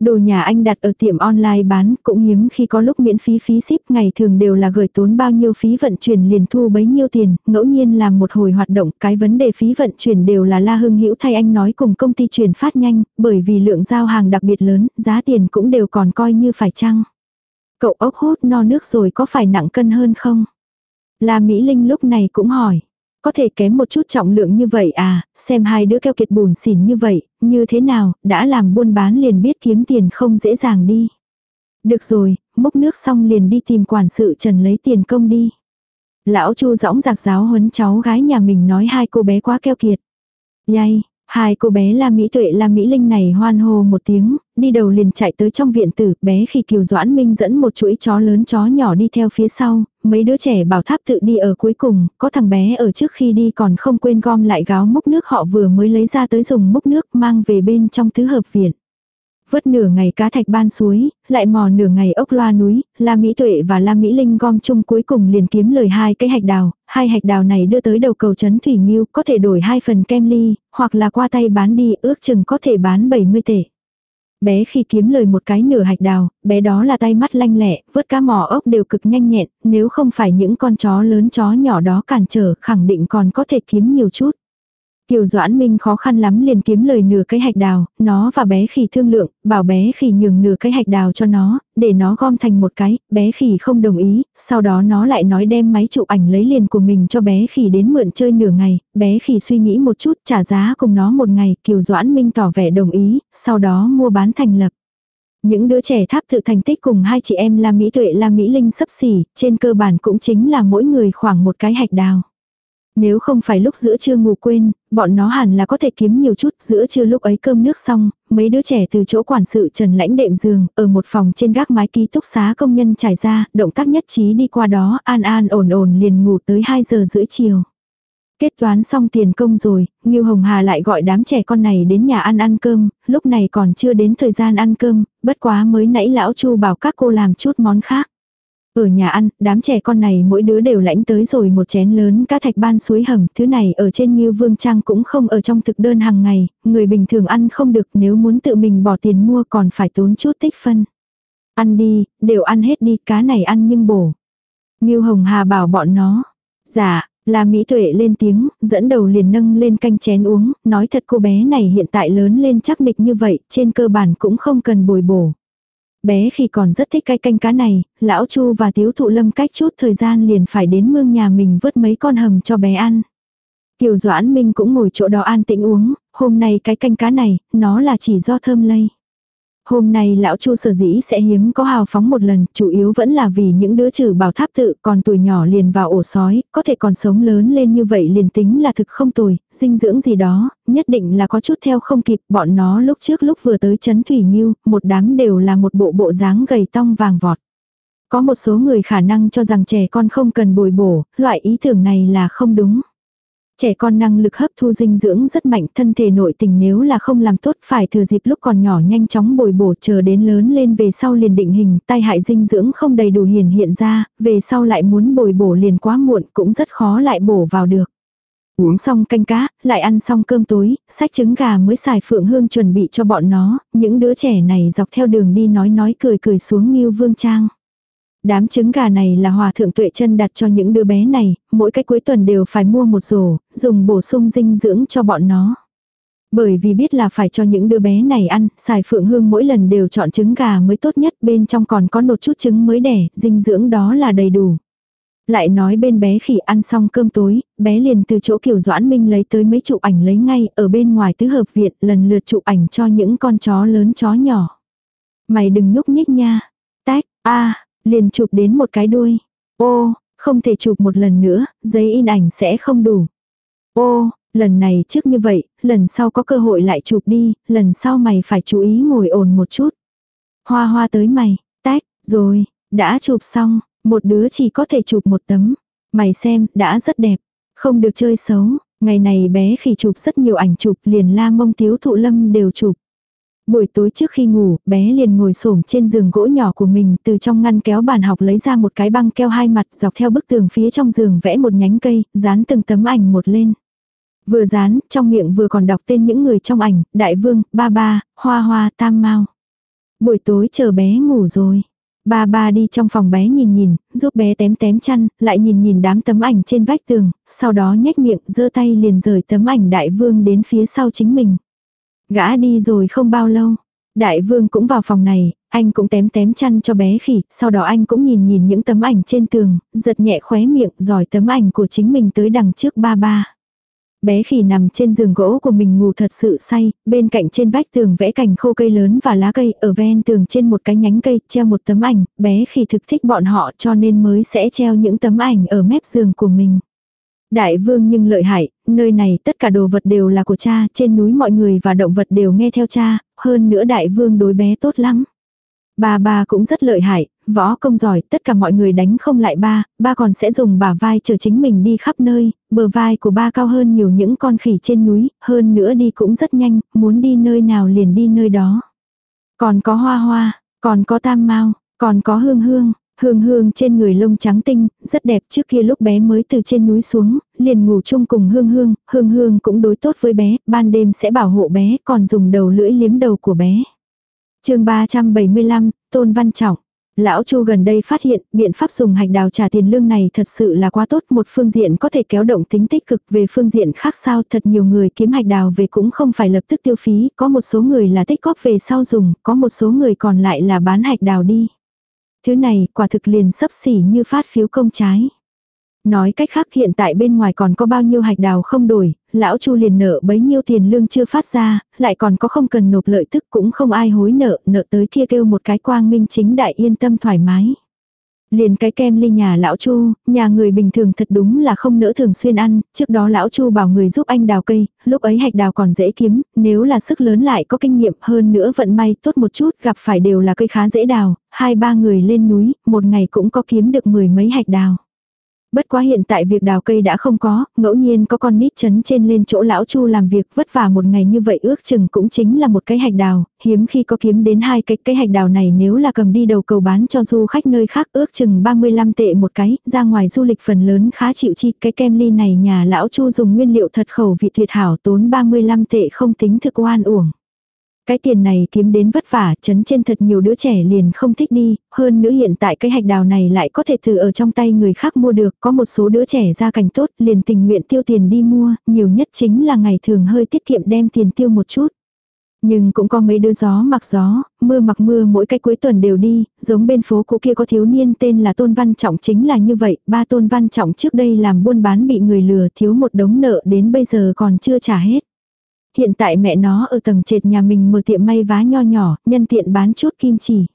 Đồ nhà anh đặt ở tiệm online bán cũng hiếm khi có lúc miễn phí phí ship ngày thường đều là gửi tốn bao nhiêu phí vận chuyển liền thu bấy nhiêu tiền, ngẫu nhiên làm một hồi hoạt động cái vấn đề phí vận chuyển đều là La Hưng Hữu thay anh nói cùng công ty chuyển phát nhanh, bởi vì lượng giao hàng đặc biệt lớn, giá tiền cũng đều còn coi như phải chăng. Cậu ốc hút no nước rồi có phải nặng cân hơn không? La Mỹ Linh lúc này cũng hỏi. Có thể kém một chút trọng lượng như vậy à, xem hai đứa keo kiệt bùn xỉn như vậy, như thế nào, đã làm buôn bán liền biết kiếm tiền không dễ dàng đi. Được rồi, múc nước xong liền đi tìm quản sự trần lấy tiền công đi. Lão chu dõng giặc giáo huấn cháu gái nhà mình nói hai cô bé quá keo kiệt. Yay, Hai cô bé La Mỹ Tuệ La Mỹ Linh này hoan hô một tiếng, đi đầu liền chạy tới trong viện tử, bé khi Kiều Doãn Minh dẫn một chuỗi chó lớn chó nhỏ đi theo phía sau, mấy đứa trẻ bảo tháp tự đi ở cuối cùng, có thằng bé ở trước khi đi còn không quên gom lại gáo múc nước họ vừa mới lấy ra tới dùng múc nước mang về bên trong tứ hợp viện vớt nửa ngày cá thạch ban suối, lại mò nửa ngày ốc loa núi, La Mỹ Tuệ và La Mỹ Linh gom chung cuối cùng liền kiếm lời hai cái hạch đào, hai hạch đào này đưa tới đầu cầu trấn Thủy Nghiêu có thể đổi hai phần kem ly, hoặc là qua tay bán đi ước chừng có thể bán 70 tệ. Bé khi kiếm lời một cái nửa hạch đào, bé đó là tay mắt lanh lẹ, vớt cá mỏ ốc đều cực nhanh nhẹn, nếu không phải những con chó lớn chó nhỏ đó cản trở khẳng định còn có thể kiếm nhiều chút. Kiều Doãn Minh khó khăn lắm liền kiếm lời nửa cái hạch đào, nó và bé khỉ thương lượng, bảo bé khỉ nhường nửa cái hạch đào cho nó, để nó gom thành một cái, bé khỉ không đồng ý, sau đó nó lại nói đem máy chụp ảnh lấy liền của mình cho bé khỉ đến mượn chơi nửa ngày, bé khỉ suy nghĩ một chút trả giá cùng nó một ngày, Kiều Doãn Minh tỏ vẻ đồng ý, sau đó mua bán thành lập. Những đứa trẻ tháp tự thành tích cùng hai chị em La Mỹ Tuệ La Mỹ Linh sấp xỉ, trên cơ bản cũng chính là mỗi người khoảng một cái hạch đào. Nếu không phải lúc giữa trưa ngủ quên, bọn nó hẳn là có thể kiếm nhiều chút, giữa trưa lúc ấy cơm nước xong, mấy đứa trẻ từ chỗ quản sự trần lãnh đệm giường, ở một phòng trên gác mái ký túc xá công nhân trải ra, động tác nhất trí đi qua đó, an an ổn ổn liền ngủ tới 2 giờ rưỡi chiều. Kết toán xong tiền công rồi, Ngưu Hồng Hà lại gọi đám trẻ con này đến nhà ăn ăn cơm, lúc này còn chưa đến thời gian ăn cơm, bất quá mới nãy lão Chu bảo các cô làm chút món khác. Ở nhà ăn, đám trẻ con này mỗi đứa đều lãnh tới rồi một chén lớn cá thạch ban suối hầm, thứ này ở trên như Vương Trang cũng không ở trong thực đơn hàng ngày, người bình thường ăn không được nếu muốn tự mình bỏ tiền mua còn phải tốn chút tích phân. Ăn đi, đều ăn hết đi, cá này ăn nhưng bổ. Ngưu Hồng Hà bảo bọn nó. Dạ, là Mỹ Tuệ lên tiếng, dẫn đầu liền nâng lên canh chén uống, nói thật cô bé này hiện tại lớn lên chắc nịch như vậy, trên cơ bản cũng không cần bồi bổ. Bé khi còn rất thích cái canh cá này, lão Chu và Tiếu Thụ Lâm cách chút thời gian liền phải đến mương nhà mình vớt mấy con hầm cho bé ăn. Kiều Doãn Minh cũng ngồi chỗ đó an tĩnh uống, hôm nay cái canh cá này, nó là chỉ do thơm lây. Hôm nay lão Chu sở dĩ sẽ hiếm có hào phóng một lần, chủ yếu vẫn là vì những đứa trừ bảo tháp tự còn tuổi nhỏ liền vào ổ sói, có thể còn sống lớn lên như vậy liền tính là thực không tồi, dinh dưỡng gì đó, nhất định là có chút theo không kịp, bọn nó lúc trước lúc vừa tới chấn Thủy Nghiêu, một đám đều là một bộ bộ dáng gầy tong vàng vọt. Có một số người khả năng cho rằng trẻ con không cần bồi bổ, loại ý tưởng này là không đúng. Trẻ con năng lực hấp thu dinh dưỡng rất mạnh, thân thể nội tình nếu là không làm tốt phải thừa dịp lúc còn nhỏ nhanh chóng bồi bổ chờ đến lớn lên về sau liền định hình, tai hại dinh dưỡng không đầy đủ hiển hiện ra, về sau lại muốn bồi bổ liền quá muộn cũng rất khó lại bổ vào được. Uống xong canh cá, lại ăn xong cơm tối, sách trứng gà mới xài phượng hương chuẩn bị cho bọn nó, những đứa trẻ này dọc theo đường đi nói nói cười cười xuống nghiêu vương trang. Đám trứng gà này là hòa thượng tuệ chân đặt cho những đứa bé này, mỗi cái cuối tuần đều phải mua một rổ, dùng bổ sung dinh dưỡng cho bọn nó. Bởi vì biết là phải cho những đứa bé này ăn, xài phượng hương mỗi lần đều chọn trứng gà mới tốt nhất, bên trong còn có một chút trứng mới đẻ, dinh dưỡng đó là đầy đủ. Lại nói bên bé khỉ ăn xong cơm tối, bé liền từ chỗ kiểu doãn minh lấy tới mấy chụp ảnh lấy ngay, ở bên ngoài tứ hợp viện lần lượt chụp ảnh cho những con chó lớn chó nhỏ. Mày đừng nhúc nhích nha. Tách, a Liền chụp đến một cái đuôi. Ô, không thể chụp một lần nữa, giấy in ảnh sẽ không đủ. Ô, lần này trước như vậy, lần sau có cơ hội lại chụp đi, lần sau mày phải chú ý ngồi ổn một chút. Hoa hoa tới mày, tách, rồi, đã chụp xong, một đứa chỉ có thể chụp một tấm. Mày xem, đã rất đẹp. Không được chơi xấu, ngày này bé khi chụp rất nhiều ảnh chụp liền la mông tiếu thụ lâm đều chụp. Buổi tối trước khi ngủ, bé liền ngồi xổm trên giường gỗ nhỏ của mình, từ trong ngăn kéo bàn học lấy ra một cái băng keo hai mặt, dọc theo bức tường phía trong giường vẽ một nhánh cây, dán từng tấm ảnh một lên. Vừa dán, trong miệng vừa còn đọc tên những người trong ảnh, đại vương, ba ba, hoa hoa, tam mau. Buổi tối chờ bé ngủ rồi. Ba ba đi trong phòng bé nhìn nhìn, giúp bé tém tém chăn, lại nhìn nhìn đám tấm ảnh trên vách tường, sau đó nhếch miệng, giơ tay liền rời tấm ảnh đại vương đến phía sau chính mình. Gã đi rồi không bao lâu. Đại vương cũng vào phòng này, anh cũng tém tém chăn cho bé khỉ, sau đó anh cũng nhìn nhìn những tấm ảnh trên tường, giật nhẹ khóe miệng, giỏi tấm ảnh của chính mình tới đằng trước ba ba. Bé khỉ nằm trên giường gỗ của mình ngủ thật sự say, bên cạnh trên vách tường vẽ cành khô cây lớn và lá cây, ở ven tường trên một cái nhánh cây, treo một tấm ảnh, bé khỉ thực thích bọn họ cho nên mới sẽ treo những tấm ảnh ở mép giường của mình. Đại vương nhưng lợi hại, nơi này tất cả đồ vật đều là của cha, trên núi mọi người và động vật đều nghe theo cha, hơn nữa đại vương đối bé tốt lắm. Ba ba cũng rất lợi hại, võ công giỏi, tất cả mọi người đánh không lại ba, ba còn sẽ dùng bả vai chờ chính mình đi khắp nơi, bờ vai của ba cao hơn nhiều những con khỉ trên núi, hơn nữa đi cũng rất nhanh, muốn đi nơi nào liền đi nơi đó. Còn có hoa hoa, còn có tam mau, còn có hương hương, Hương hương trên người lông trắng tinh, rất đẹp trước kia lúc bé mới từ trên núi xuống, liền ngủ chung cùng hương hương, hương hương cũng đối tốt với bé, ban đêm sẽ bảo hộ bé, còn dùng đầu lưỡi liếm đầu của bé. chương 375, Tôn Văn Trọng. Lão Chu gần đây phát hiện, biện pháp dùng hạch đào trả tiền lương này thật sự là quá tốt, một phương diện có thể kéo động tính tích cực về phương diện khác sao, thật nhiều người kiếm hạch đào về cũng không phải lập tức tiêu phí, có một số người là tích góp về sau dùng, có một số người còn lại là bán hạch đào đi. Thứ này, quả thực liền sấp xỉ như phát phiếu công trái. Nói cách khác hiện tại bên ngoài còn có bao nhiêu hạch đào không đổi, lão Chu liền nợ bấy nhiêu tiền lương chưa phát ra, lại còn có không cần nộp lợi tức cũng không ai hối nợ, nợ tới kia kêu một cái quang minh chính đại yên tâm thoải mái. Liền cái kem ly nhà lão Chu, nhà người bình thường thật đúng là không nỡ thường xuyên ăn, trước đó lão Chu bảo người giúp anh đào cây, lúc ấy hạch đào còn dễ kiếm, nếu là sức lớn lại có kinh nghiệm hơn nữa vận may tốt một chút, gặp phải đều là cây khá dễ đào, hai ba người lên núi, một ngày cũng có kiếm được mười mấy hạch đào. Bất quá hiện tại việc đào cây đã không có, ngẫu nhiên có con nít chấn trên lên chỗ lão chu làm việc vất vả một ngày như vậy ước chừng cũng chính là một cái hạch đào, hiếm khi có kiếm đến hai cái cái hạch đào này nếu là cầm đi đầu cầu bán cho du khách nơi khác ước chừng 35 tệ một cái, ra ngoài du lịch phần lớn khá chịu chi, cái kem ly này nhà lão chu dùng nguyên liệu thật khẩu vị tuyệt hảo tốn 35 tệ không tính thực oan uổng. Cái tiền này kiếm đến vất vả, chấn trên thật nhiều đứa trẻ liền không thích đi, hơn nữa hiện tại cái hạch đào này lại có thể từ ở trong tay người khác mua được, có một số đứa trẻ ra cảnh tốt liền tình nguyện tiêu tiền đi mua, nhiều nhất chính là ngày thường hơi tiết kiệm đem tiền tiêu một chút. Nhưng cũng có mấy đứa gió mặc gió, mưa mặc mưa mỗi cái cuối tuần đều đi, giống bên phố cũ kia có thiếu niên tên là Tôn Văn Trọng chính là như vậy, ba Tôn Văn Trọng trước đây làm buôn bán bị người lừa thiếu một đống nợ đến bây giờ còn chưa trả hết. Hiện tại mẹ nó ở tầng trệt nhà mình mở tiệm may vá nho nhỏ, nhân tiện bán chút kim chỉ.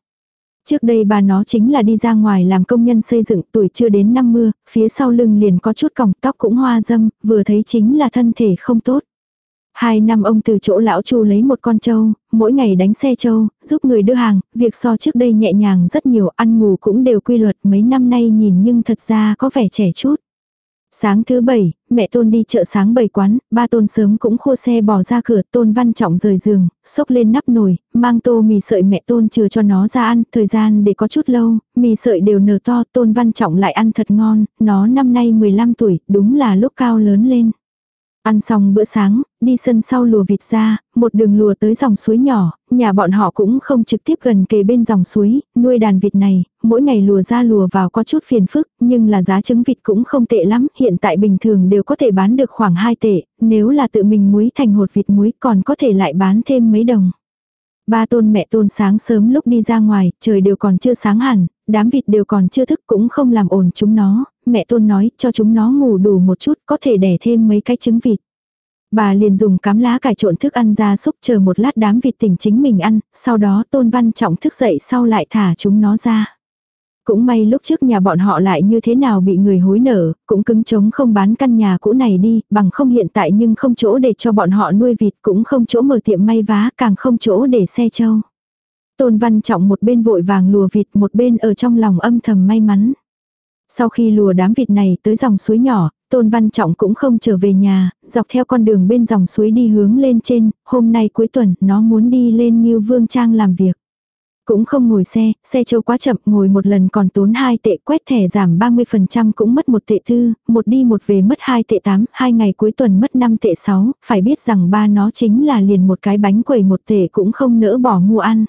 Trước đây bà nó chính là đi ra ngoài làm công nhân xây dựng tuổi chưa đến năm mưa, phía sau lưng liền có chút còng tóc cũng hoa dâm, vừa thấy chính là thân thể không tốt. Hai năm ông từ chỗ lão chu lấy một con trâu, mỗi ngày đánh xe trâu, giúp người đưa hàng, việc so trước đây nhẹ nhàng rất nhiều, ăn ngủ cũng đều quy luật mấy năm nay nhìn nhưng thật ra có vẻ trẻ chút. Sáng thứ bảy, mẹ Tôn đi chợ sáng bày quán, ba Tôn sớm cũng khô xe bỏ ra cửa, Tôn Văn Trọng rời giường, xốc lên nắp nồi, mang tô mì sợi mẹ Tôn chừa cho nó ra ăn, thời gian để có chút lâu, mì sợi đều nở to, Tôn Văn Trọng lại ăn thật ngon, nó năm nay 15 tuổi, đúng là lúc cao lớn lên. Ăn xong bữa sáng, đi sân sau lùa vịt ra, một đường lùa tới dòng suối nhỏ, nhà bọn họ cũng không trực tiếp gần kề bên dòng suối, nuôi đàn vịt này, mỗi ngày lùa ra lùa vào có chút phiền phức, nhưng là giá trứng vịt cũng không tệ lắm, hiện tại bình thường đều có thể bán được khoảng 2 tệ, nếu là tự mình muối thành hột vịt muối còn có thể lại bán thêm mấy đồng. Ba tôn mẹ tôn sáng sớm lúc đi ra ngoài, trời đều còn chưa sáng hẳn, đám vịt đều còn chưa thức cũng không làm ổn chúng nó, mẹ tôn nói cho chúng nó ngủ đủ một chút có thể đẻ thêm mấy cái trứng vịt. Bà liền dùng cám lá cải trộn thức ăn ra xúc chờ một lát đám vịt tỉnh chính mình ăn, sau đó tôn văn trọng thức dậy sau lại thả chúng nó ra. Cũng may lúc trước nhà bọn họ lại như thế nào bị người hối nở, cũng cứng chống không bán căn nhà cũ này đi, bằng không hiện tại nhưng không chỗ để cho bọn họ nuôi vịt cũng không chỗ mở tiệm may vá, càng không chỗ để xe trâu. Tôn Văn Trọng một bên vội vàng lùa vịt một bên ở trong lòng âm thầm may mắn. Sau khi lùa đám vịt này tới dòng suối nhỏ, Tôn Văn Trọng cũng không trở về nhà, dọc theo con đường bên dòng suối đi hướng lên trên, hôm nay cuối tuần nó muốn đi lên như Vương Trang làm việc. Cũng không ngồi xe, xe châu quá chậm, ngồi một lần còn tốn 2 tệ quét thẻ giảm 30% cũng mất một tệ tư, một đi một về mất 2 tệ 8, hai ngày cuối tuần mất 5 tệ 6, phải biết rằng ba nó chính là liền một cái bánh quẩy một tệ cũng không nỡ bỏ mua ăn.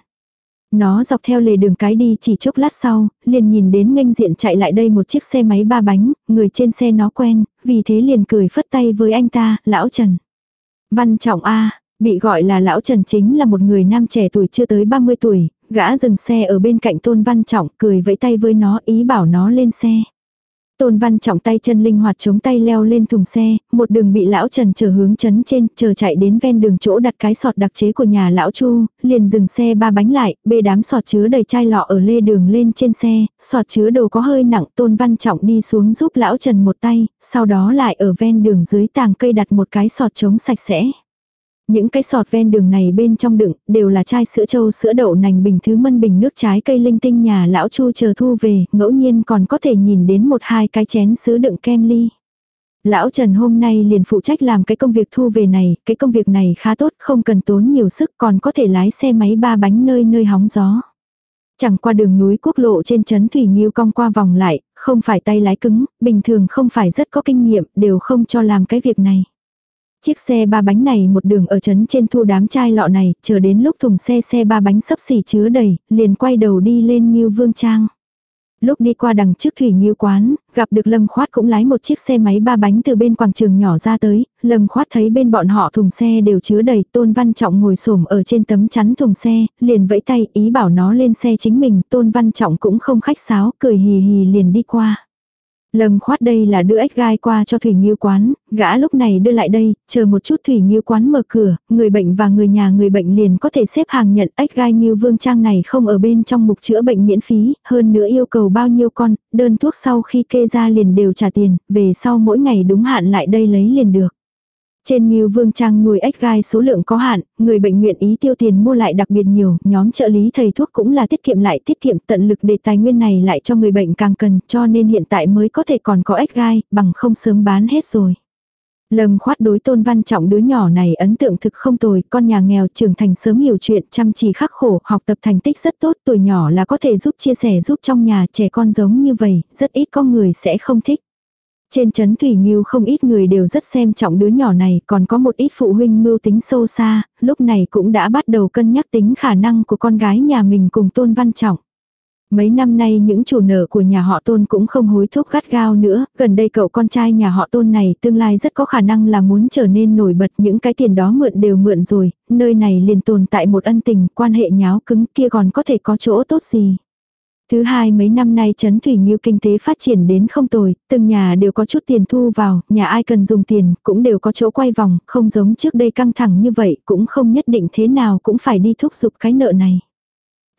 Nó dọc theo lề đường cái đi chỉ chốc lát sau, liền nhìn đến nghênh diện chạy lại đây một chiếc xe máy ba bánh, người trên xe nó quen, vì thế liền cười phất tay với anh ta, lão Trần. Văn Trọng A, bị gọi là lão Trần chính là một người nam trẻ tuổi chưa tới 30 tuổi, gã dừng xe ở bên cạnh Tôn Văn Trọng cười vẫy tay với nó ý bảo nó lên xe. Tôn Văn Trọng tay chân linh hoạt chống tay leo lên thùng xe, một đường bị lão Trần chờ hướng chấn trên, chờ chạy đến ven đường chỗ đặt cái sọt đặc chế của nhà lão Chu, liền dừng xe ba bánh lại, bê đám sọt chứa đầy chai lọ ở lê đường lên trên xe, sọt chứa đồ có hơi nặng, Tôn Văn Trọng đi xuống giúp lão Trần một tay, sau đó lại ở ven đường dưới tàng cây đặt một cái sọt chống sạch sẽ. Những cái sọt ven đường này bên trong đựng, đều là chai sữa trâu sữa đậu nành bình thứ mân bình nước trái cây linh tinh nhà lão chu chờ thu về, ngẫu nhiên còn có thể nhìn đến một hai cái chén sữa đựng kem ly. Lão Trần hôm nay liền phụ trách làm cái công việc thu về này, cái công việc này khá tốt, không cần tốn nhiều sức còn có thể lái xe máy ba bánh nơi nơi hóng gió. Chẳng qua đường núi quốc lộ trên chấn Thủy Nhiêu cong qua vòng lại, không phải tay lái cứng, bình thường không phải rất có kinh nghiệm, đều không cho làm cái việc này. Chiếc xe ba bánh này một đường ở trấn trên thu đám chai lọ này, chờ đến lúc thùng xe xe ba bánh sắp xỉ chứa đầy, liền quay đầu đi lên như Vương Trang. Lúc đi qua đằng trước thủy nghiêu quán, gặp được Lâm Khoát cũng lái một chiếc xe máy ba bánh từ bên quảng trường nhỏ ra tới, Lâm Khoát thấy bên bọn họ thùng xe đều chứa đầy, Tôn Văn Trọng ngồi xổm ở trên tấm chắn thùng xe, liền vẫy tay ý bảo nó lên xe chính mình, Tôn Văn Trọng cũng không khách sáo, cười hì hì liền đi qua. Lâm khoát đây là đưa ếch gai qua cho Thủy Nghiêu quán, gã lúc này đưa lại đây, chờ một chút Thủy Nghiêu quán mở cửa, người bệnh và người nhà người bệnh liền có thể xếp hàng nhận ếch gai Nghiêu Vương Trang này không ở bên trong mục chữa bệnh miễn phí, hơn nữa yêu cầu bao nhiêu con, đơn thuốc sau khi kê ra liền đều trả tiền, về sau mỗi ngày đúng hạn lại đây lấy liền được. Trên Ngưu Vương Trang nuôi ếch gai số lượng có hạn, người bệnh nguyện ý tiêu tiền mua lại đặc biệt nhiều, nhóm trợ lý thầy thuốc cũng là tiết kiệm lại tiết kiệm tận lực để tài nguyên này lại cho người bệnh càng cần cho nên hiện tại mới có thể còn có ếch gai, bằng không sớm bán hết rồi. Lâm khoát đối tôn văn trọng đứa nhỏ này ấn tượng thực không tồi, con nhà nghèo trưởng thành sớm hiểu chuyện, chăm chỉ khắc khổ, học tập thành tích rất tốt, tuổi nhỏ là có thể giúp chia sẻ giúp trong nhà trẻ con giống như vậy, rất ít có người sẽ không thích. Trên chấn Thủy Nghiêu không ít người đều rất xem trọng đứa nhỏ này, còn có một ít phụ huynh mưu tính sâu xa, lúc này cũng đã bắt đầu cân nhắc tính khả năng của con gái nhà mình cùng Tôn Văn Trọng. Mấy năm nay những chủ nợ của nhà họ Tôn cũng không hối thúc gắt gao nữa, gần đây cậu con trai nhà họ Tôn này tương lai rất có khả năng là muốn trở nên nổi bật những cái tiền đó mượn đều mượn rồi, nơi này liền tồn tại một ân tình, quan hệ nháo cứng kia còn có thể có chỗ tốt gì. Thứ hai mấy năm nay Trấn Thủy Nghiêu kinh tế phát triển đến không tồi, từng nhà đều có chút tiền thu vào, nhà ai cần dùng tiền cũng đều có chỗ quay vòng, không giống trước đây căng thẳng như vậy, cũng không nhất định thế nào cũng phải đi thúc giục cái nợ này.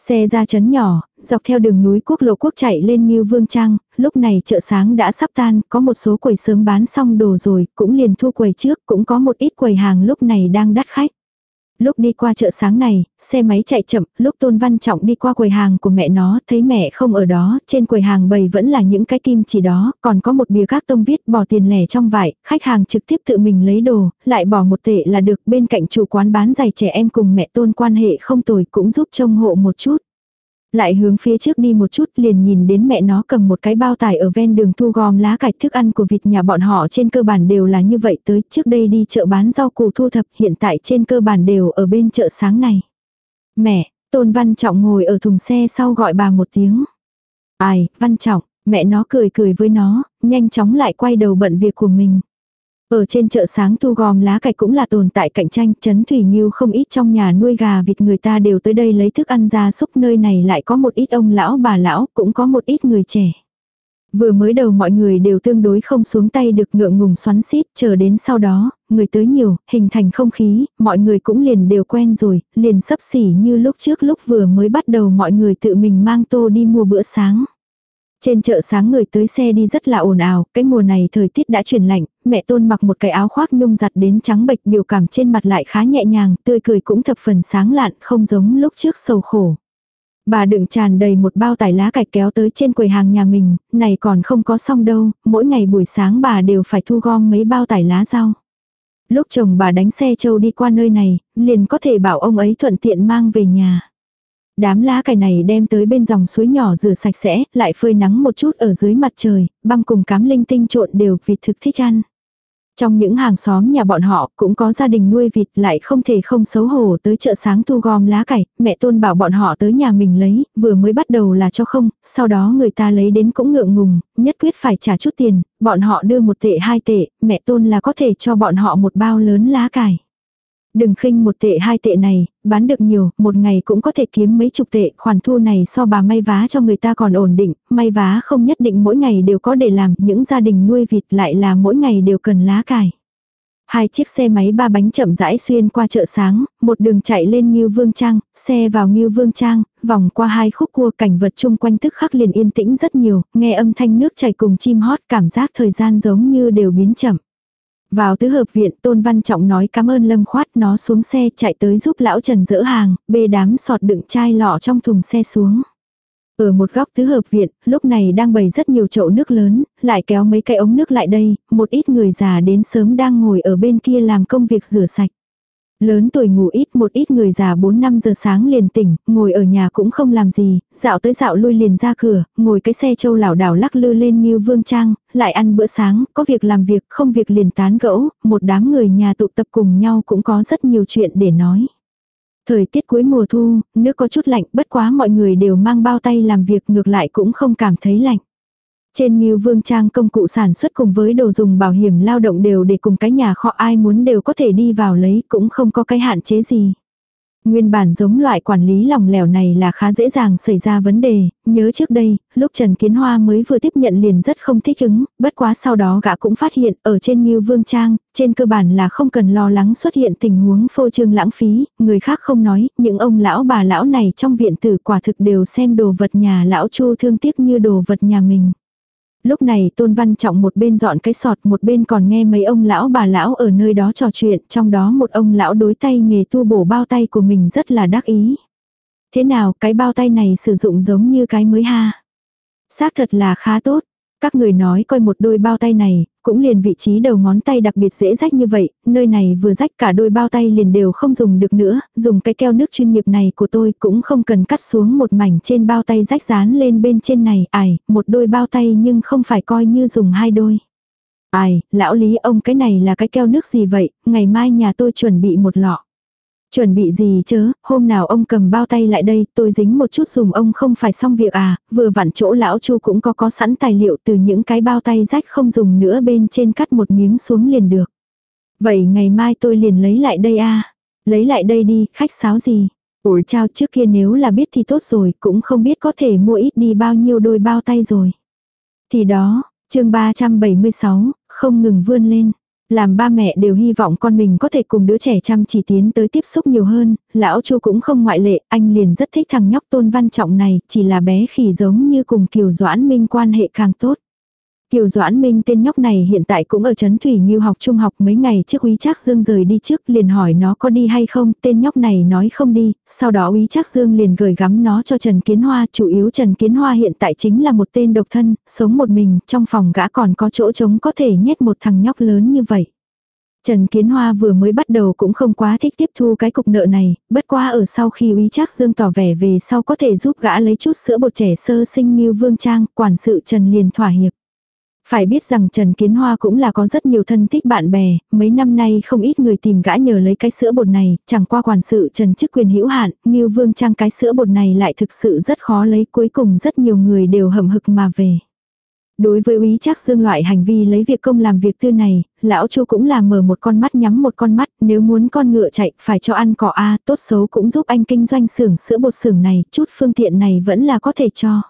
Xe ra chấn nhỏ, dọc theo đường núi quốc lộ quốc chạy lên như vương trang, lúc này chợ sáng đã sắp tan, có một số quầy sớm bán xong đồ rồi, cũng liền thu quầy trước, cũng có một ít quầy hàng lúc này đang đắt khách. Lúc đi qua chợ sáng này, xe máy chạy chậm, lúc Tôn Văn Trọng đi qua quầy hàng của mẹ nó, thấy mẹ không ở đó, trên quầy hàng bày vẫn là những cái kim chỉ đó, còn có một bìa các tông viết bỏ tiền lẻ trong vải, khách hàng trực tiếp tự mình lấy đồ, lại bỏ một tệ là được, bên cạnh chủ quán bán giày trẻ em cùng mẹ Tôn quan hệ không tồi cũng giúp trông hộ một chút. Lại hướng phía trước đi một chút liền nhìn đến mẹ nó cầm một cái bao tải ở ven đường thu gom lá cải thức ăn của vịt nhà bọn họ trên cơ bản đều là như vậy tới trước đây đi chợ bán rau củ thu thập hiện tại trên cơ bản đều ở bên chợ sáng này. Mẹ, Tôn Văn Trọng ngồi ở thùng xe sau gọi bà một tiếng. Ai, Văn Trọng, mẹ nó cười cười với nó, nhanh chóng lại quay đầu bận việc của mình. Ở trên chợ sáng thu gom lá cải cũng là tồn tại cạnh tranh, chấn thủy nghiêu không ít trong nhà nuôi gà vịt người ta đều tới đây lấy thức ăn ra súc nơi này lại có một ít ông lão bà lão, cũng có một ít người trẻ. Vừa mới đầu mọi người đều tương đối không xuống tay được ngượng ngùng xoắn xít, chờ đến sau đó, người tới nhiều, hình thành không khí, mọi người cũng liền đều quen rồi, liền sấp xỉ như lúc trước lúc vừa mới bắt đầu mọi người tự mình mang tô đi mua bữa sáng. Trên chợ sáng người tới xe đi rất là ồn ào, cái mùa này thời tiết đã chuyển lạnh, mẹ tôn mặc một cái áo khoác nhung giặt đến trắng bệch biểu cảm trên mặt lại khá nhẹ nhàng, tươi cười cũng thập phần sáng lạn, không giống lúc trước sầu khổ. Bà đựng tràn đầy một bao tải lá cải kéo tới trên quầy hàng nhà mình, này còn không có xong đâu, mỗi ngày buổi sáng bà đều phải thu gom mấy bao tải lá rau. Lúc chồng bà đánh xe châu đi qua nơi này, liền có thể bảo ông ấy thuận tiện mang về nhà. Đám lá cải này đem tới bên dòng suối nhỏ rửa sạch sẽ, lại phơi nắng một chút ở dưới mặt trời, băm cùng cám linh tinh trộn đều vịt thực thích ăn. Trong những hàng xóm nhà bọn họ cũng có gia đình nuôi vịt lại không thể không xấu hổ tới chợ sáng thu gom lá cải, mẹ tôn bảo bọn họ tới nhà mình lấy, vừa mới bắt đầu là cho không, sau đó người ta lấy đến cũng ngượng ngùng, nhất quyết phải trả chút tiền, bọn họ đưa một tệ hai tệ, mẹ tôn là có thể cho bọn họ một bao lớn lá cải. Đừng khinh một tệ hai tệ này, bán được nhiều, một ngày cũng có thể kiếm mấy chục tệ, khoản thu này so bà may vá cho người ta còn ổn định, may vá không nhất định mỗi ngày đều có để làm, những gia đình nuôi vịt lại là mỗi ngày đều cần lá cải. Hai chiếc xe máy ba bánh chậm rãi xuyên qua chợ sáng, một đường chạy lên Ngưu Vương Trang, xe vào Ngưu Vương Trang, vòng qua hai khúc cua cảnh vật chung quanh tức khắc liền yên tĩnh rất nhiều, nghe âm thanh nước chảy cùng chim hót cảm giác thời gian giống như đều biến chậm. Vào tứ hợp viện Tôn Văn Trọng nói cảm ơn Lâm Khoát nó xuống xe chạy tới giúp lão Trần dỡ hàng, bê đám sọt đựng chai lọ trong thùng xe xuống. Ở một góc tứ hợp viện, lúc này đang bày rất nhiều chậu nước lớn, lại kéo mấy cái ống nước lại đây, một ít người già đến sớm đang ngồi ở bên kia làm công việc rửa sạch. Lớn tuổi ngủ ít một ít người già 4-5 giờ sáng liền tỉnh, ngồi ở nhà cũng không làm gì, dạo tới dạo lui liền ra cửa, ngồi cái xe châu lảo đảo lắc lư lên như vương trang, lại ăn bữa sáng, có việc làm việc, không việc liền tán gẫu, một đám người nhà tụ tập cùng nhau cũng có rất nhiều chuyện để nói. Thời tiết cuối mùa thu, nước có chút lạnh, bất quá mọi người đều mang bao tay làm việc ngược lại cũng không cảm thấy lạnh. Trên Ngưu Vương Trang công cụ sản xuất cùng với đồ dùng bảo hiểm lao động đều để cùng cái nhà kho ai muốn đều có thể đi vào lấy cũng không có cái hạn chế gì. Nguyên bản giống loại quản lý lòng lẻo này là khá dễ dàng xảy ra vấn đề, nhớ trước đây, lúc Trần Kiến Hoa mới vừa tiếp nhận liền rất không thích ứng, bất quá sau đó gã cũng phát hiện ở trên Ngưu Vương Trang, trên cơ bản là không cần lo lắng xuất hiện tình huống phô trương lãng phí, người khác không nói, những ông lão bà lão này trong viện tử quả thực đều xem đồ vật nhà lão chu thương tiếc như đồ vật nhà mình. Lúc này Tôn Văn Trọng một bên dọn cái sọt một bên còn nghe mấy ông lão bà lão ở nơi đó trò chuyện, trong đó một ông lão đối tay nghề tu bổ bao tay của mình rất là đắc ý. Thế nào cái bao tay này sử dụng giống như cái mới ha? Xác thật là khá tốt. Các người nói coi một đôi bao tay này, cũng liền vị trí đầu ngón tay đặc biệt dễ rách như vậy, nơi này vừa rách cả đôi bao tay liền đều không dùng được nữa, dùng cái keo nước chuyên nghiệp này của tôi cũng không cần cắt xuống một mảnh trên bao tay rách dán lên bên trên này, ải, một đôi bao tay nhưng không phải coi như dùng hai đôi. Ai, lão lý ông cái này là cái keo nước gì vậy, ngày mai nhà tôi chuẩn bị một lọ. Chuẩn bị gì chớ, hôm nào ông cầm bao tay lại đây, tôi dính một chút dùng ông không phải xong việc à, vừa vặn chỗ lão chu cũng có có sẵn tài liệu từ những cái bao tay rách không dùng nữa bên trên cắt một miếng xuống liền được. Vậy ngày mai tôi liền lấy lại đây a Lấy lại đây đi, khách sáo gì. Ủi trao trước kia nếu là biết thì tốt rồi, cũng không biết có thể mua ít đi bao nhiêu đôi bao tay rồi. Thì đó, chương 376, không ngừng vươn lên. Làm ba mẹ đều hy vọng con mình có thể cùng đứa trẻ chăm chỉ tiến tới tiếp xúc nhiều hơn, lão chu cũng không ngoại lệ, anh liền rất thích thằng nhóc tôn văn trọng này, chỉ là bé khỉ giống như cùng Kiều Doãn Minh quan hệ càng tốt. Kiều Doãn Minh tên nhóc này hiện tại cũng ở Trấn Thủy Nghiêu học trung học mấy ngày trước Úy Trác Dương rời đi trước liền hỏi nó có đi hay không, tên nhóc này nói không đi, sau đó Úy Trác Dương liền gửi gắm nó cho Trần Kiến Hoa, chủ yếu Trần Kiến Hoa hiện tại chính là một tên độc thân, sống một mình, trong phòng gã còn có chỗ trống có thể nhét một thằng nhóc lớn như vậy. Trần Kiến Hoa vừa mới bắt đầu cũng không quá thích tiếp thu cái cục nợ này, bất qua ở sau khi Úy Trác Dương tỏ vẻ về sau có thể giúp gã lấy chút sữa bột trẻ sơ sinh như Vương Trang, quản sự Trần liền thỏa hiệp. Phải biết rằng Trần Kiến Hoa cũng là có rất nhiều thân thích bạn bè, mấy năm nay không ít người tìm gã nhờ lấy cái sữa bột này, chẳng qua quản sự Trần chức quyền hữu hạn, Ngưu Vương Trang cái sữa bột này lại thực sự rất khó lấy, cuối cùng rất nhiều người đều hầm hực mà về. Đối với úy chắc dương loại hành vi lấy việc công làm việc tư này, lão chu cũng là mở một con mắt nhắm một con mắt, nếu muốn con ngựa chạy phải cho ăn cỏ A, tốt xấu cũng giúp anh kinh doanh xưởng sữa bột xưởng này, chút phương tiện này vẫn là có thể cho.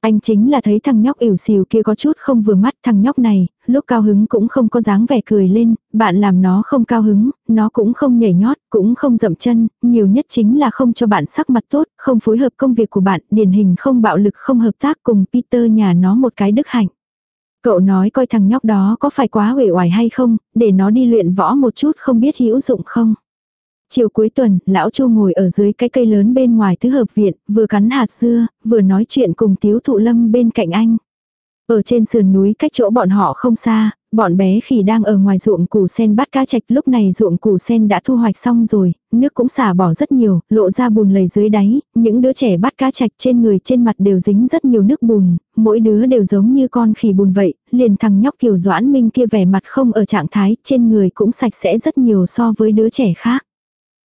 Anh chính là thấy thằng nhóc ỉu xìu kia có chút không vừa mắt thằng nhóc này, lúc cao hứng cũng không có dáng vẻ cười lên, bạn làm nó không cao hứng, nó cũng không nhảy nhót, cũng không dậm chân, nhiều nhất chính là không cho bạn sắc mặt tốt, không phối hợp công việc của bạn, điển hình không bạo lực không hợp tác cùng Peter nhà nó một cái đức hạnh. Cậu nói coi thằng nhóc đó có phải quá uể oải hay không, để nó đi luyện võ một chút không biết hữu dụng không. Chiều cuối tuần, lão Chu ngồi ở dưới cái cây lớn bên ngoài tứ hợp viện, vừa cắn hạt dưa, vừa nói chuyện cùng tiếu thụ lâm bên cạnh anh. Ở trên sườn núi cách chỗ bọn họ không xa, bọn bé khỉ đang ở ngoài ruộng củ sen bắt cá chạch lúc này ruộng củ sen đã thu hoạch xong rồi, nước cũng xả bỏ rất nhiều, lộ ra bùn lầy dưới đáy, những đứa trẻ bắt cá chạch trên người trên mặt đều dính rất nhiều nước bùn, mỗi đứa đều giống như con khỉ bùn vậy, liền thằng nhóc kiều doãn minh kia vẻ mặt không ở trạng thái, trên người cũng sạch sẽ rất nhiều so với đứa trẻ khác.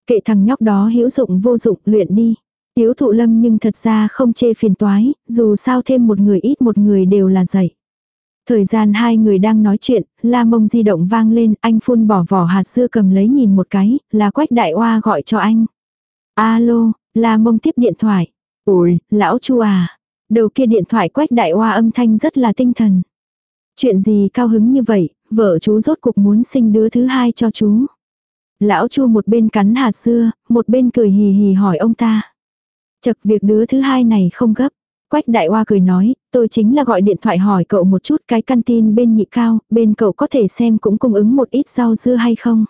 Kệ thằng nhóc đó hữu dụng vô dụng luyện đi. Tiếu thụ lâm nhưng thật ra không chê phiền toái, dù sao thêm một người ít một người đều là dạy. Thời gian hai người đang nói chuyện, la mông di động vang lên, anh phun bỏ vỏ hạt dưa cầm lấy nhìn một cái, là quách đại oa gọi cho anh. Alo, la mông tiếp điện thoại. Ôi, lão chu à. Đầu kia điện thoại quách đại oa âm thanh rất là tinh thần. Chuyện gì cao hứng như vậy, vợ chú rốt cuộc muốn sinh đứa thứ hai cho chú. Lão Chu một bên cắn hạt dưa, một bên cười hì hì hỏi ông ta. Chật việc đứa thứ hai này không gấp. Quách đại hoa cười nói, tôi chính là gọi điện thoại hỏi cậu một chút cái căn tin bên nhị cao, bên cậu có thể xem cũng cung ứng một ít rau dưa hay không.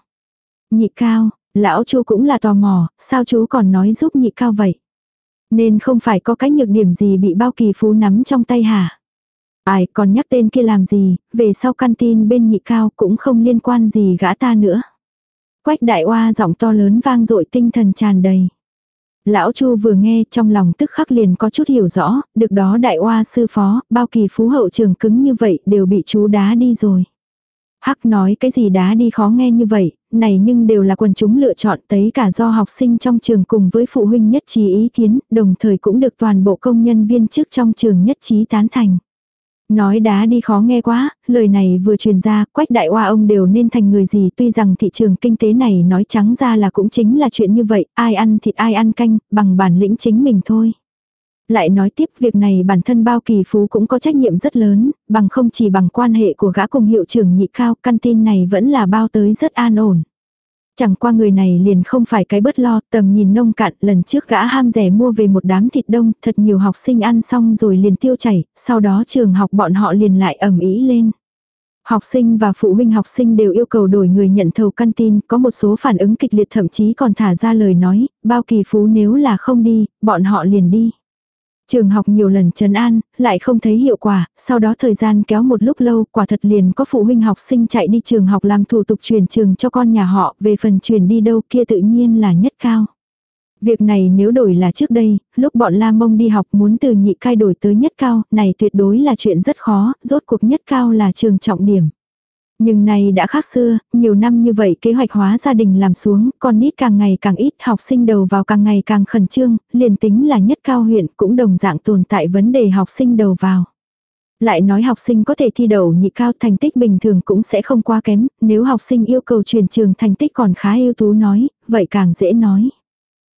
Nhị cao, lão chu cũng là tò mò, sao chú còn nói giúp nhị cao vậy? Nên không phải có cái nhược điểm gì bị bao kỳ phú nắm trong tay hả? Ai còn nhắc tên kia làm gì, về sau căn tin bên nhị cao cũng không liên quan gì gã ta nữa. Quách đại oa giọng to lớn vang dội tinh thần tràn đầy. Lão Chu vừa nghe trong lòng tức khắc liền có chút hiểu rõ, được đó đại oa sư phó, bao kỳ phú hậu trường cứng như vậy đều bị chú đá đi rồi. Hắc nói cái gì đá đi khó nghe như vậy, này nhưng đều là quần chúng lựa chọn tới cả do học sinh trong trường cùng với phụ huynh nhất trí ý kiến, đồng thời cũng được toàn bộ công nhân viên chức trong trường nhất trí tán thành. Nói đá đi khó nghe quá, lời này vừa truyền ra, quách đại hoa ông đều nên thành người gì tuy rằng thị trường kinh tế này nói trắng ra là cũng chính là chuyện như vậy, ai ăn thịt ai ăn canh, bằng bản lĩnh chính mình thôi. Lại nói tiếp việc này bản thân bao kỳ phú cũng có trách nhiệm rất lớn, bằng không chỉ bằng quan hệ của gã cùng hiệu trưởng nhị cao, căn tin này vẫn là bao tới rất an ổn. Chẳng qua người này liền không phải cái bớt lo, tầm nhìn nông cạn, lần trước gã ham rẻ mua về một đám thịt đông, thật nhiều học sinh ăn xong rồi liền tiêu chảy, sau đó trường học bọn họ liền lại ẩm ý lên. Học sinh và phụ huynh học sinh đều yêu cầu đổi người nhận thầu căn tin, có một số phản ứng kịch liệt thậm chí còn thả ra lời nói, bao kỳ phú nếu là không đi, bọn họ liền đi. Trường học nhiều lần trấn an, lại không thấy hiệu quả, sau đó thời gian kéo một lúc lâu, quả thật liền có phụ huynh học sinh chạy đi trường học làm thủ tục chuyển trường cho con nhà họ, về phần chuyển đi đâu kia tự nhiên là nhất cao. Việc này nếu đổi là trước đây, lúc bọn La Mông đi học muốn từ nhị cai đổi tới nhất cao, này tuyệt đối là chuyện rất khó, rốt cuộc nhất cao là trường trọng điểm. Nhưng này đã khác xưa, nhiều năm như vậy kế hoạch hóa gia đình làm xuống, con nít càng ngày càng ít, học sinh đầu vào càng ngày càng khẩn trương, liền tính là nhất cao huyện cũng đồng dạng tồn tại vấn đề học sinh đầu vào. Lại nói học sinh có thể thi đầu nhị cao thành tích bình thường cũng sẽ không quá kém, nếu học sinh yêu cầu truyền trường thành tích còn khá ưu tú nói, vậy càng dễ nói.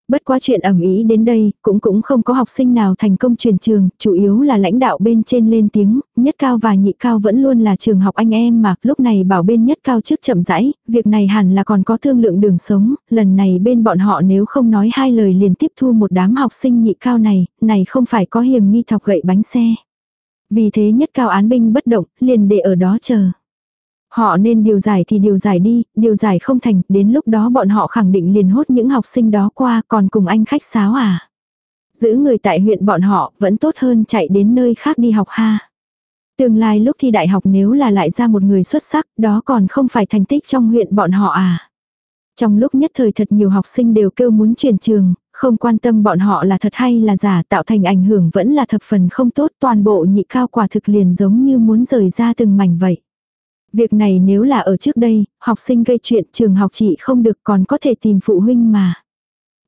Bất quá chuyện ẩm ý đến đây, cũng cũng không có học sinh nào thành công truyền trường, chủ yếu là lãnh đạo bên trên lên tiếng, nhất cao và nhị cao vẫn luôn là trường học anh em mà, lúc này bảo bên nhất cao trước chậm rãi, việc này hẳn là còn có thương lượng đường sống, lần này bên bọn họ nếu không nói hai lời liền tiếp thu một đám học sinh nhị cao này, này không phải có hiểm nghi thọc gậy bánh xe. Vì thế nhất cao án binh bất động, liền để ở đó chờ. Họ nên điều giải thì điều giải đi, điều giải không thành, đến lúc đó bọn họ khẳng định liền hốt những học sinh đó qua còn cùng anh khách sáo à. Giữ người tại huyện bọn họ vẫn tốt hơn chạy đến nơi khác đi học ha. Tương lai lúc thi đại học nếu là lại ra một người xuất sắc, đó còn không phải thành tích trong huyện bọn họ à. Trong lúc nhất thời thật nhiều học sinh đều kêu muốn chuyển trường, không quan tâm bọn họ là thật hay là giả tạo thành ảnh hưởng vẫn là thập phần không tốt toàn bộ nhị cao quả thực liền giống như muốn rời ra từng mảnh vậy. Việc này nếu là ở trước đây, học sinh gây chuyện trường học chị không được còn có thể tìm phụ huynh mà.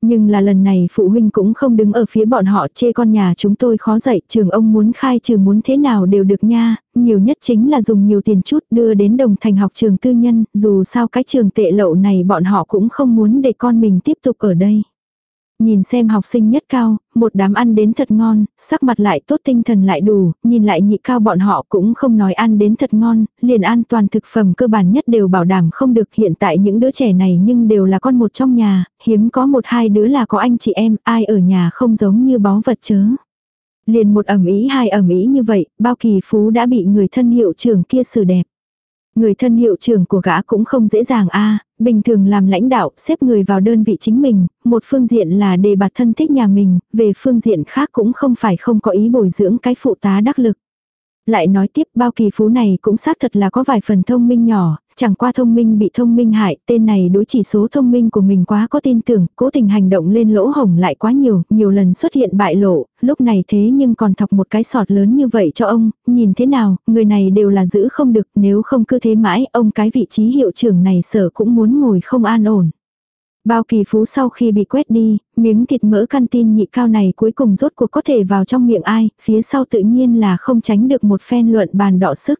Nhưng là lần này phụ huynh cũng không đứng ở phía bọn họ chê con nhà chúng tôi khó dạy, trường ông muốn khai trừ muốn thế nào đều được nha, nhiều nhất chính là dùng nhiều tiền chút đưa đến đồng thành học trường tư nhân, dù sao cái trường tệ lậu này bọn họ cũng không muốn để con mình tiếp tục ở đây. Nhìn xem học sinh nhất cao, một đám ăn đến thật ngon, sắc mặt lại tốt tinh thần lại đủ, nhìn lại nhị cao bọn họ cũng không nói ăn đến thật ngon, liền an toàn thực phẩm cơ bản nhất đều bảo đảm không được hiện tại những đứa trẻ này nhưng đều là con một trong nhà, hiếm có một hai đứa là có anh chị em, ai ở nhà không giống như báu vật chớ. Liền một ẩm ý hai ẩm ý như vậy, bao kỳ phú đã bị người thân hiệu trưởng kia xử đẹp. Người thân hiệu trưởng của gã cũng không dễ dàng a bình thường làm lãnh đạo, xếp người vào đơn vị chính mình, một phương diện là đề bạt thân thích nhà mình, về phương diện khác cũng không phải không có ý bồi dưỡng cái phụ tá đắc lực. Lại nói tiếp bao kỳ phú này cũng xác thật là có vài phần thông minh nhỏ, chẳng qua thông minh bị thông minh hại, tên này đối chỉ số thông minh của mình quá có tin tưởng, cố tình hành động lên lỗ hổng lại quá nhiều, nhiều lần xuất hiện bại lộ, lúc này thế nhưng còn thọc một cái sọt lớn như vậy cho ông, nhìn thế nào, người này đều là giữ không được, nếu không cứ thế mãi, ông cái vị trí hiệu trưởng này sở cũng muốn ngồi không an ổn. Bao kỳ phú sau khi bị quét đi, miếng thịt mỡ căn tin nhị cao này cuối cùng rốt cuộc có thể vào trong miệng ai, phía sau tự nhiên là không tránh được một phen luận bàn đọ sức.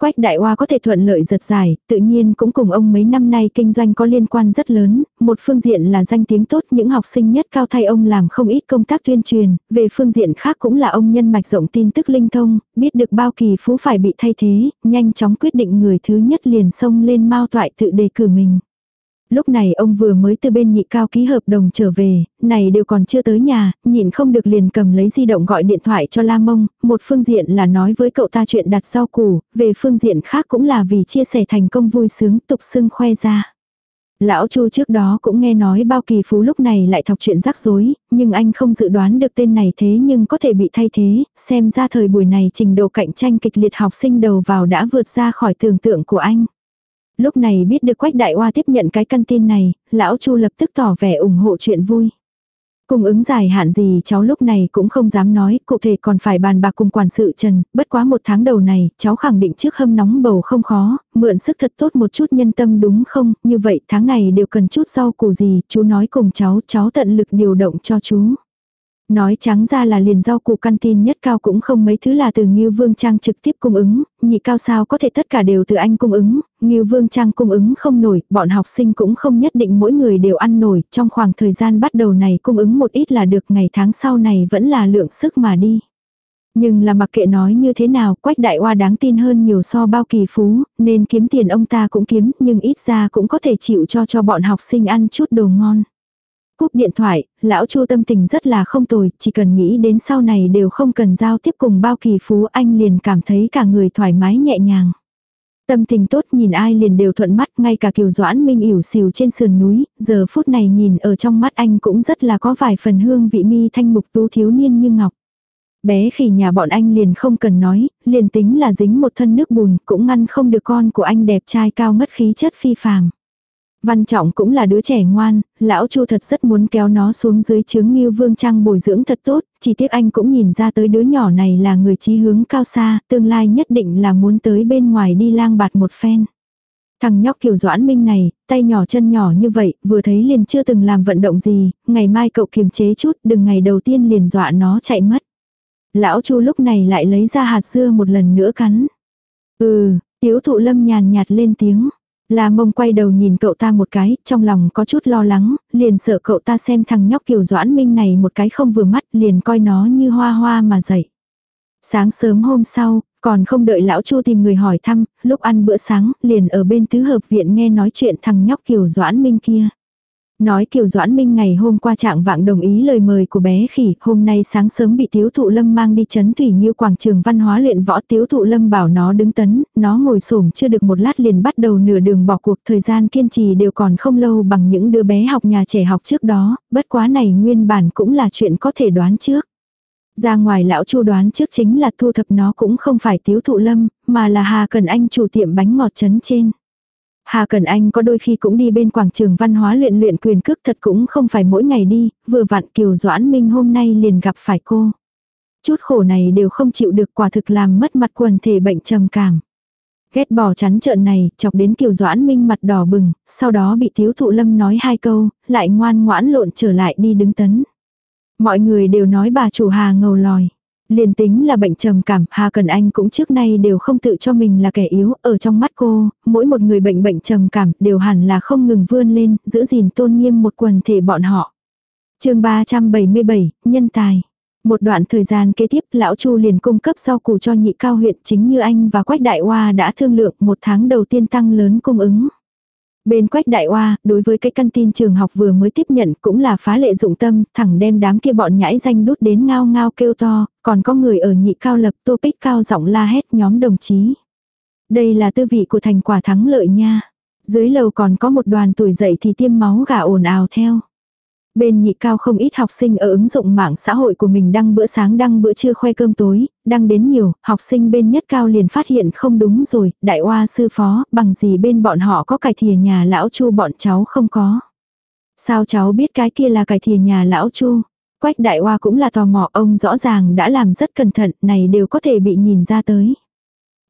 Quách đại hoa có thể thuận lợi giật giải, tự nhiên cũng cùng ông mấy năm nay kinh doanh có liên quan rất lớn, một phương diện là danh tiếng tốt những học sinh nhất cao thay ông làm không ít công tác tuyên truyền, về phương diện khác cũng là ông nhân mạch rộng tin tức linh thông, biết được bao kỳ phú phải bị thay thế, nhanh chóng quyết định người thứ nhất liền xông lên mau toại tự đề cử mình. Lúc này ông vừa mới từ bên nhị cao ký hợp đồng trở về, này đều còn chưa tới nhà, nhịn không được liền cầm lấy di động gọi điện thoại cho La Mông, một phương diện là nói với cậu ta chuyện đặt rau củ, về phương diện khác cũng là vì chia sẻ thành công vui sướng tục xưng khoe ra. Lão Chu trước đó cũng nghe nói bao kỳ phú lúc này lại thọc chuyện rắc rối, nhưng anh không dự đoán được tên này thế nhưng có thể bị thay thế, xem ra thời buổi này trình độ cạnh tranh kịch liệt học sinh đầu vào đã vượt ra khỏi tưởng tượng của anh. Lúc này biết được Quách Đại Hoa tiếp nhận cái căn tin này, lão Chu lập tức tỏ vẻ ủng hộ chuyện vui. Cung ứng dài hạn gì cháu lúc này cũng không dám nói, cụ thể còn phải bàn bạc cùng quản sự Trần, bất quá một tháng đầu này, cháu khẳng định trước hâm nóng bầu không khó, mượn sức thật tốt một chút nhân tâm đúng không, như vậy tháng này đều cần chút rau củ gì, chú nói cùng cháu, cháu tận lực điều động cho chú. Nói trắng ra là liền rau củ căn tin nhất cao cũng không mấy thứ là từ Ngưu Vương Trang trực tiếp cung ứng, nhị cao sao có thể tất cả đều từ anh cung ứng, Ngưu Vương Trang cung ứng không nổi, bọn học sinh cũng không nhất định mỗi người đều ăn nổi, trong khoảng thời gian bắt đầu này cung ứng một ít là được ngày tháng sau này vẫn là lượng sức mà đi. Nhưng là mặc kệ nói như thế nào, quách đại hoa đáng tin hơn nhiều so bao kỳ phú, nên kiếm tiền ông ta cũng kiếm, nhưng ít ra cũng có thể chịu cho cho bọn học sinh ăn chút đồ ngon. Cúp điện thoại, lão Chu tâm tình rất là không tồi, chỉ cần nghĩ đến sau này đều không cần giao tiếp cùng bao kỳ phú anh liền cảm thấy cả người thoải mái nhẹ nhàng. Tâm tình tốt nhìn ai liền đều thuận mắt, ngay cả kiều doãn minh ỉu xìu trên sườn núi, giờ phút này nhìn ở trong mắt anh cũng rất là có vài phần hương vị mi thanh mục tú thiếu niên như ngọc. Bé khỉ nhà bọn anh liền không cần nói, liền tính là dính một thân nước bùn cũng ngăn không được con của anh đẹp trai cao ngất khí chất phi phàm. Văn Trọng cũng là đứa trẻ ngoan, lão Chu thật rất muốn kéo nó xuống dưới chướng Ngưu Vương Trang bồi dưỡng thật tốt, chỉ tiếc anh cũng nhìn ra tới đứa nhỏ này là người chí hướng cao xa, tương lai nhất định là muốn tới bên ngoài đi lang bạt một phen. Thằng nhóc kiểu doãn minh này, tay nhỏ chân nhỏ như vậy, vừa thấy liền chưa từng làm vận động gì, ngày mai cậu kiềm chế chút, đừng ngày đầu tiên liền dọa nó chạy mất. Lão Chu lúc này lại lấy ra hạt dưa một lần nữa cắn. Ừ, tiếu thụ lâm nhàn nhạt lên tiếng. La mông quay đầu nhìn cậu ta một cái, trong lòng có chút lo lắng, liền sợ cậu ta xem thằng nhóc kiều doãn minh này một cái không vừa mắt, liền coi nó như hoa hoa mà dậy. Sáng sớm hôm sau, còn không đợi lão chu tìm người hỏi thăm, lúc ăn bữa sáng, liền ở bên tứ hợp viện nghe nói chuyện thằng nhóc kiều doãn minh kia. Nói Kiều Doãn Minh ngày hôm qua trạng vạng đồng ý lời mời của bé khỉ, hôm nay sáng sớm bị Tiếu Thụ Lâm mang đi chấn thủy như quảng trường văn hóa luyện võ Tiếu Thụ Lâm bảo nó đứng tấn, nó ngồi xổm chưa được một lát liền bắt đầu nửa đường bỏ cuộc thời gian kiên trì đều còn không lâu bằng những đứa bé học nhà trẻ học trước đó, bất quá này nguyên bản cũng là chuyện có thể đoán trước. Ra ngoài lão chu đoán trước chính là thu thập nó cũng không phải Tiếu Thụ Lâm, mà là Hà Cần Anh chủ tiệm bánh ngọt chấn trên. Hà Cần Anh có đôi khi cũng đi bên quảng trường văn hóa luyện luyện quyền cước thật cũng không phải mỗi ngày đi, vừa vặn Kiều Doãn Minh hôm nay liền gặp phải cô. Chút khổ này đều không chịu được quả thực làm mất mặt quần thể bệnh trầm cảm. Ghét bỏ chắn trợn này, chọc đến Kiều Doãn Minh mặt đỏ bừng, sau đó bị Tiếu Thụ Lâm nói hai câu, lại ngoan ngoãn lộn trở lại đi đứng tấn. Mọi người đều nói bà chủ Hà ngầu lòi. Liền tính là bệnh trầm cảm, Hà Cần Anh cũng trước nay đều không tự cho mình là kẻ yếu, ở trong mắt cô, mỗi một người bệnh bệnh trầm cảm đều hẳn là không ngừng vươn lên, giữ gìn tôn nghiêm một quần thể bọn họ. chương 377, Nhân tài. Một đoạn thời gian kế tiếp, lão Chu liền cung cấp rau củ cho nhị cao huyện chính như anh và Quách Đại Hoa đã thương lượng một tháng đầu tiên tăng lớn cung ứng. Bên quách đại oa, đối với cái căn tin trường học vừa mới tiếp nhận cũng là phá lệ dụng tâm, thẳng đem đám kia bọn nhãi danh đút đến ngao ngao kêu to, còn có người ở nhị cao lập tô bích cao giọng la hét nhóm đồng chí. Đây là tư vị của thành quả thắng lợi nha. Dưới lầu còn có một đoàn tuổi dậy thì tiêm máu gà ồn ào theo. Bên nhị cao không ít học sinh ở ứng dụng mạng xã hội của mình đăng bữa sáng đăng bữa trưa khoe cơm tối, đăng đến nhiều, học sinh bên nhất cao liền phát hiện không đúng rồi, đại oa sư phó, bằng gì bên bọn họ có cải thìa nhà lão chu bọn cháu không có. Sao cháu biết cái kia là cải thìa nhà lão chu? Quách đại oa cũng là tò mò ông rõ ràng đã làm rất cẩn thận, này đều có thể bị nhìn ra tới.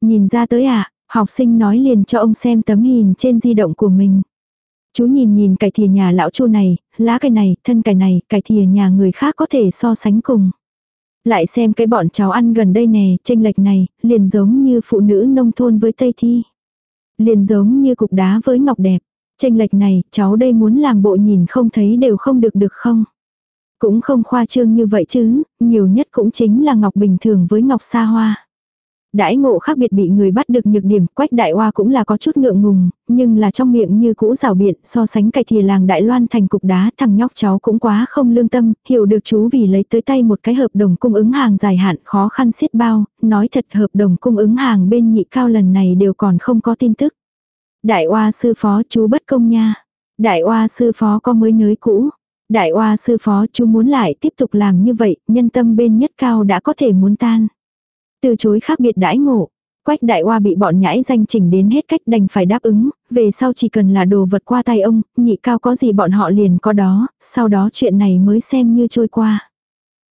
Nhìn ra tới à, học sinh nói liền cho ông xem tấm hình trên di động của mình. Chú nhìn nhìn cải thìa nhà lão chu này, lá cây này, thân cải này, cải thìa nhà người khác có thể so sánh cùng. Lại xem cái bọn cháu ăn gần đây nè, tranh lệch này, liền giống như phụ nữ nông thôn với Tây Thi. Liền giống như cục đá với ngọc đẹp. Tranh lệch này, cháu đây muốn làm bộ nhìn không thấy đều không được được không? Cũng không khoa trương như vậy chứ, nhiều nhất cũng chính là ngọc bình thường với ngọc xa hoa. Đãi ngộ khác biệt bị người bắt được nhược điểm, quách đại hoa cũng là có chút ngượng ngùng, nhưng là trong miệng như cũ rào biện, so sánh cày thìa làng đại loan thành cục đá, thằng nhóc cháu cũng quá không lương tâm, hiểu được chú vì lấy tới tay một cái hợp đồng cung ứng hàng dài hạn khó khăn xiết bao, nói thật hợp đồng cung ứng hàng bên nhị cao lần này đều còn không có tin tức. Đại oa sư phó chú bất công nha. Đại oa sư phó có mới nới cũ. Đại oa sư phó chú muốn lại tiếp tục làm như vậy, nhân tâm bên nhất cao đã có thể muốn tan. Từ chối khác biệt đãi ngộ. Quách đại hoa bị bọn nhãi danh chỉnh đến hết cách đành phải đáp ứng, về sau chỉ cần là đồ vật qua tay ông, nhị cao có gì bọn họ liền có đó, sau đó chuyện này mới xem như trôi qua.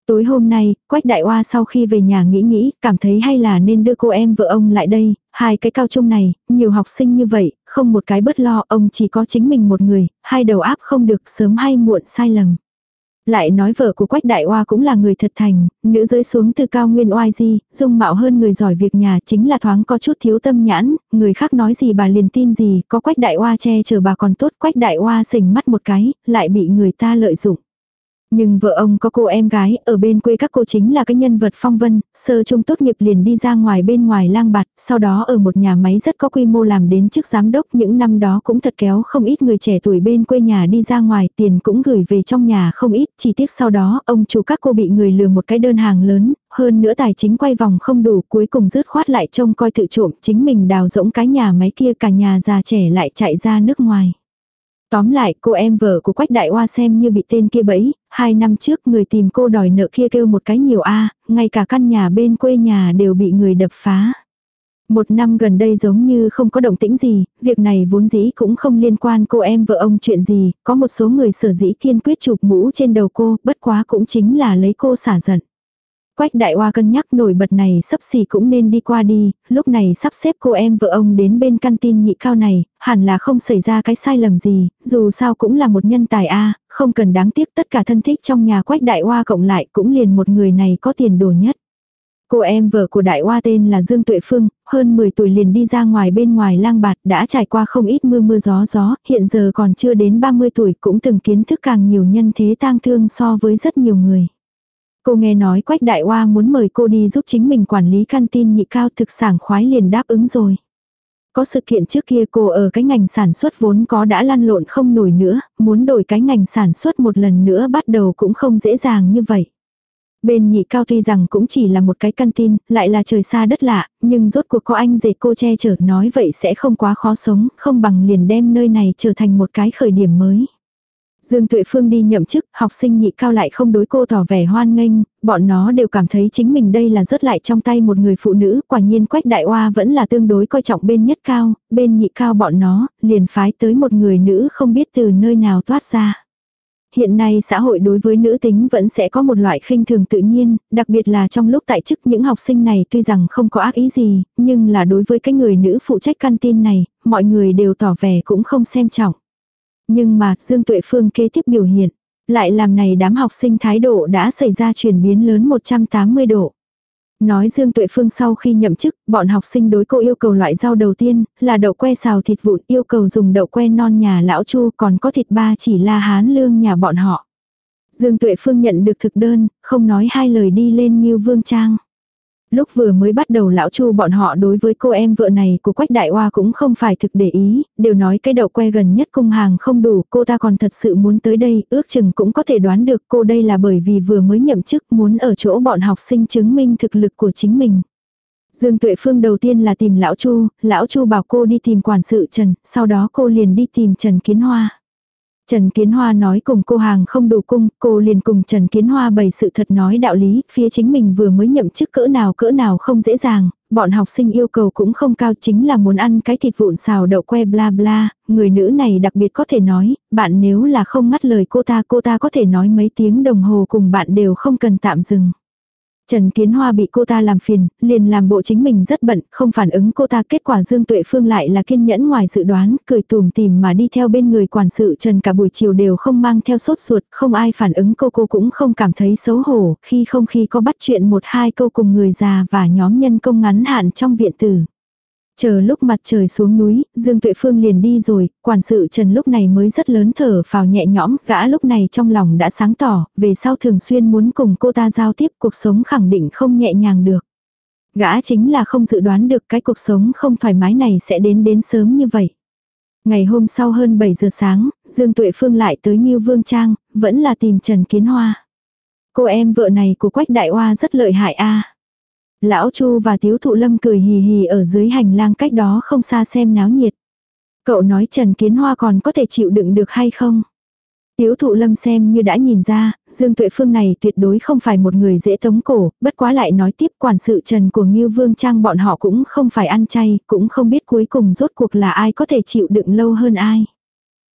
Tối hôm nay, Quách Đại Hoa sau khi về nhà nghĩ nghĩ, cảm thấy hay là nên đưa cô em vợ ông lại đây, hai cái cao trung này, nhiều học sinh như vậy, không một cái bất lo, ông chỉ có chính mình một người, hai đầu áp không được sớm hay muộn sai lầm. Lại nói vợ của Quách Đại oa cũng là người thật thành, nữ giới xuống từ cao nguyên oai di, dung mạo hơn người giỏi việc nhà chính là thoáng có chút thiếu tâm nhãn, người khác nói gì bà liền tin gì, có Quách Đại oa che chở bà còn tốt, Quách Đại oa sình mắt một cái, lại bị người ta lợi dụng. Nhưng vợ ông có cô em gái, ở bên quê các cô chính là cái nhân vật phong vân, sơ trung tốt nghiệp liền đi ra ngoài bên ngoài lang bạt, sau đó ở một nhà máy rất có quy mô làm đến chức giám đốc, những năm đó cũng thật kéo không ít người trẻ tuổi bên quê nhà đi ra ngoài, tiền cũng gửi về trong nhà không ít, chỉ tiếc sau đó ông chủ các cô bị người lừa một cái đơn hàng lớn, hơn nữa tài chính quay vòng không đủ, cuối cùng rớt khoát lại trông coi tự trộm, chính mình đào rỗng cái nhà máy kia cả nhà già trẻ lại chạy ra nước ngoài. Tóm lại, cô em vợ của Quách Đại Hoa xem như bị tên kia bẫy, hai năm trước người tìm cô đòi nợ kia kêu một cái nhiều a ngay cả căn nhà bên quê nhà đều bị người đập phá. Một năm gần đây giống như không có động tĩnh gì, việc này vốn dĩ cũng không liên quan cô em vợ ông chuyện gì, có một số người sở dĩ kiên quyết chụp mũ trên đầu cô, bất quá cũng chính là lấy cô xả giận. Quách đại hoa cân nhắc nổi bật này sắp xỉ cũng nên đi qua đi, lúc này sắp xếp cô em vợ ông đến bên căn tin nhị cao này, hẳn là không xảy ra cái sai lầm gì, dù sao cũng là một nhân tài a không cần đáng tiếc tất cả thân thích trong nhà quách đại hoa cộng lại cũng liền một người này có tiền đồ nhất. Cô em vợ của đại hoa tên là Dương Tuệ Phương, hơn 10 tuổi liền đi ra ngoài bên ngoài lang bạt đã trải qua không ít mưa mưa gió gió, hiện giờ còn chưa đến 30 tuổi cũng từng kiến thức càng nhiều nhân thế tang thương so với rất nhiều người. Cô nghe nói Quách Đại Hoa muốn mời cô đi giúp chính mình quản lý căn tin nhị cao thực sản khoái liền đáp ứng rồi. Có sự kiện trước kia cô ở cái ngành sản xuất vốn có đã lăn lộn không nổi nữa, muốn đổi cái ngành sản xuất một lần nữa bắt đầu cũng không dễ dàng như vậy. Bên nhị cao tuy rằng cũng chỉ là một cái căn tin, lại là trời xa đất lạ, nhưng rốt cuộc có anh dệt cô che chở nói vậy sẽ không quá khó sống, không bằng liền đem nơi này trở thành một cái khởi điểm mới. Dương Tuệ Phương đi nhậm chức, học sinh nhị cao lại không đối cô tỏ vẻ hoan nghênh, bọn nó đều cảm thấy chính mình đây là rớt lại trong tay một người phụ nữ, quả nhiên Quách Đại Hoa vẫn là tương đối coi trọng bên nhất cao, bên nhị cao bọn nó, liền phái tới một người nữ không biết từ nơi nào thoát ra. Hiện nay xã hội đối với nữ tính vẫn sẽ có một loại khinh thường tự nhiên, đặc biệt là trong lúc tại chức những học sinh này tuy rằng không có ác ý gì, nhưng là đối với cái người nữ phụ trách căn tin này, mọi người đều tỏ vẻ cũng không xem trọng. Nhưng mà, Dương Tuệ Phương kế tiếp biểu hiện, lại làm này đám học sinh thái độ đã xảy ra chuyển biến lớn 180 độ. Nói Dương Tuệ Phương sau khi nhậm chức, bọn học sinh đối cô yêu cầu loại rau đầu tiên, là đậu que xào thịt vụn, yêu cầu dùng đậu que non nhà lão chu, còn có thịt ba chỉ la hán lương nhà bọn họ. Dương Tuệ Phương nhận được thực đơn, không nói hai lời đi lên như vương trang. Lúc vừa mới bắt đầu lão chu bọn họ đối với cô em vợ này của Quách Đại Hoa cũng không phải thực để ý, đều nói cái đậu que gần nhất cung hàng không đủ, cô ta còn thật sự muốn tới đây, ước chừng cũng có thể đoán được cô đây là bởi vì vừa mới nhậm chức muốn ở chỗ bọn học sinh chứng minh thực lực của chính mình. Dương Tuệ Phương đầu tiên là tìm lão Chu, lão Chu bảo cô đi tìm quản sự Trần, sau đó cô liền đi tìm Trần Kiến Hoa. Trần Kiến Hoa nói cùng cô hàng không đủ cung, cô liền cùng Trần Kiến Hoa bày sự thật nói đạo lý, phía chính mình vừa mới nhậm chức cỡ nào cỡ nào không dễ dàng, bọn học sinh yêu cầu cũng không cao chính là muốn ăn cái thịt vụn xào đậu que bla bla, người nữ này đặc biệt có thể nói, bạn nếu là không ngắt lời cô ta cô ta có thể nói mấy tiếng đồng hồ cùng bạn đều không cần tạm dừng. Trần Kiến Hoa bị cô ta làm phiền, liền làm bộ chính mình rất bận, không phản ứng cô ta kết quả Dương Tuệ Phương lại là kiên nhẫn ngoài dự đoán, cười tùm tìm mà đi theo bên người quản sự Trần cả buổi chiều đều không mang theo sốt ruột, không ai phản ứng cô cô cũng không cảm thấy xấu hổ, khi không khi có bắt chuyện một hai câu cùng người già và nhóm nhân công ngắn hạn trong viện tử. Chờ lúc mặt trời xuống núi, Dương Tuệ Phương liền đi rồi, quản sự Trần lúc này mới rất lớn thở phào nhẹ nhõm, gã lúc này trong lòng đã sáng tỏ, về sau thường xuyên muốn cùng cô ta giao tiếp cuộc sống khẳng định không nhẹ nhàng được. Gã chính là không dự đoán được cái cuộc sống không thoải mái này sẽ đến đến sớm như vậy. Ngày hôm sau hơn 7 giờ sáng, Dương Tuệ Phương lại tới Nhiêu Vương Trang, vẫn là tìm Trần Kiến Hoa. Cô em vợ này của Quách Đại Hoa rất lợi hại a Lão Chu và Tiếu Thụ Lâm cười hì hì ở dưới hành lang cách đó không xa xem náo nhiệt. Cậu nói Trần Kiến Hoa còn có thể chịu đựng được hay không? Tiếu thụ lâm xem như đã nhìn ra, Dương Tuệ Phương này tuyệt đối không phải một người dễ tống cổ, bất quá lại nói tiếp quản sự trần của Ngư Vương Trang bọn họ cũng không phải ăn chay, cũng không biết cuối cùng rốt cuộc là ai có thể chịu đựng lâu hơn ai.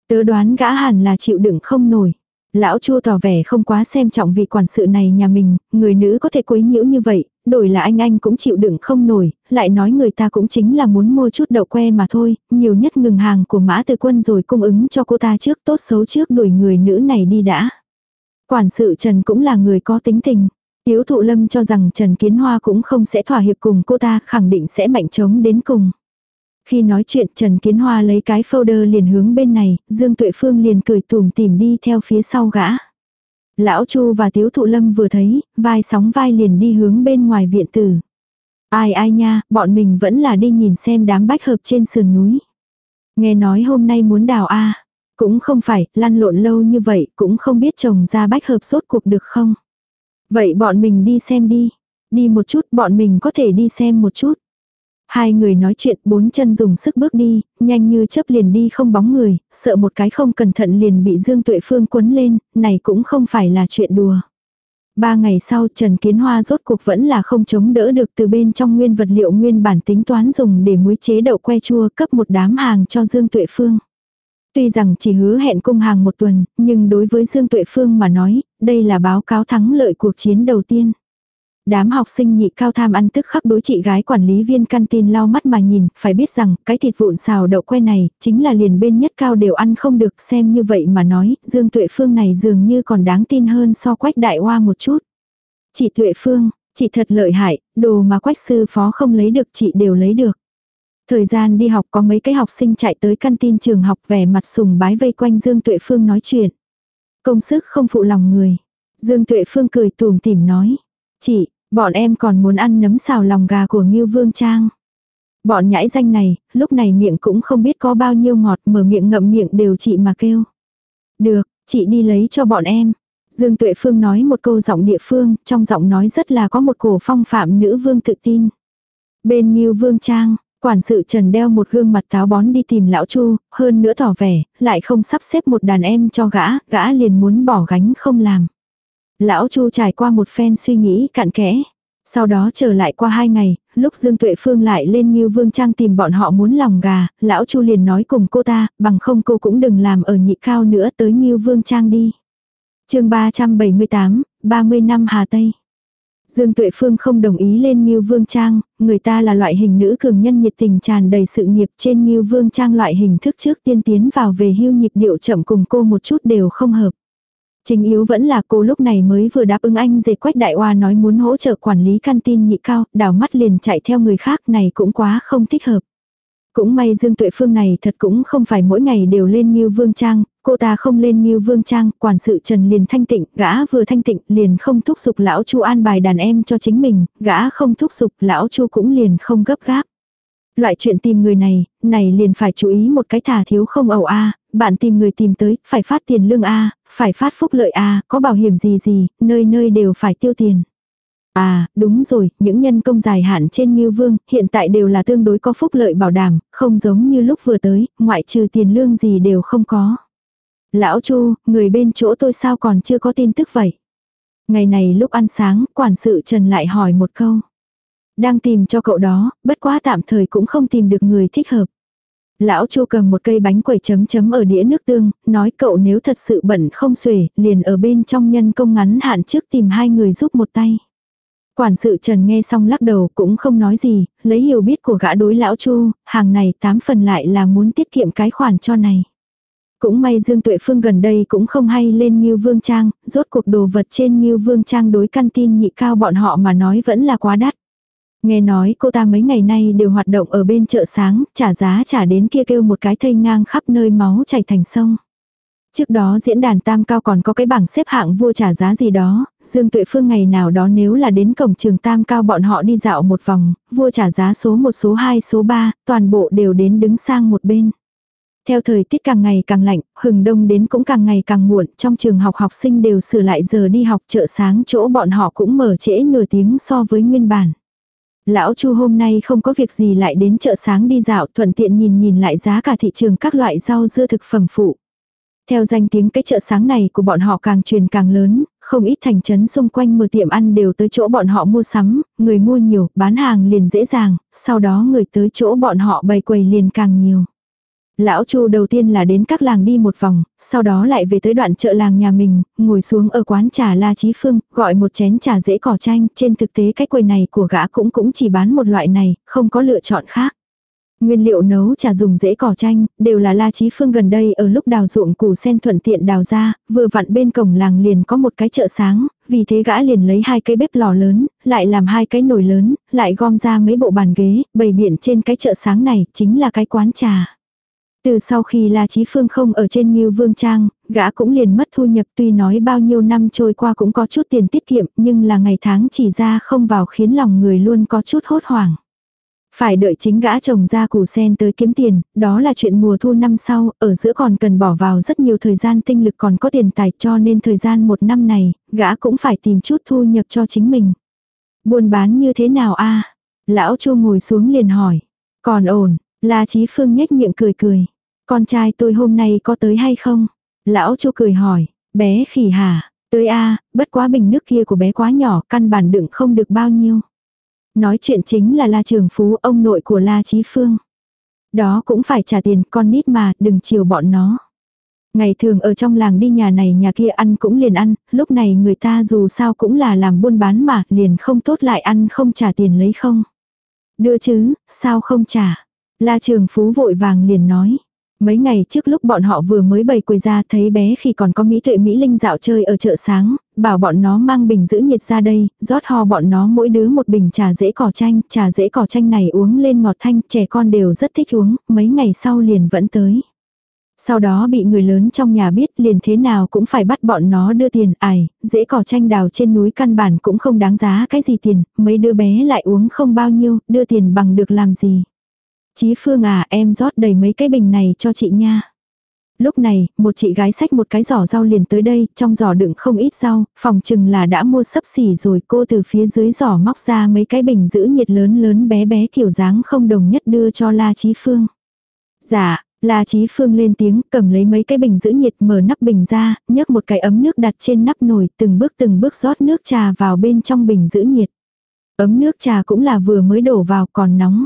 Tớ đoán gã hẳn là chịu đựng không nổi. Lão Chu tỏ vẻ không quá xem trọng vị quản sự này nhà mình, người nữ có thể quấy nhiễu như vậy, đổi là anh anh cũng chịu đựng không nổi, lại nói người ta cũng chính là muốn mua chút đậu que mà thôi, nhiều nhất ngừng hàng của mã từ quân rồi cung ứng cho cô ta trước tốt xấu trước đuổi người nữ này đi đã. Quản sự Trần cũng là người có tính tình. Tiếu thụ lâm cho rằng Trần Kiến Hoa cũng không sẽ thỏa hiệp cùng cô ta, khẳng định sẽ mạnh chống đến cùng. Khi nói chuyện Trần Kiến Hoa lấy cái folder liền hướng bên này, Dương Tuệ Phương liền cười tùm tìm đi theo phía sau gã. Lão Chu và Tiếu Thụ Lâm vừa thấy, vai sóng vai liền đi hướng bên ngoài viện tử. Ai ai nha, bọn mình vẫn là đi nhìn xem đám bách hợp trên sườn núi. Nghe nói hôm nay muốn đào A. Cũng không phải, lăn lộn lâu như vậy, cũng không biết trồng ra bách hợp sốt cuộc được không. Vậy bọn mình đi xem đi. Đi một chút, bọn mình có thể đi xem một chút. Hai người nói chuyện bốn chân dùng sức bước đi, nhanh như chớp liền đi không bóng người, sợ một cái không cẩn thận liền bị Dương Tuệ Phương cuốn lên, này cũng không phải là chuyện đùa. Ba ngày sau Trần Kiến Hoa rốt cuộc vẫn là không chống đỡ được từ bên trong nguyên vật liệu nguyên bản tính toán dùng để muối chế đậu que chua cấp một đám hàng cho Dương Tuệ Phương. Tuy rằng chỉ hứa hẹn cung hàng một tuần, nhưng đối với Dương Tuệ Phương mà nói, đây là báo cáo thắng lợi cuộc chiến đầu tiên. Đám học sinh nhị cao tham ăn tức khắc đối chị gái quản lý viên canteen lau mắt mà nhìn, phải biết rằng cái thịt vụn xào đậu que này, chính là liền bên nhất cao đều ăn không được xem như vậy mà nói, Dương Tuệ Phương này dường như còn đáng tin hơn so quách đại hoa một chút. Chị Tuệ Phương, chị thật lợi hại, đồ mà quách sư phó không lấy được chị đều lấy được. Thời gian đi học có mấy cái học sinh chạy tới canteen trường học vẻ mặt sùng bái vây quanh Dương Tuệ Phương nói chuyện. Công sức không phụ lòng người. Dương Tuệ Phương cười tùm tìm nói. Chị, bọn em còn muốn ăn nấm xào lòng gà của Ngưu Vương Trang. Bọn nhãi danh này, lúc này miệng cũng không biết có bao nhiêu ngọt mở miệng ngậm miệng đều chị mà kêu. Được, chị đi lấy cho bọn em. Dương Tuệ Phương nói một câu giọng địa phương, trong giọng nói rất là có một cổ phong phạm nữ vương tự tin. Bên Ngưu Vương Trang, quản sự Trần đeo một gương mặt táo bón đi tìm lão Chu, hơn nữa tỏ vẻ, lại không sắp xếp một đàn em cho gã, gã liền muốn bỏ gánh không làm. Lão Chu trải qua một phen suy nghĩ cạn kẽ. Sau đó trở lại qua hai ngày, lúc Dương Tuệ Phương lại lên như Vương Trang tìm bọn họ muốn lòng gà, lão Chu liền nói cùng cô ta, bằng không cô cũng đừng làm ở nhị cao nữa tới như Vương Trang đi. chương 378, 30 năm Hà Tây. Dương Tuệ Phương không đồng ý lên như Vương Trang, người ta là loại hình nữ cường nhân nhiệt tình tràn đầy sự nghiệp trên như Vương Trang loại hình thức trước tiên tiến vào về hưu nhịp điệu chậm cùng cô một chút đều không hợp. Chính yếu vẫn là cô lúc này mới vừa đáp ứng anh dệt quách đại hoa nói muốn hỗ trợ quản lý căn tin nhị cao, đảo mắt liền chạy theo người khác này cũng quá không thích hợp. Cũng may Dương Tuệ Phương này thật cũng không phải mỗi ngày đều lên như Vương Trang, cô ta không lên như Vương Trang, quản sự Trần liền thanh tịnh, gã vừa thanh tịnh liền không thúc giục lão Chu an bài đàn em cho chính mình, gã không thúc giục lão Chu cũng liền không gấp gáp. Loại chuyện tìm người này, này liền phải chú ý một cái thà thiếu không ẩu a bạn tìm người tìm tới, phải phát tiền lương a phải phát phúc lợi a có bảo hiểm gì gì, nơi nơi đều phải tiêu tiền. À, đúng rồi, những nhân công dài hạn trên Ngưu Vương, hiện tại đều là tương đối có phúc lợi bảo đảm, không giống như lúc vừa tới, ngoại trừ tiền lương gì đều không có. Lão Chu, người bên chỗ tôi sao còn chưa có tin tức vậy? Ngày này lúc ăn sáng, quản sự Trần lại hỏi một câu. Đang tìm cho cậu đó, bất quá tạm thời cũng không tìm được người thích hợp. Lão Chu cầm một cây bánh quẩy chấm chấm ở đĩa nước tương, nói cậu nếu thật sự bận không xuể, liền ở bên trong nhân công ngắn hạn trước tìm hai người giúp một tay. Quản sự Trần nghe xong lắc đầu cũng không nói gì, lấy hiểu biết của gã đối lão Chu, hàng này tám phần lại là muốn tiết kiệm cái khoản cho này. Cũng may Dương Tuệ Phương gần đây cũng không hay lên như Vương Trang, rốt cuộc đồ vật trên như Vương Trang đối căn tin nhị cao bọn họ mà nói vẫn là quá đắt. Nghe nói cô ta mấy ngày nay đều hoạt động ở bên chợ sáng, trả giá trả đến kia kêu một cái thây ngang khắp nơi máu chảy thành sông. Trước đó diễn đàn tam cao còn có cái bảng xếp hạng vua trả giá gì đó, Dương Tuệ Phương ngày nào đó nếu là đến cổng trường tam cao bọn họ đi dạo một vòng, vua trả giá số 1 số 2 số 3, toàn bộ đều đến đứng sang một bên. Theo thời tiết càng ngày càng lạnh, hừng đông đến cũng càng ngày càng muộn, trong trường học học sinh đều sửa lại giờ đi học chợ sáng chỗ bọn họ cũng mở trễ nửa tiếng so với nguyên bản. Lão Chu hôm nay không có việc gì lại đến chợ sáng đi dạo thuận tiện nhìn nhìn lại giá cả thị trường các loại rau dưa thực phẩm phụ. Theo danh tiếng cái chợ sáng này của bọn họ càng truyền càng lớn, không ít thành trấn xung quanh mở tiệm ăn đều tới chỗ bọn họ mua sắm, người mua nhiều, bán hàng liền dễ dàng, sau đó người tới chỗ bọn họ bày quầy liền càng nhiều. Lão Chu đầu tiên là đến các làng đi một vòng, sau đó lại về tới đoạn chợ làng nhà mình, ngồi xuống ở quán trà La Chí Phương, gọi một chén trà dễ cỏ chanh, trên thực tế cái quầy này của gã cũng cũng chỉ bán một loại này, không có lựa chọn khác. Nguyên liệu nấu trà dùng dễ cỏ chanh, đều là La Chí Phương gần đây ở lúc đào ruộng củ sen thuận tiện đào ra, vừa vặn bên cổng làng liền có một cái chợ sáng, vì thế gã liền lấy hai cái bếp lò lớn, lại làm hai cái nồi lớn, lại gom ra mấy bộ bàn ghế, bày biện trên cái chợ sáng này, chính là cái quán trà. Từ sau khi La Chí Phương không ở trên Ngưu Vương Trang, gã cũng liền mất thu nhập tuy nói bao nhiêu năm trôi qua cũng có chút tiền tiết kiệm nhưng là ngày tháng chỉ ra không vào khiến lòng người luôn có chút hốt hoảng. Phải đợi chính gã chồng ra củ sen tới kiếm tiền, đó là chuyện mùa thu năm sau, ở giữa còn cần bỏ vào rất nhiều thời gian tinh lực còn có tiền tài cho nên thời gian một năm này, gã cũng phải tìm chút thu nhập cho chính mình. Buôn bán như thế nào a Lão Chu ngồi xuống liền hỏi. Còn ổn, La Chí Phương nhếch miệng cười cười. Con trai tôi hôm nay có tới hay không? Lão Chu cười hỏi, bé khỉ hả? Tới a, bất quá bình nước kia của bé quá nhỏ, căn bản đựng không được bao nhiêu. Nói chuyện chính là La Trường Phú, ông nội của La Chí Phương. Đó cũng phải trả tiền, con nít mà, đừng chiều bọn nó. Ngày thường ở trong làng đi nhà này nhà kia ăn cũng liền ăn, lúc này người ta dù sao cũng là làm buôn bán mà, liền không tốt lại ăn không trả tiền lấy không. Đưa chứ, sao không trả? La Trường Phú vội vàng liền nói. Mấy ngày trước lúc bọn họ vừa mới bày quầy ra thấy bé khi còn có Mỹ tuệ Mỹ Linh dạo chơi ở chợ sáng, bảo bọn nó mang bình giữ nhiệt ra đây, rót ho bọn nó mỗi đứa một bình trà dễ cỏ chanh, trà dễ cỏ chanh này uống lên ngọt thanh, trẻ con đều rất thích uống, mấy ngày sau liền vẫn tới. Sau đó bị người lớn trong nhà biết liền thế nào cũng phải bắt bọn nó đưa tiền, ải, dễ cỏ chanh đào trên núi căn bản cũng không đáng giá cái gì tiền, mấy đứa bé lại uống không bao nhiêu, đưa tiền bằng được làm gì. Chí Phương à em rót đầy mấy cái bình này cho chị nha. Lúc này, một chị gái xách một cái giỏ rau liền tới đây, trong giỏ đựng không ít rau, phòng chừng là đã mua sấp xỉ rồi cô từ phía dưới giỏ móc ra mấy cái bình giữ nhiệt lớn lớn bé bé kiểu dáng không đồng nhất đưa cho La Chí Phương. Dạ, La Chí Phương lên tiếng cầm lấy mấy cái bình giữ nhiệt mở nắp bình ra, nhấc một cái ấm nước đặt trên nắp nồi từng bước từng bước rót nước trà vào bên trong bình giữ nhiệt. Ấm nước trà cũng là vừa mới đổ vào còn nóng.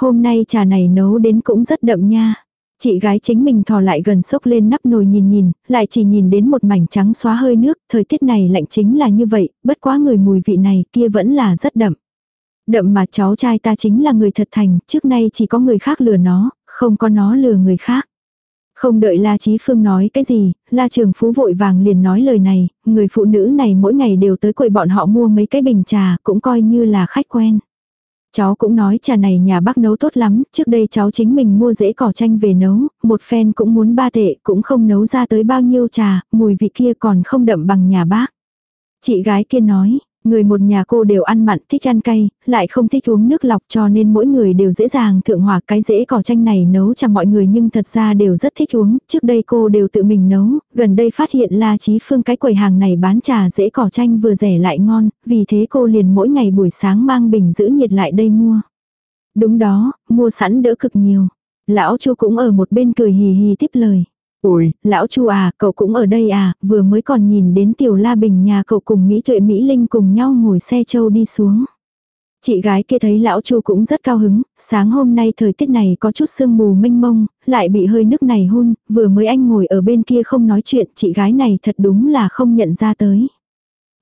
Hôm nay trà này nấu đến cũng rất đậm nha. Chị gái chính mình thò lại gần sốc lên nắp nồi nhìn nhìn, lại chỉ nhìn đến một mảnh trắng xóa hơi nước, thời tiết này lạnh chính là như vậy, bất quá người mùi vị này kia vẫn là rất đậm. Đậm mà cháu trai ta chính là người thật thành, trước nay chỉ có người khác lừa nó, không có nó lừa người khác. Không đợi La Chí Phương nói cái gì, La Trường Phú vội vàng liền nói lời này, người phụ nữ này mỗi ngày đều tới quầy bọn họ mua mấy cái bình trà, cũng coi như là khách quen. Cháu cũng nói trà này nhà bác nấu tốt lắm, trước đây cháu chính mình mua rễ cỏ chanh về nấu, một phen cũng muốn ba tệ, cũng không nấu ra tới bao nhiêu trà, mùi vị kia còn không đậm bằng nhà bác. Chị gái kia nói, người một nhà cô đều ăn mặn thích ăn cay, lại không thích uống nước lọc cho nên mỗi người đều dễ dàng thượng hòa cái rễ cỏ chanh này nấu cho mọi người nhưng thật ra đều rất thích uống, trước đây cô đều tự mình nấu, gần đây phát hiện La Chí Phương cái quầy hàng này bán trà rễ cỏ chanh vừa rẻ lại ngon, vì thế cô liền mỗi ngày buổi sáng mang bình giữ nhiệt lại đây mua. Đúng đó, mua sẵn đỡ cực nhiều. Lão Chu cũng ở một bên cười hì hì tiếp lời. Ôi, Lão Chu à, cậu cũng ở đây à, vừa mới còn nhìn đến tiểu la bình nhà cậu cùng Mỹ Tuệ Mỹ Linh cùng nhau ngồi xe châu đi xuống. Chị gái kia thấy lão Chu cũng rất cao hứng, sáng hôm nay thời tiết này có chút sương mù mênh mông, lại bị hơi nước này hun, vừa mới anh ngồi ở bên kia không nói chuyện, chị gái này thật đúng là không nhận ra tới.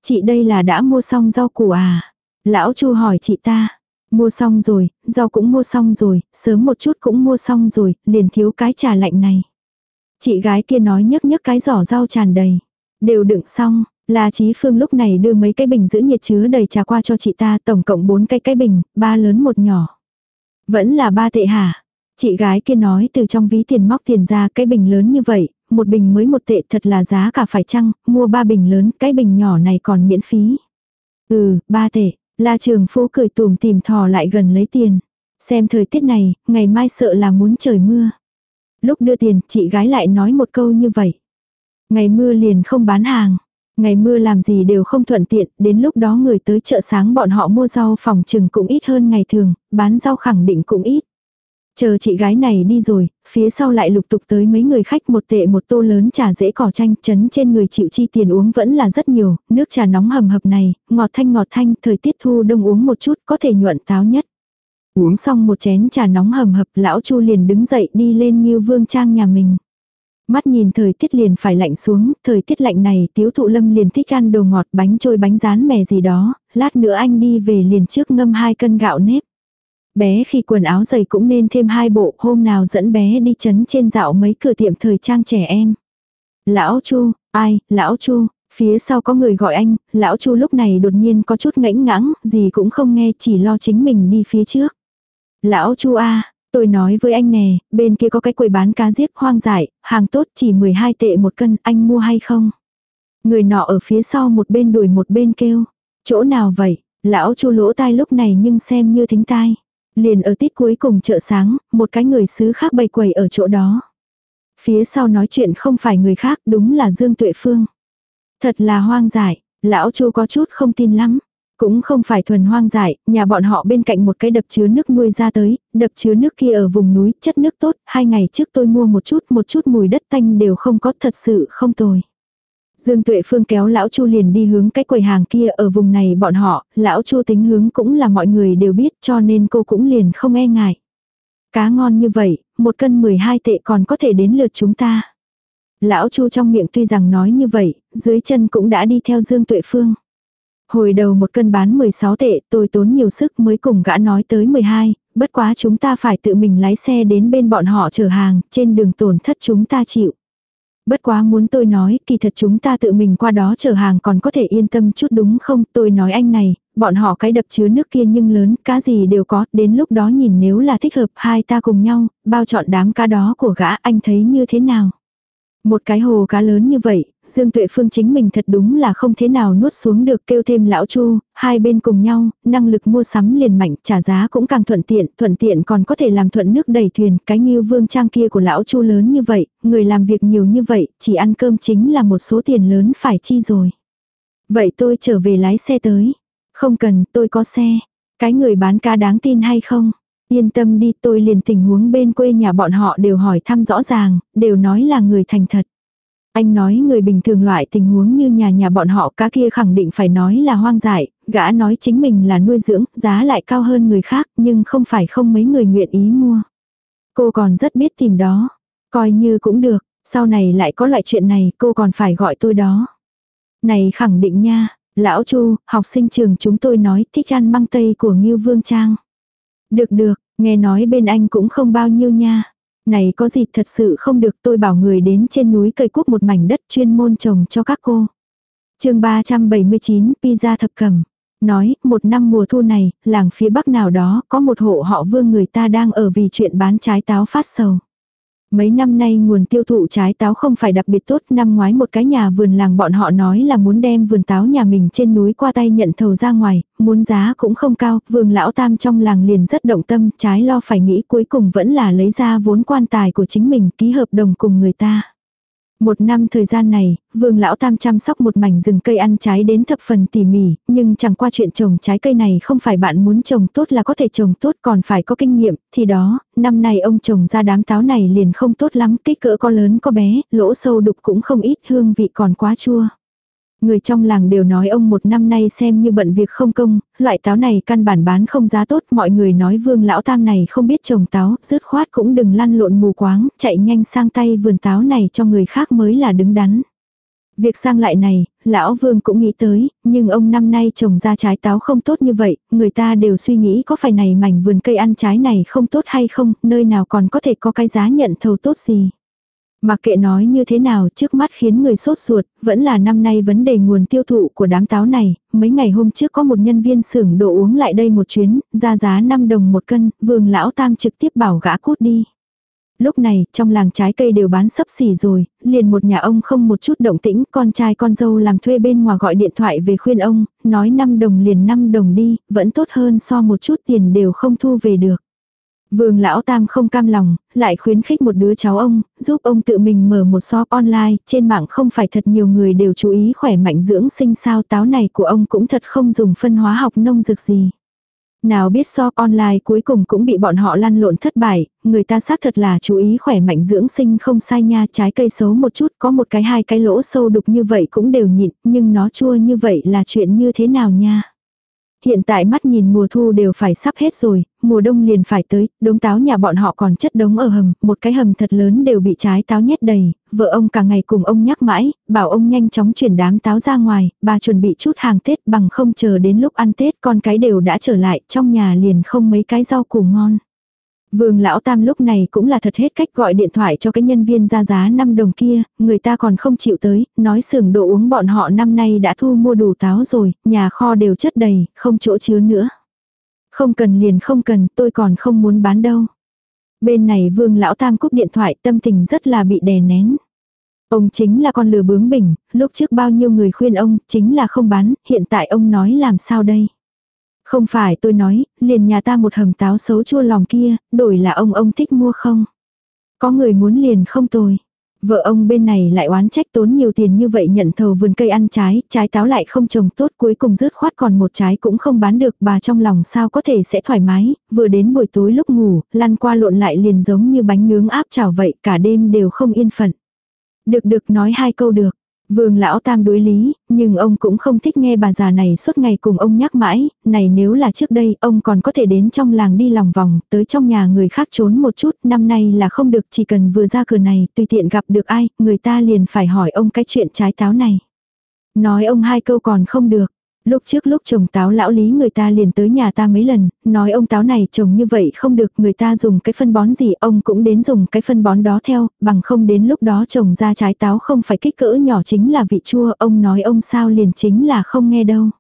Chị đây là đã mua xong rau củ à? Lão Chu hỏi chị ta. Mua xong rồi, rau cũng mua xong rồi, sớm một chút cũng mua xong rồi, liền thiếu cái trà lạnh này. Chị gái kia nói nhấc nhấc cái giỏ rau tràn đầy. Đều đựng xong, La Chí Phương lúc này đưa mấy cái bình giữ nhiệt chứa đầy trà qua cho chị ta tổng cộng 4 cái cái bình, ba lớn một nhỏ. Vẫn là ba tệ hả? Chị gái kia nói từ trong ví tiền móc tiền ra cái bình lớn như vậy, một bình mới một tệ thật là giá cả phải chăng, mua ba bình lớn, cái bình nhỏ này còn miễn phí. Ừ, ba tệ, La Trường Phu cười tùm tìm thò lại gần lấy tiền. Xem thời tiết này, ngày mai sợ là muốn trời mưa. Lúc đưa tiền, chị gái lại nói một câu như vậy. Ngày mưa liền không bán hàng. Ngày mưa làm gì đều không thuận tiện, đến lúc đó người tới chợ sáng bọn họ mua rau phòng trừng cũng ít hơn ngày thường, bán rau khẳng định cũng ít. Chờ chị gái này đi rồi, phía sau lại lục tục tới mấy người khách một tệ một tô lớn trà dễ cỏ chanh chấn trên người chịu chi tiền uống vẫn là rất nhiều, nước trà nóng hầm hập này, ngọt thanh ngọt thanh, thời tiết thu đông uống một chút có thể nhuận táo nhất. Uống xong một chén trà nóng hầm hập lão chu liền đứng dậy đi lên ngưu vương trang nhà mình. Mắt nhìn thời tiết liền phải lạnh xuống, thời tiết lạnh này tiếu thụ lâm liền thích ăn đồ ngọt bánh trôi bánh rán mè gì đó, lát nữa anh đi về liền trước ngâm hai cân gạo nếp. Bé khi quần áo dày cũng nên thêm hai bộ, hôm nào dẫn bé đi chấn trên dạo mấy cửa tiệm thời trang trẻ em. Lão Chu, ai, lão Chu, phía sau có người gọi anh, lão Chu lúc này đột nhiên có chút ngãnh ngãng, gì cũng không nghe chỉ lo chính mình đi phía trước. Lão Chu a, tôi nói với anh nè, bên kia có cái quầy bán cá giết hoang dại, hàng tốt chỉ 12 tệ một cân, anh mua hay không? Người nọ ở phía sau một bên đuổi một bên kêu, chỗ nào vậy? Lão Chu lỗ tai lúc này nhưng xem như thính tai. Liền ở tít cuối cùng chợ sáng, một cái người xứ khác bày quầy ở chỗ đó. Phía sau nói chuyện không phải người khác, đúng là Dương Tuệ Phương. Thật là hoang dại, lão Chu có chút không tin lắm. Cũng không phải thuần hoang dại, nhà bọn họ bên cạnh một cái đập chứa nước nuôi ra tới, đập chứa nước kia ở vùng núi, chất nước tốt, hai ngày trước tôi mua một chút, một chút mùi đất tanh đều không có thật sự không tồi. Dương Tuệ Phương kéo lão Chu liền đi hướng cái quầy hàng kia ở vùng này bọn họ, lão Chu tính hướng cũng là mọi người đều biết cho nên cô cũng liền không e ngại. Cá ngon như vậy, một cân 12 tệ còn có thể đến lượt chúng ta. Lão Chu trong miệng tuy rằng nói như vậy, dưới chân cũng đã đi theo Dương Tuệ Phương. Hồi đầu một cân bán 16 tệ, tôi tốn nhiều sức mới cùng gã nói tới 12, bất quá chúng ta phải tự mình lái xe đến bên bọn họ chở hàng, trên đường tổn thất chúng ta chịu. Bất quá muốn tôi nói, kỳ thật chúng ta tự mình qua đó chở hàng còn có thể yên tâm chút đúng không? Tôi nói anh này, bọn họ cái đập chứa nước kia nhưng lớn, cá gì đều có, đến lúc đó nhìn nếu là thích hợp hai ta cùng nhau, bao chọn đám cá đó của gã anh thấy như thế nào? Một cái hồ cá lớn như vậy, Dương Tuệ Phương chính mình thật đúng là không thế nào nuốt xuống được kêu thêm lão Chu, hai bên cùng nhau, năng lực mua sắm liền mạnh, trả giá cũng càng thuận tiện, thuận tiện còn có thể làm thuận nước đẩy thuyền, cái nghiêu vương trang kia của lão Chu lớn như vậy, người làm việc nhiều như vậy, chỉ ăn cơm chính là một số tiền lớn phải chi rồi. Vậy tôi trở về lái xe tới. Không cần, tôi có xe. Cái người bán cá đáng tin hay không? Yên tâm đi tôi liền tình huống bên quê nhà bọn họ đều hỏi thăm rõ ràng, đều nói là người thành thật. Anh nói người bình thường loại tình huống như nhà nhà bọn họ cá kia khẳng định phải nói là hoang dại, gã nói chính mình là nuôi dưỡng, giá lại cao hơn người khác nhưng không phải không mấy người nguyện ý mua. Cô còn rất biết tìm đó, coi như cũng được, sau này lại có loại chuyện này cô còn phải gọi tôi đó. Này khẳng định nha, lão Chu, học sinh trường chúng tôi nói thích ăn măng tây của Ngưu Vương Trang. Được được, nghe nói bên anh cũng không bao nhiêu nha. Này có gì thật sự không được tôi bảo người đến trên núi cây quốc một mảnh đất chuyên môn trồng cho các cô. chương 379 pizza thập cầm Nói, một năm mùa thu này, làng phía bắc nào đó, có một hộ họ vương người ta đang ở vì chuyện bán trái táo phát sầu. Mấy năm nay nguồn tiêu thụ trái táo không phải đặc biệt tốt, năm ngoái một cái nhà vườn làng bọn họ nói là muốn đem vườn táo nhà mình trên núi qua tay nhận thầu ra ngoài, muốn giá cũng không cao, vương lão tam trong làng liền rất động tâm, trái lo phải nghĩ cuối cùng vẫn là lấy ra vốn quan tài của chính mình ký hợp đồng cùng người ta. Một năm thời gian này, vương lão tam chăm sóc một mảnh rừng cây ăn trái đến thập phần tỉ mỉ, nhưng chẳng qua chuyện trồng trái cây này không phải bạn muốn trồng tốt là có thể trồng tốt còn phải có kinh nghiệm, thì đó, năm nay ông trồng ra đám táo này liền không tốt lắm, kích cỡ có lớn có bé, lỗ sâu đục cũng không ít, hương vị còn quá chua. Người trong làng đều nói ông một năm nay xem như bận việc không công, loại táo này căn bản bán không giá tốt, mọi người nói vương lão tam này không biết trồng táo, rớt khoát cũng đừng lăn lộn mù quáng, chạy nhanh sang tay vườn táo này cho người khác mới là đứng đắn. Việc sang lại này, lão vương cũng nghĩ tới, nhưng ông năm nay trồng ra trái táo không tốt như vậy, người ta đều suy nghĩ có phải này mảnh vườn cây ăn trái này không tốt hay không, nơi nào còn có thể có cái giá nhận thầu tốt gì. Mặc kệ nói như thế nào trước mắt khiến người sốt ruột, vẫn là năm nay vấn đề nguồn tiêu thụ của đám táo này, mấy ngày hôm trước có một nhân viên xưởng đồ uống lại đây một chuyến, ra giá 5 đồng một cân, vương lão tam trực tiếp bảo gã cút đi. Lúc này, trong làng trái cây đều bán sấp xỉ rồi, liền một nhà ông không một chút động tĩnh, con trai con dâu làm thuê bên ngoài gọi điện thoại về khuyên ông, nói 5 đồng liền 5 đồng đi, vẫn tốt hơn so một chút tiền đều không thu về được. Vương lão tam không cam lòng, lại khuyến khích một đứa cháu ông, giúp ông tự mình mở một shop online, trên mạng không phải thật nhiều người đều chú ý khỏe mạnh dưỡng sinh sao táo này của ông cũng thật không dùng phân hóa học nông dược gì. Nào biết shop online cuối cùng cũng bị bọn họ lăn lộn thất bại, người ta xác thật là chú ý khỏe mạnh dưỡng sinh không sai nha, trái cây xấu một chút có một cái hai cái lỗ sâu đục như vậy cũng đều nhịn, nhưng nó chua như vậy là chuyện như thế nào nha. Hiện tại mắt nhìn mùa thu đều phải sắp hết rồi, mùa đông liền phải tới, đống táo nhà bọn họ còn chất đống ở hầm, một cái hầm thật lớn đều bị trái táo nhét đầy, vợ ông cả ngày cùng ông nhắc mãi, bảo ông nhanh chóng chuyển đám táo ra ngoài, bà chuẩn bị chút hàng Tết bằng không chờ đến lúc ăn Tết con cái đều đã trở lại, trong nhà liền không mấy cái rau củ ngon. Vương lão tam lúc này cũng là thật hết cách gọi điện thoại cho cái nhân viên ra giá 5 đồng kia, người ta còn không chịu tới, nói xưởng đồ uống bọn họ năm nay đã thu mua đủ táo rồi, nhà kho đều chất đầy, không chỗ chứa nữa. Không cần liền không cần, tôi còn không muốn bán đâu. Bên này vương lão tam cúp điện thoại tâm tình rất là bị đè nén. Ông chính là con lừa bướng bỉnh, lúc trước bao nhiêu người khuyên ông, chính là không bán, hiện tại ông nói làm sao đây. Không phải tôi nói, liền nhà ta một hầm táo xấu chua lòng kia, đổi là ông ông thích mua không? Có người muốn liền không tôi. Vợ ông bên này lại oán trách tốn nhiều tiền như vậy nhận thầu vườn cây ăn trái, trái táo lại không trồng tốt cuối cùng rớt khoát còn một trái cũng không bán được bà trong lòng sao có thể sẽ thoải mái, vừa đến buổi tối lúc ngủ, lăn qua lộn lại liền giống như bánh nướng áp chảo vậy cả đêm đều không yên phận. Được được nói hai câu được, Vương lão tam đối lý, nhưng ông cũng không thích nghe bà già này suốt ngày cùng ông nhắc mãi, này nếu là trước đây ông còn có thể đến trong làng đi lòng vòng, tới trong nhà người khác trốn một chút, năm nay là không được chỉ cần vừa ra cửa này, tùy tiện gặp được ai, người ta liền phải hỏi ông cái chuyện trái táo này. Nói ông hai câu còn không được, Lúc trước lúc trồng táo lão lý người ta liền tới nhà ta mấy lần, nói ông táo này trồng như vậy không được, người ta dùng cái phân bón gì ông cũng đến dùng cái phân bón đó theo, bằng không đến lúc đó trồng ra trái táo không phải kích cỡ nhỏ chính là vị chua, ông nói ông sao liền chính là không nghe đâu.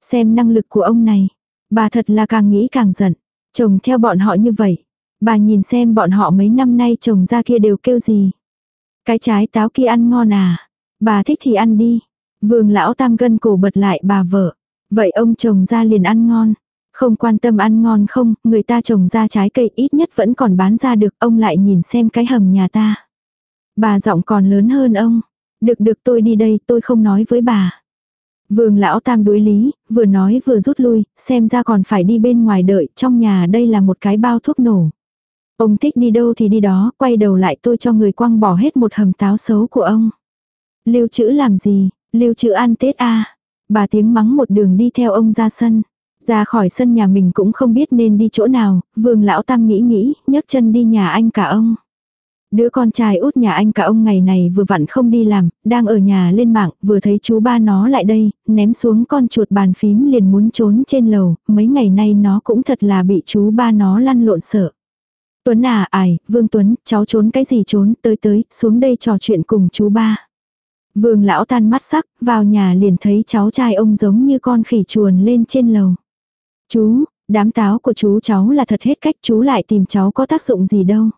Xem năng lực của ông này, bà thật là càng nghĩ càng giận, trồng theo bọn họ như vậy. Bà nhìn xem bọn họ mấy năm nay trồng ra kia đều kêu gì. Cái trái táo kia ăn ngon à, bà thích thì ăn đi. Vương lão tam gân cổ bật lại bà vợ. Vậy ông chồng ra liền ăn ngon. Không quan tâm ăn ngon không, người ta trồng ra trái cây ít nhất vẫn còn bán ra được, ông lại nhìn xem cái hầm nhà ta. Bà giọng còn lớn hơn ông. Được được tôi đi đây, tôi không nói với bà. Vương lão tam đối lý, vừa nói vừa rút lui, xem ra còn phải đi bên ngoài đợi, trong nhà đây là một cái bao thuốc nổ. Ông thích đi đâu thì đi đó, quay đầu lại tôi cho người quăng bỏ hết một hầm táo xấu của ông. Lưu trữ làm gì, Lưu trữ ăn Tết a à. Bà tiếng mắng một đường đi theo ông ra sân. Ra khỏi sân nhà mình cũng không biết nên đi chỗ nào, vương lão tam nghĩ nghĩ, nhấc chân đi nhà anh cả ông. Đứa con trai út nhà anh cả ông ngày này vừa vặn không đi làm, đang ở nhà lên mạng, vừa thấy chú ba nó lại đây, ném xuống con chuột bàn phím liền muốn trốn trên lầu, mấy ngày nay nó cũng thật là bị chú ba nó lăn lộn sợ. Tuấn à ải, Vương Tuấn, cháu trốn cái gì trốn, tới tới, xuống đây trò chuyện cùng chú ba. Vương lão tan mắt sắc, vào nhà liền thấy cháu trai ông giống như con khỉ chuồn lên trên lầu. Chú, đám táo của chú cháu là thật hết cách chú lại tìm cháu có tác dụng gì đâu.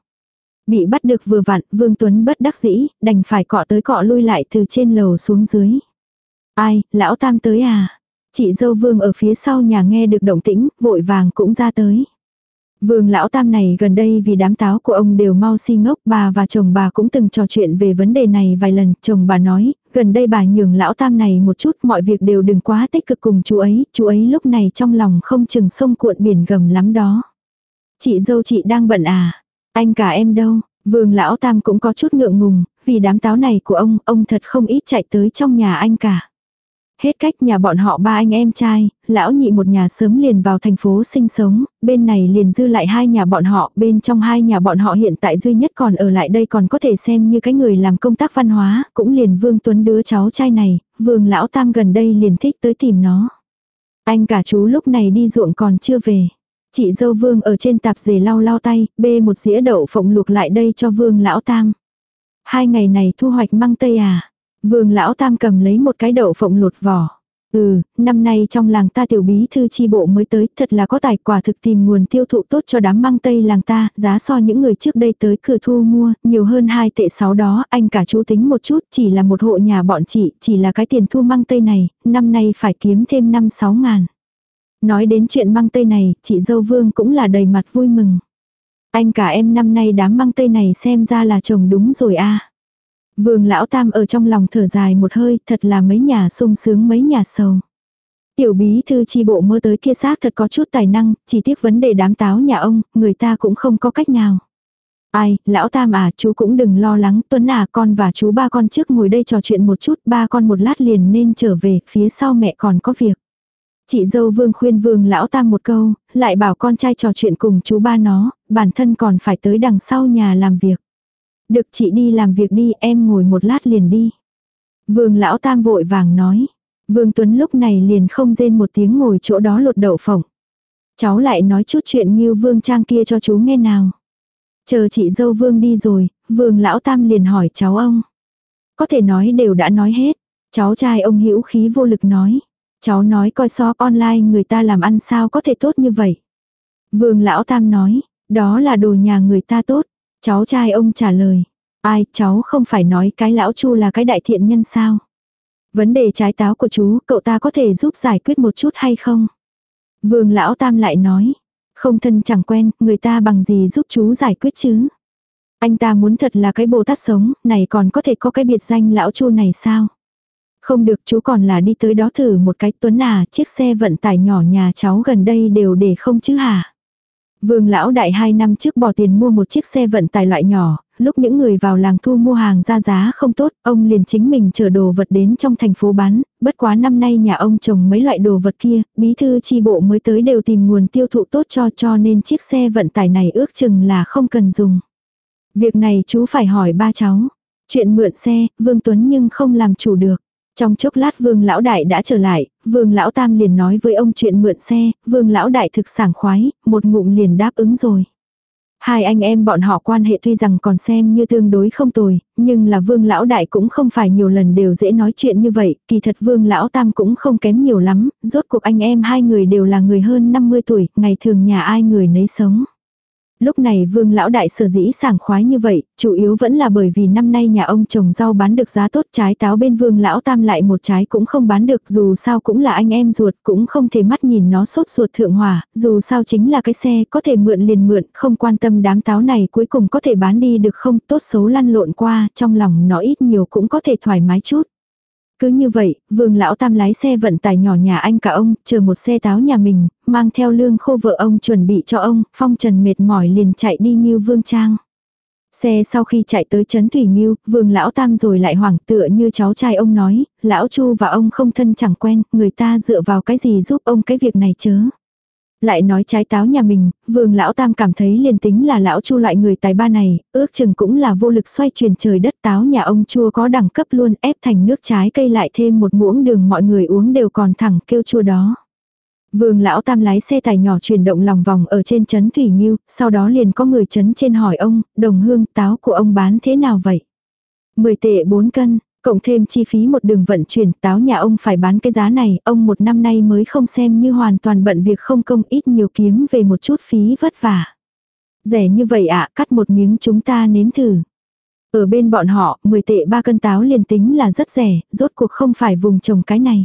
Bị bắt được vừa vặn, Vương Tuấn bất đắc dĩ, đành phải cọ tới cọ lui lại từ trên lầu xuống dưới. Ai, lão tam tới à? Chị dâu Vương ở phía sau nhà nghe được động tĩnh, vội vàng cũng ra tới. Vương lão tam này gần đây vì đám táo của ông đều mau si ngốc bà và chồng bà cũng từng trò chuyện về vấn đề này vài lần. Chồng bà nói, gần đây bà nhường lão tam này một chút mọi việc đều đừng quá tích cực cùng chú ấy. Chú ấy lúc này trong lòng không chừng sông cuộn biển gầm lắm đó. Chị dâu chị đang bận à? Anh cả em đâu? Vương lão tam cũng có chút ngượng ngùng, vì đám táo này của ông, ông thật không ít chạy tới trong nhà anh cả. Hết cách nhà bọn họ ba anh em trai, lão nhị một nhà sớm liền vào thành phố sinh sống, bên này liền dư lại hai nhà bọn họ, bên trong hai nhà bọn họ hiện tại duy nhất còn ở lại đây còn có thể xem như cái người làm công tác văn hóa, cũng liền Vương Tuấn đứa cháu trai này, Vương lão tam gần đây liền thích tới tìm nó. Anh cả chú lúc này đi ruộng còn chưa về. Chị dâu Vương ở trên tạp dề lau lau tay, bê một dĩa đậu phộng luộc lại đây cho Vương lão tam. Hai ngày này thu hoạch măng tây à? Vương lão tam cầm lấy một cái đậu phộng lột vỏ. Ừ, năm nay trong làng ta tiểu bí thư chi bộ mới tới, thật là có tài quả thực tìm nguồn tiêu thụ tốt cho đám măng tây làng ta, giá so những người trước đây tới cửa thu mua, nhiều hơn hai tệ sáu đó, anh cả chú tính một chút, chỉ là một hộ nhà bọn chị, chỉ là cái tiền thu măng tây này, năm nay phải kiếm thêm năm sáu ngàn. Nói đến chuyện măng tây này, chị dâu vương cũng là đầy mặt vui mừng. Anh cả em năm nay đám măng tây này xem ra là chồng đúng rồi a Vương lão tam ở trong lòng thở dài một hơi, thật là mấy nhà sung sướng mấy nhà sầu. Tiểu bí thư chi bộ mơ tới kia xác thật có chút tài năng, chỉ tiếc vấn đề đám táo nhà ông, người ta cũng không có cách nào. Ai, lão tam à, chú cũng đừng lo lắng, Tuấn à, con và chú ba con trước ngồi đây trò chuyện một chút, ba con một lát liền nên trở về, phía sau mẹ còn có việc. Chị dâu vương khuyên vương lão tam một câu, lại bảo con trai trò chuyện cùng chú ba nó, bản thân còn phải tới đằng sau nhà làm việc. Được chị đi làm việc đi, em ngồi một lát liền đi. Vương lão tam vội vàng nói. Vương Tuấn lúc này liền không rên một tiếng ngồi chỗ đó lột đậu phộng. Cháu lại nói chút chuyện như Vương Trang kia cho chú nghe nào. Chờ chị dâu Vương đi rồi, Vương lão tam liền hỏi cháu ông. Có thể nói đều đã nói hết. Cháu trai ông hữu khí vô lực nói. Cháu nói coi shop online người ta làm ăn sao có thể tốt như vậy. Vương lão tam nói, đó là đồ nhà người ta tốt. Cháu trai ông trả lời, ai cháu không phải nói cái lão chu là cái đại thiện nhân sao. Vấn đề trái táo của chú, cậu ta có thể giúp giải quyết một chút hay không? Vương lão tam lại nói, không thân chẳng quen, người ta bằng gì giúp chú giải quyết chứ? Anh ta muốn thật là cái bồ tát sống, này còn có thể có cái biệt danh lão chu này sao? Không được chú còn là đi tới đó thử một cái tuấn à, chiếc xe vận tải nhỏ nhà cháu gần đây đều để không chứ hả? Vương lão đại hai năm trước bỏ tiền mua một chiếc xe vận tải loại nhỏ, lúc những người vào làng thu mua hàng ra giá không tốt, ông liền chính mình chở đồ vật đến trong thành phố bán, bất quá năm nay nhà ông trồng mấy loại đồ vật kia, bí thư chi bộ mới tới đều tìm nguồn tiêu thụ tốt cho cho nên chiếc xe vận tải này ước chừng là không cần dùng. Việc này chú phải hỏi ba cháu. Chuyện mượn xe, Vương Tuấn nhưng không làm chủ được. Trong chốc lát vương lão đại đã trở lại, vương lão tam liền nói với ông chuyện mượn xe, vương lão đại thực sảng khoái, một ngụm liền đáp ứng rồi. Hai anh em bọn họ quan hệ tuy rằng còn xem như tương đối không tồi, nhưng là vương lão đại cũng không phải nhiều lần đều dễ nói chuyện như vậy, kỳ thật vương lão tam cũng không kém nhiều lắm, rốt cuộc anh em hai người đều là người hơn 50 tuổi, ngày thường nhà ai người nấy sống. Lúc này vương lão đại sở dĩ sảng khoái như vậy, chủ yếu vẫn là bởi vì năm nay nhà ông trồng rau bán được giá tốt trái táo bên vương lão tam lại một trái cũng không bán được dù sao cũng là anh em ruột cũng không thể mắt nhìn nó sốt ruột thượng hòa dù sao chính là cái xe có thể mượn liền mượn không quan tâm đám táo này cuối cùng có thể bán đi được không tốt xấu lăn lộn qua trong lòng nó ít nhiều cũng có thể thoải mái chút. Cứ như vậy, vương lão tam lái xe vận tải nhỏ nhà anh cả ông, chờ một xe táo nhà mình, mang theo lương khô vợ ông chuẩn bị cho ông, phong trần mệt mỏi liền chạy đi như vương trang. Xe sau khi chạy tới chấn Thủy Nghiêu, vương lão tam rồi lại hoảng tựa như cháu trai ông nói, lão chu và ông không thân chẳng quen, người ta dựa vào cái gì giúp ông cái việc này chớ. Lại nói trái táo nhà mình, vương lão tam cảm thấy liền tính là lão chu loại người tài ba này, ước chừng cũng là vô lực xoay chuyển trời đất táo nhà ông chua có đẳng cấp luôn ép thành nước trái cây lại thêm một muỗng đường mọi người uống đều còn thẳng kêu chua đó. Vương lão tam lái xe tải nhỏ chuyển động lòng vòng ở trên chấn Thủy Nghiêu, sau đó liền có người chấn trên hỏi ông, đồng hương táo của ông bán thế nào vậy? 10 tệ 4 cân, Cộng thêm chi phí một đường vận chuyển táo nhà ông phải bán cái giá này, ông một năm nay mới không xem như hoàn toàn bận việc không công ít nhiều kiếm về một chút phí vất vả. Rẻ như vậy ạ, cắt một miếng chúng ta nếm thử. Ở bên bọn họ, 10 tệ ba cân táo liền tính là rất rẻ, rốt cuộc không phải vùng trồng cái này.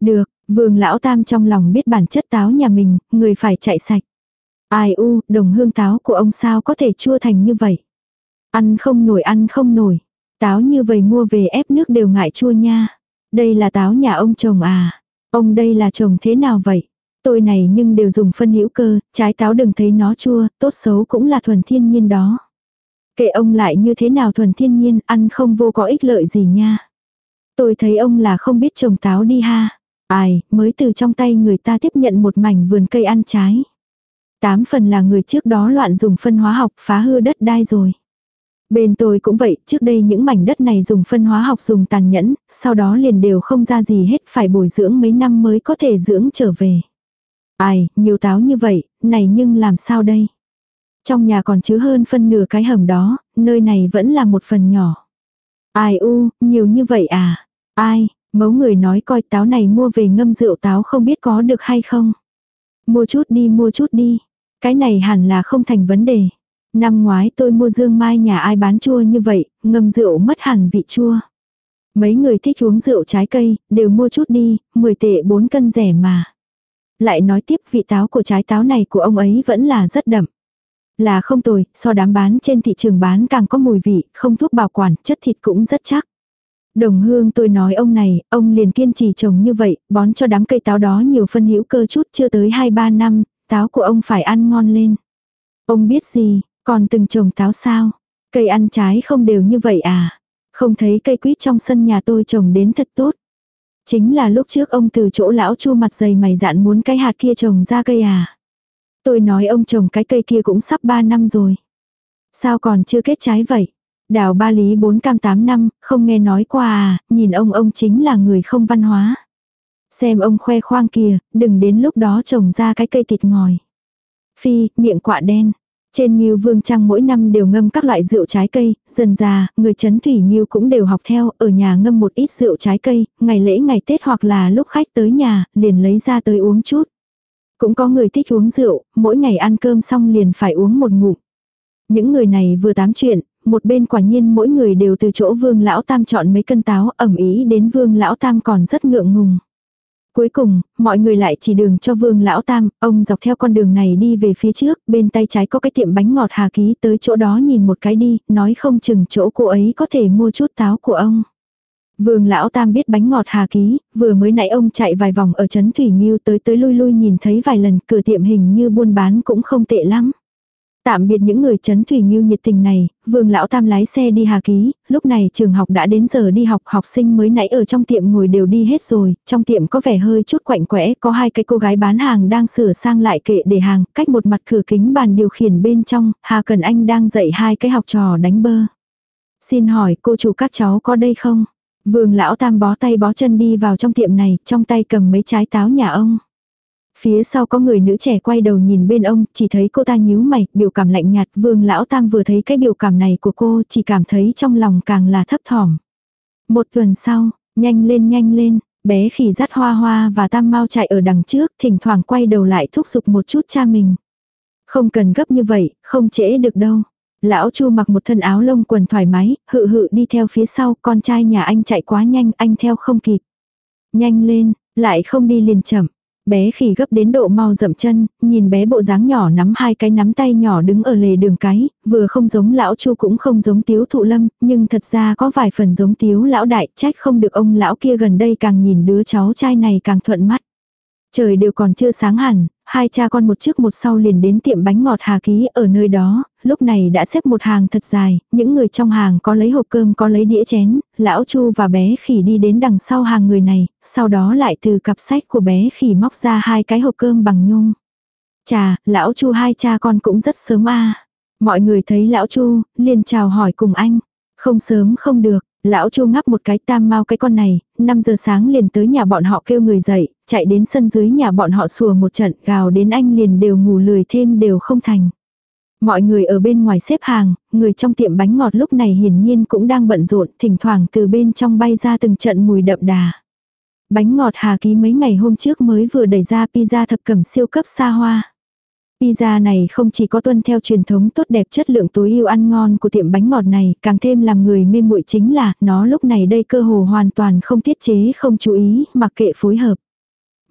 Được, vương lão tam trong lòng biết bản chất táo nhà mình, người phải chạy sạch. Ai u, đồng hương táo của ông sao có thể chua thành như vậy. Ăn không nổi ăn không nổi. Táo như vậy mua về ép nước đều ngại chua nha. Đây là táo nhà ông chồng à. Ông đây là chồng thế nào vậy? Tôi này nhưng đều dùng phân hữu cơ, trái táo đừng thấy nó chua, tốt xấu cũng là thuần thiên nhiên đó. Kệ ông lại như thế nào thuần thiên nhiên, ăn không vô có ích lợi gì nha. Tôi thấy ông là không biết trồng táo đi ha. Ai, mới từ trong tay người ta tiếp nhận một mảnh vườn cây ăn trái. Tám phần là người trước đó loạn dùng phân hóa học phá hư đất đai rồi. Bên tôi cũng vậy, trước đây những mảnh đất này dùng phân hóa học dùng tàn nhẫn, sau đó liền đều không ra gì hết, phải bồi dưỡng mấy năm mới có thể dưỡng trở về. Ai, nhiều táo như vậy, này nhưng làm sao đây? Trong nhà còn chứa hơn phân nửa cái hầm đó, nơi này vẫn là một phần nhỏ. Ai u, nhiều như vậy à? Ai, mấu người nói coi táo này mua về ngâm rượu táo không biết có được hay không? Mua chút đi mua chút đi. Cái này hẳn là không thành vấn đề. Năm ngoái tôi mua dương mai nhà ai bán chua như vậy, ngâm rượu mất hẳn vị chua. Mấy người thích uống rượu trái cây, đều mua chút đi, 10 tệ 4 cân rẻ mà. Lại nói tiếp vị táo của trái táo này của ông ấy vẫn là rất đậm. Là không tồi, so đám bán trên thị trường bán càng có mùi vị, không thuốc bảo quản, chất thịt cũng rất chắc. Đồng hương tôi nói ông này, ông liền kiên trì trồng như vậy, bón cho đám cây táo đó nhiều phân hữu cơ chút chưa tới 2-3 năm, táo của ông phải ăn ngon lên. Ông biết gì, còn từng trồng táo sao? Cây ăn trái không đều như vậy à? Không thấy cây quýt trong sân nhà tôi trồng đến thật tốt. Chính là lúc trước ông từ chỗ lão chua mặt dày mày dạn muốn cái hạt kia trồng ra cây à. Tôi nói ông trồng cái cây kia cũng sắp 3 năm rồi. Sao còn chưa kết trái vậy? Đào ba lý 4 cam 8 năm, không nghe nói qua à, nhìn ông ông chính là người không văn hóa. Xem ông khoe khoang kìa, đừng đến lúc đó trồng ra cái cây thịt ngòi. Phi, miệng quạ đen. Trên Nghiêu Vương Trang mỗi năm đều ngâm các loại rượu trái cây, dần già, người chấn thủy Nghiêu cũng đều học theo, ở nhà ngâm một ít rượu trái cây, ngày lễ ngày Tết hoặc là lúc khách tới nhà, liền lấy ra tới uống chút. Cũng có người thích uống rượu, mỗi ngày ăn cơm xong liền phải uống một ngụm. Những người này vừa tám chuyện, một bên quả nhiên mỗi người đều từ chỗ vương lão tam chọn mấy cân táo ẩm ý đến vương lão tam còn rất ngượng ngùng. Cuối cùng, mọi người lại chỉ đường cho vương lão tam, ông dọc theo con đường này đi về phía trước, bên tay trái có cái tiệm bánh ngọt hà ký tới chỗ đó nhìn một cái đi, nói không chừng chỗ cô ấy có thể mua chút táo của ông. Vương lão tam biết bánh ngọt hà ký, vừa mới nãy ông chạy vài vòng ở trấn Thủy Nghiêu tới tới lui lui nhìn thấy vài lần cửa tiệm hình như buôn bán cũng không tệ lắm. Tạm biệt những người chấn thủy nghiêu nhiệt tình này, vương lão tam lái xe đi hà ký, lúc này trường học đã đến giờ đi học, học sinh mới nãy ở trong tiệm ngồi đều đi hết rồi, trong tiệm có vẻ hơi chút quạnh quẽ, có hai cái cô gái bán hàng đang sửa sang lại kệ để hàng, cách một mặt cửa kính bàn điều khiển bên trong, Hà Cần Anh đang dạy hai cái học trò đánh bơ. Xin hỏi cô chủ các cháu có đây không? Vương lão tam bó tay bó chân đi vào trong tiệm này, trong tay cầm mấy trái táo nhà ông. Phía sau có người nữ trẻ quay đầu nhìn bên ông, chỉ thấy cô ta nhíu mày, biểu cảm lạnh nhạt, vương lão tam vừa thấy cái biểu cảm này của cô, chỉ cảm thấy trong lòng càng là thấp thỏm. Một tuần sau, nhanh lên nhanh lên, bé khỉ dắt hoa hoa và tam mau chạy ở đằng trước, thỉnh thoảng quay đầu lại thúc giục một chút cha mình. Không cần gấp như vậy, không trễ được đâu. Lão Chu mặc một thân áo lông quần thoải mái, hự hự đi theo phía sau, con trai nhà anh chạy quá nhanh, anh theo không kịp. Nhanh lên, lại không đi liền chậm. Bé khỉ gấp đến độ mau dậm chân, nhìn bé bộ dáng nhỏ nắm hai cái nắm tay nhỏ đứng ở lề đường cái, vừa không giống lão chu cũng không giống tiếu thụ lâm, nhưng thật ra có vài phần giống tiếu lão đại, trách không được ông lão kia gần đây càng nhìn đứa cháu trai này càng thuận mắt. Trời đều còn chưa sáng hẳn, hai cha con một trước một sau liền đến tiệm bánh ngọt Hà Ký ở nơi đó, lúc này đã xếp một hàng thật dài, những người trong hàng có lấy hộp cơm có lấy đĩa chén, lão Chu và bé khỉ đi đến đằng sau hàng người này, sau đó lại từ cặp sách của bé khỉ móc ra hai cái hộp cơm bằng nhung. Chà, lão Chu hai cha con cũng rất sớm a. Mọi người thấy lão Chu, liền chào hỏi cùng anh. Không sớm không được, Lão Chu ngắp một cái tam mau cái con này, 5 giờ sáng liền tới nhà bọn họ kêu người dậy, chạy đến sân dưới nhà bọn họ sùa một trận, gào đến anh liền đều ngủ lười thêm đều không thành. Mọi người ở bên ngoài xếp hàng, người trong tiệm bánh ngọt lúc này hiển nhiên cũng đang bận rộn, thỉnh thoảng từ bên trong bay ra từng trận mùi đậm đà. Bánh ngọt Hà Ký mấy ngày hôm trước mới vừa đẩy ra pizza thập cẩm siêu cấp xa hoa. Pizza này không chỉ có tuân theo truyền thống tốt đẹp chất lượng tối ưu ăn ngon của tiệm bánh ngọt này, càng thêm làm người mê muội chính là nó lúc này đây cơ hồ hoàn toàn không tiết chế không chú ý, mặc kệ phối hợp.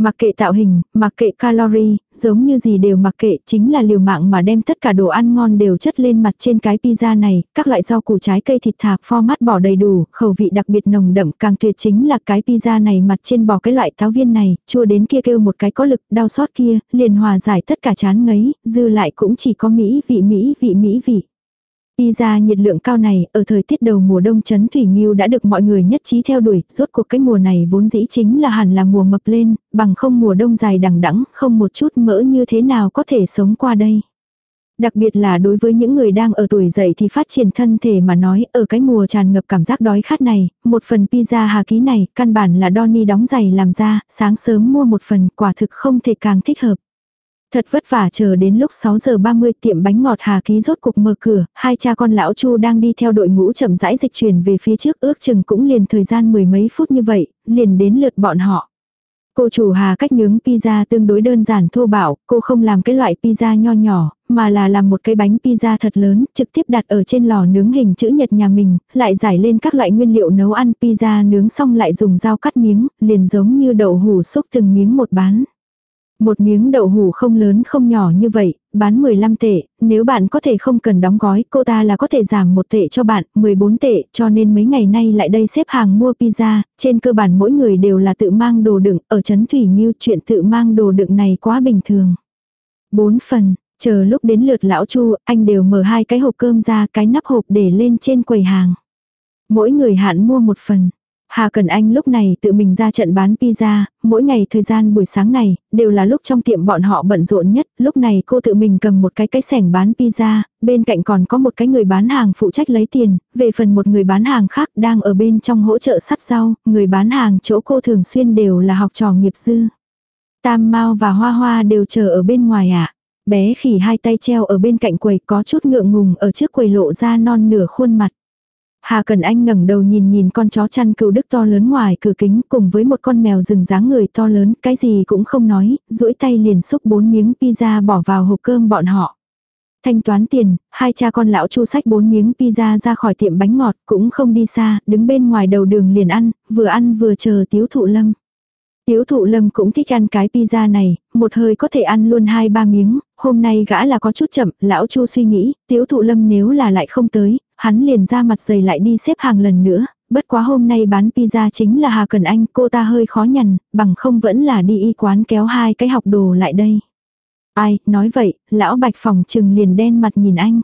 Mặc kệ tạo hình, mặc kệ calorie, giống như gì đều mặc kệ, chính là liều mạng mà đem tất cả đồ ăn ngon đều chất lên mặt trên cái pizza này, các loại rau củ trái cây thịt thạp format bỏ đầy đủ, khẩu vị đặc biệt nồng đậm, càng tuyệt chính là cái pizza này mặt trên bỏ cái loại táo viên này, chua đến kia kêu một cái có lực, đau xót kia, liền hòa giải tất cả chán ngấy, dư lại cũng chỉ có mỹ vị mỹ vị mỹ vị. Pizza nhiệt lượng cao này, ở thời tiết đầu mùa đông chấn thủy nghiêu đã được mọi người nhất trí theo đuổi, rốt cuộc cái mùa này vốn dĩ chính là hẳn là mùa mập lên, bằng không mùa đông dài đằng đẵng, không một chút mỡ như thế nào có thể sống qua đây. Đặc biệt là đối với những người đang ở tuổi dậy thì phát triển thân thể mà nói, ở cái mùa tràn ngập cảm giác đói khát này, một phần pizza hà ký này, căn bản là Donny đóng giày làm ra, sáng sớm mua một phần, quả thực không thể càng thích hợp. Thật vất vả chờ đến lúc 6 giờ 30 tiệm bánh ngọt Hà Ký rốt cục mở cửa, hai cha con lão Chu đang đi theo đội ngũ chậm rãi dịch chuyển về phía trước ước chừng cũng liền thời gian mười mấy phút như vậy, liền đến lượt bọn họ. Cô chủ Hà cách nướng pizza tương đối đơn giản thô bạo, cô không làm cái loại pizza nho nhỏ, mà là làm một cái bánh pizza thật lớn, trực tiếp đặt ở trên lò nướng hình chữ nhật nhà mình, lại giải lên các loại nguyên liệu nấu ăn pizza nướng xong lại dùng dao cắt miếng, liền giống như đậu hủ xúc từng miếng một bán. Một miếng đậu hủ không lớn không nhỏ như vậy, bán 15 tệ, nếu bạn có thể không cần đóng gói, cô ta là có thể giảm một tệ cho bạn, 14 tệ, cho nên mấy ngày nay lại đây xếp hàng mua pizza, trên cơ bản mỗi người đều là tự mang đồ đựng, ở Trấn Thủy Nhiêu chuyện tự mang đồ đựng này quá bình thường. 4 phần, chờ lúc đến lượt lão Chu, anh đều mở hai cái hộp cơm ra, cái nắp hộp để lên trên quầy hàng. Mỗi người hạn mua một phần. Hà Cần Anh lúc này tự mình ra trận bán pizza, mỗi ngày thời gian buổi sáng này, đều là lúc trong tiệm bọn họ bận rộn nhất, lúc này cô tự mình cầm một cái cái sẻng bán pizza, bên cạnh còn có một cái người bán hàng phụ trách lấy tiền, về phần một người bán hàng khác đang ở bên trong hỗ trợ sắt rau, người bán hàng chỗ cô thường xuyên đều là học trò nghiệp dư. Tam Mao và Hoa Hoa đều chờ ở bên ngoài ạ. Bé khỉ hai tay treo ở bên cạnh quầy có chút ngượng ngùng ở trước quầy lộ ra non nửa khuôn mặt. Hà Cần Anh ngẩng đầu nhìn nhìn con chó chăn cừu đức to lớn ngoài cửa kính cùng với một con mèo rừng dáng người to lớn, cái gì cũng không nói, duỗi tay liền xúc bốn miếng pizza bỏ vào hộp cơm bọn họ. Thanh toán tiền, hai cha con lão chu sách bốn miếng pizza ra khỏi tiệm bánh ngọt, cũng không đi xa, đứng bên ngoài đầu đường liền ăn, vừa ăn vừa chờ tiếu thụ lâm. Tiếu thụ lâm cũng thích ăn cái pizza này, một hơi có thể ăn luôn hai ba miếng, hôm nay gã là có chút chậm, lão chu suy nghĩ, tiếu thụ lâm nếu là lại không tới, hắn liền ra mặt dày lại đi xếp hàng lần nữa, bất quá hôm nay bán pizza chính là Hà Cần Anh, cô ta hơi khó nhằn, bằng không vẫn là đi y quán kéo hai cái học đồ lại đây. Ai, nói vậy, lão bạch phòng trừng liền đen mặt nhìn anh.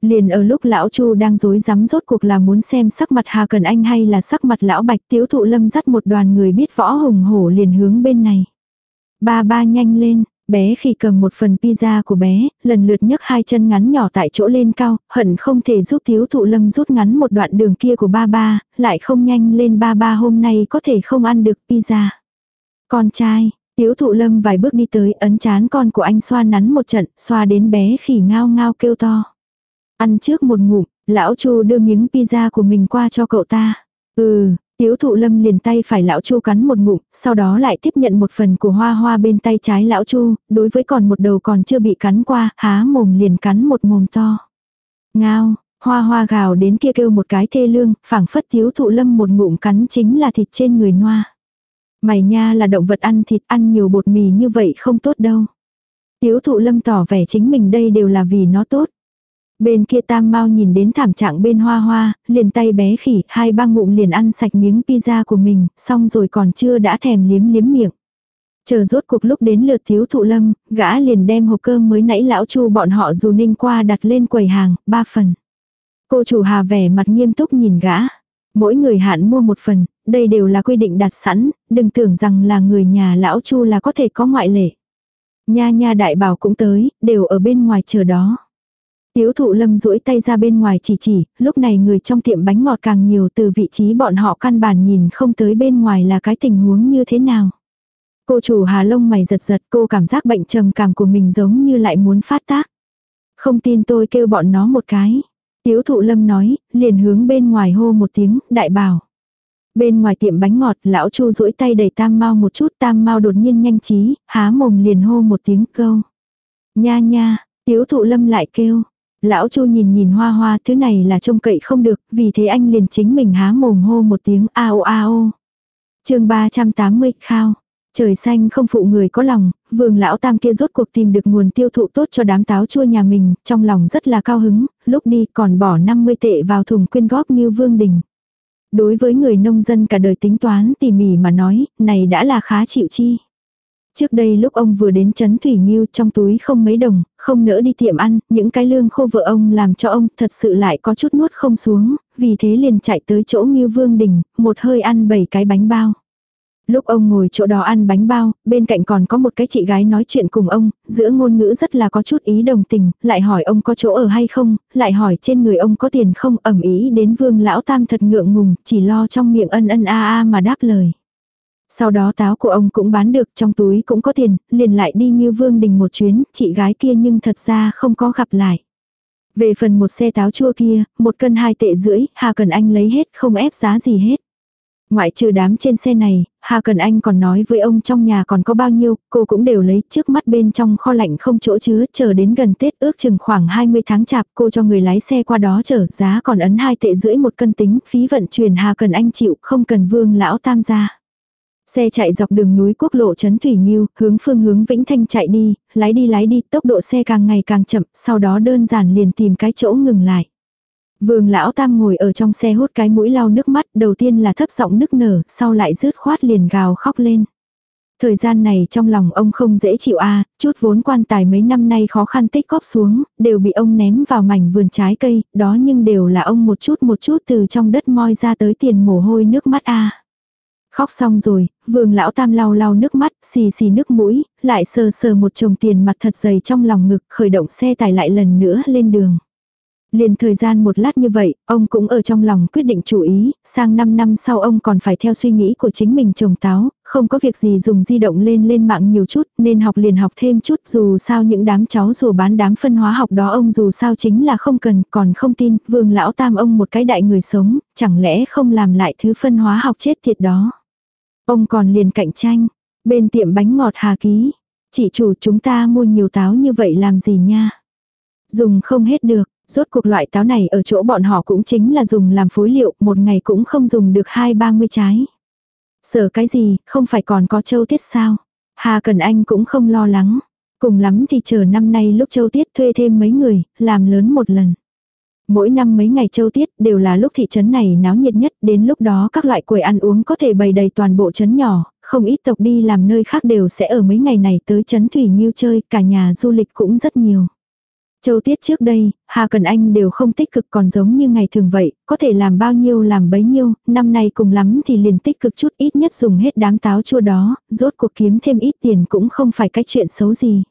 Liền ở lúc lão Chu đang dối rắm rốt cuộc là muốn xem sắc mặt Hà Cần Anh hay là sắc mặt lão Bạch tiếu thụ lâm dắt một đoàn người biết võ hùng hổ liền hướng bên này. Ba ba nhanh lên, bé khi cầm một phần pizza của bé, lần lượt nhấc hai chân ngắn nhỏ tại chỗ lên cao, hận không thể giúp thiếu thụ lâm rút ngắn một đoạn đường kia của ba ba, lại không nhanh lên ba ba hôm nay có thể không ăn được pizza. Con trai, tiếu thụ lâm vài bước đi tới ấn chán con của anh xoa nắn một trận, xoa đến bé khỉ ngao ngao kêu to. Ăn trước một ngụm, lão Chu đưa miếng pizza của mình qua cho cậu ta. Ừ, tiếu thụ lâm liền tay phải lão Chu cắn một ngụm, sau đó lại tiếp nhận một phần của hoa hoa bên tay trái lão Chu, đối với còn một đầu còn chưa bị cắn qua, há mồm liền cắn một mồm to. Ngao, hoa hoa gào đến kia kêu một cái thê lương, phảng phất tiếu thụ lâm một ngụm cắn chính là thịt trên người noa. Mày nha là động vật ăn thịt ăn nhiều bột mì như vậy không tốt đâu. Tiếu thụ lâm tỏ vẻ chính mình đây đều là vì nó tốt. Bên kia tam mau nhìn đến thảm trạng bên hoa hoa, liền tay bé khỉ, hai ba ngụm liền ăn sạch miếng pizza của mình, xong rồi còn chưa đã thèm liếm liếm miệng. Chờ rốt cuộc lúc đến lượt thiếu thụ lâm, gã liền đem hộp cơm mới nãy lão chu bọn họ dù ninh qua đặt lên quầy hàng, ba phần. Cô chủ hà vẻ mặt nghiêm túc nhìn gã. Mỗi người hạn mua một phần, đây đều là quy định đặt sẵn, đừng tưởng rằng là người nhà lão chu là có thể có ngoại lệ. Nha nha đại bảo cũng tới, đều ở bên ngoài chờ đó. Tiếu thụ lâm duỗi tay ra bên ngoài chỉ chỉ, lúc này người trong tiệm bánh ngọt càng nhiều từ vị trí bọn họ căn bản nhìn không tới bên ngoài là cái tình huống như thế nào. Cô chủ hà lông mày giật giật cô cảm giác bệnh trầm cảm của mình giống như lại muốn phát tác. Không tin tôi kêu bọn nó một cái. Tiếu thụ lâm nói, liền hướng bên ngoài hô một tiếng, đại bảo. Bên ngoài tiệm bánh ngọt, lão chu duỗi tay đẩy tam mau một chút, tam mau đột nhiên nhanh trí, há mồm liền hô một tiếng câu. Nha nha, tiếu thụ lâm lại kêu, Lão Chu nhìn nhìn hoa hoa thứ này là trông cậy không được, vì thế anh liền chính mình há mồm hô một tiếng ao ao. chương 380 khao. Trời xanh không phụ người có lòng, vương lão tam kia rốt cuộc tìm được nguồn tiêu thụ tốt cho đám táo chua nhà mình, trong lòng rất là cao hứng, lúc đi còn bỏ 50 tệ vào thùng quyên góp như vương đình. Đối với người nông dân cả đời tính toán tỉ mỉ mà nói, này đã là khá chịu chi. Trước đây lúc ông vừa đến chấn Thủy Nghiêu trong túi không mấy đồng, không nỡ đi tiệm ăn, những cái lương khô vợ ông làm cho ông thật sự lại có chút nuốt không xuống, vì thế liền chạy tới chỗ Nghiêu Vương Đình, một hơi ăn bảy cái bánh bao. Lúc ông ngồi chỗ đó ăn bánh bao, bên cạnh còn có một cái chị gái nói chuyện cùng ông, giữa ngôn ngữ rất là có chút ý đồng tình, lại hỏi ông có chỗ ở hay không, lại hỏi trên người ông có tiền không, ẩm ý đến vương lão tam thật ngượng ngùng, chỉ lo trong miệng ân ân a a mà đáp lời. Sau đó táo của ông cũng bán được trong túi cũng có tiền, liền lại đi như vương đình một chuyến, chị gái kia nhưng thật ra không có gặp lại. Về phần một xe táo chua kia, một cân hai tệ rưỡi, Hà Cần Anh lấy hết không ép giá gì hết. Ngoại trừ đám trên xe này, Hà Cần Anh còn nói với ông trong nhà còn có bao nhiêu, cô cũng đều lấy trước mắt bên trong kho lạnh không chỗ chứa, chờ đến gần Tết ước chừng khoảng 20 tháng chạp cô cho người lái xe qua đó chở, giá còn ấn hai tệ rưỡi một cân tính, phí vận chuyển Hà Cần Anh chịu, không cần vương lão tam gia. Xe chạy dọc đường núi quốc lộ Trấn Thủy nhiêu hướng phương hướng Vĩnh Thanh chạy đi, lái đi lái đi, tốc độ xe càng ngày càng chậm, sau đó đơn giản liền tìm cái chỗ ngừng lại. Vương lão tam ngồi ở trong xe hút cái mũi lau nước mắt, đầu tiên là thấp giọng nức nở, sau lại rứt khoát liền gào khóc lên. Thời gian này trong lòng ông không dễ chịu a chút vốn quan tài mấy năm nay khó khăn tích góp xuống, đều bị ông ném vào mảnh vườn trái cây, đó nhưng đều là ông một chút một chút từ trong đất moi ra tới tiền mồ hôi nước mắt a Khóc xong rồi, vương lão tam lau lau nước mắt, xì xì nước mũi, lại sờ sờ một chồng tiền mặt thật dày trong lòng ngực, khởi động xe tải lại lần nữa lên đường. Liền thời gian một lát như vậy, ông cũng ở trong lòng quyết định chủ ý, sang 5 năm sau ông còn phải theo suy nghĩ của chính mình trồng táo, không có việc gì dùng di động lên lên mạng nhiều chút, nên học liền học thêm chút dù sao những đám cháu dù bán đám phân hóa học đó ông dù sao chính là không cần, còn không tin, vương lão tam ông một cái đại người sống, chẳng lẽ không làm lại thứ phân hóa học chết tiệt đó. Ông còn liền cạnh tranh, bên tiệm bánh ngọt Hà Ký, chị chủ chúng ta mua nhiều táo như vậy làm gì nha. Dùng không hết được, Rốt cuộc loại táo này ở chỗ bọn họ cũng chính là dùng làm phối liệu, một ngày cũng không dùng được hai ba mươi trái. Sợ cái gì, không phải còn có châu tiết sao? Hà Cần Anh cũng không lo lắng. Cùng lắm thì chờ năm nay lúc châu tiết thuê thêm mấy người, làm lớn một lần. Mỗi năm mấy ngày châu tiết đều là lúc thị trấn này náo nhiệt nhất, đến lúc đó các loại quầy ăn uống có thể bày đầy toàn bộ trấn nhỏ, không ít tộc đi làm nơi khác đều sẽ ở mấy ngày này tới trấn Thủy Nhiêu chơi, cả nhà du lịch cũng rất nhiều. Châu Tiết trước đây, Hà Cần Anh đều không tích cực còn giống như ngày thường vậy, có thể làm bao nhiêu làm bấy nhiêu, năm nay cùng lắm thì liền tích cực chút ít nhất dùng hết đám táo chua đó, rốt cuộc kiếm thêm ít tiền cũng không phải cái chuyện xấu gì.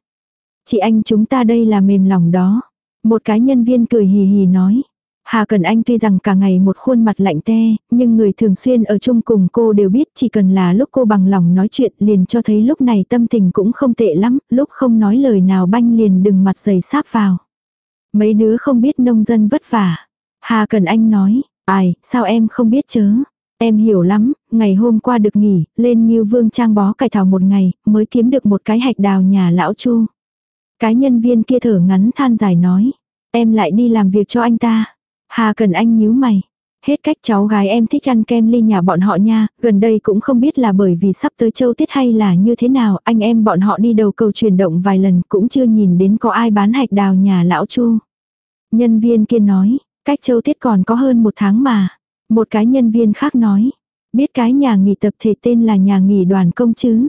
Chị anh chúng ta đây là mềm lòng đó. Một cái nhân viên cười hì hì nói. Hà Cần Anh tuy rằng cả ngày một khuôn mặt lạnh te, nhưng người thường xuyên ở chung cùng cô đều biết chỉ cần là lúc cô bằng lòng nói chuyện liền cho thấy lúc này tâm tình cũng không tệ lắm, lúc không nói lời nào banh liền đừng mặt dày sáp vào. Mấy đứa không biết nông dân vất vả. Hà Cần Anh nói, ai, sao em không biết chớ. Em hiểu lắm, ngày hôm qua được nghỉ, lên như vương trang bó cải thảo một ngày, mới kiếm được một cái hạch đào nhà lão chu. Cái nhân viên kia thở ngắn than dài nói, em lại đi làm việc cho anh ta. Hà Cần Anh nhíu mày. Hết cách cháu gái em thích ăn kem ly nhà bọn họ nha, gần đây cũng không biết là bởi vì sắp tới châu tiết hay là như thế nào, anh em bọn họ đi đầu cầu chuyển động vài lần cũng chưa nhìn đến có ai bán hạch đào nhà lão chu. Nhân viên kia nói, cách châu tiết còn có hơn một tháng mà. Một cái nhân viên khác nói, biết cái nhà nghỉ tập thể tên là nhà nghỉ đoàn công chứ.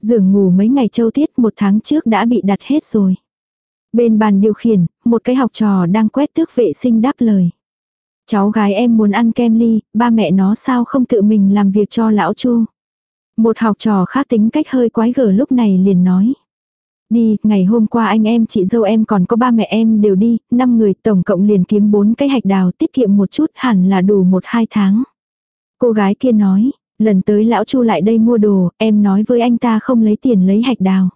Giường ngủ mấy ngày châu tiết một tháng trước đã bị đặt hết rồi. Bên bàn điều khiển, một cái học trò đang quét tước vệ sinh đáp lời. Cháu gái em muốn ăn kem ly, ba mẹ nó sao không tự mình làm việc cho lão chu. Một học trò khác tính cách hơi quái gở lúc này liền nói. Đi, ngày hôm qua anh em chị dâu em còn có ba mẹ em đều đi, năm người tổng cộng liền kiếm bốn cái hạch đào tiết kiệm một chút hẳn là đủ một hai tháng. Cô gái kia nói, lần tới lão chu lại đây mua đồ, em nói với anh ta không lấy tiền lấy hạch đào.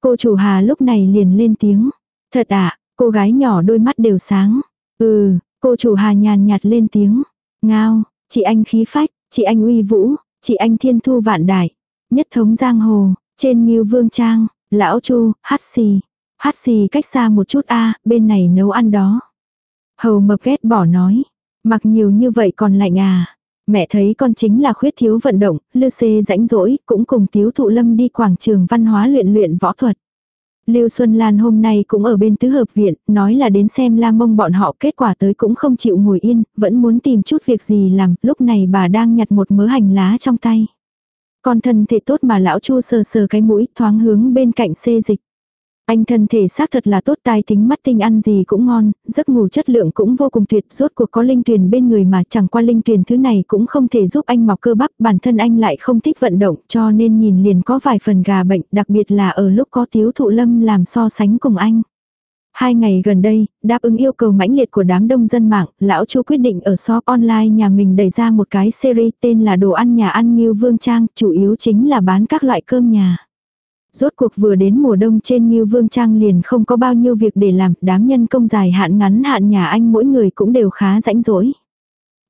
Cô chủ Hà lúc này liền lên tiếng. Thật ạ, à, cô gái nhỏ đôi mắt đều sáng. Ừ, cô chủ Hà nhàn nhạt lên tiếng. Ngao, chị anh khí phách, chị anh uy vũ, chị anh thiên thu vạn đại. Nhất thống giang hồ, trên nghiêu vương trang, lão chu, hát xì. Hát xì cách xa một chút a bên này nấu ăn đó. Hầu mập ghét bỏ nói. Mặc nhiều như vậy còn lạnh à. Mẹ thấy con chính là khuyết thiếu vận động, lư xê rãnh rỗi, cũng cùng tiếu thụ lâm đi quảng trường văn hóa luyện luyện võ thuật. Lưu Xuân Lan hôm nay cũng ở bên tứ hợp viện, nói là đến xem la mông bọn họ kết quả tới cũng không chịu ngồi yên, vẫn muốn tìm chút việc gì làm, lúc này bà đang nhặt một mớ hành lá trong tay. Con thân thể tốt mà lão chu sờ sờ cái mũi thoáng hướng bên cạnh xê dịch. Anh thân thể xác thật là tốt tai tính mắt tinh ăn gì cũng ngon, giấc ngủ chất lượng cũng vô cùng tuyệt, rốt cuộc có linh tuyển bên người mà chẳng qua linh tuyển thứ này cũng không thể giúp anh mọc cơ bắp, bản thân anh lại không thích vận động cho nên nhìn liền có vài phần gà bệnh, đặc biệt là ở lúc có tiếu thụ lâm làm so sánh cùng anh. Hai ngày gần đây, đáp ứng yêu cầu mãnh liệt của đám đông dân mạng, lão chu quyết định ở shop online nhà mình đẩy ra một cái series tên là đồ ăn nhà ăn Nghiêu Vương Trang, chủ yếu chính là bán các loại cơm nhà. Rốt cuộc vừa đến mùa đông trên Ngưu Vương Trang liền không có bao nhiêu việc để làm, đám nhân công dài hạn ngắn hạn nhà anh mỗi người cũng đều khá rãnh rỗi.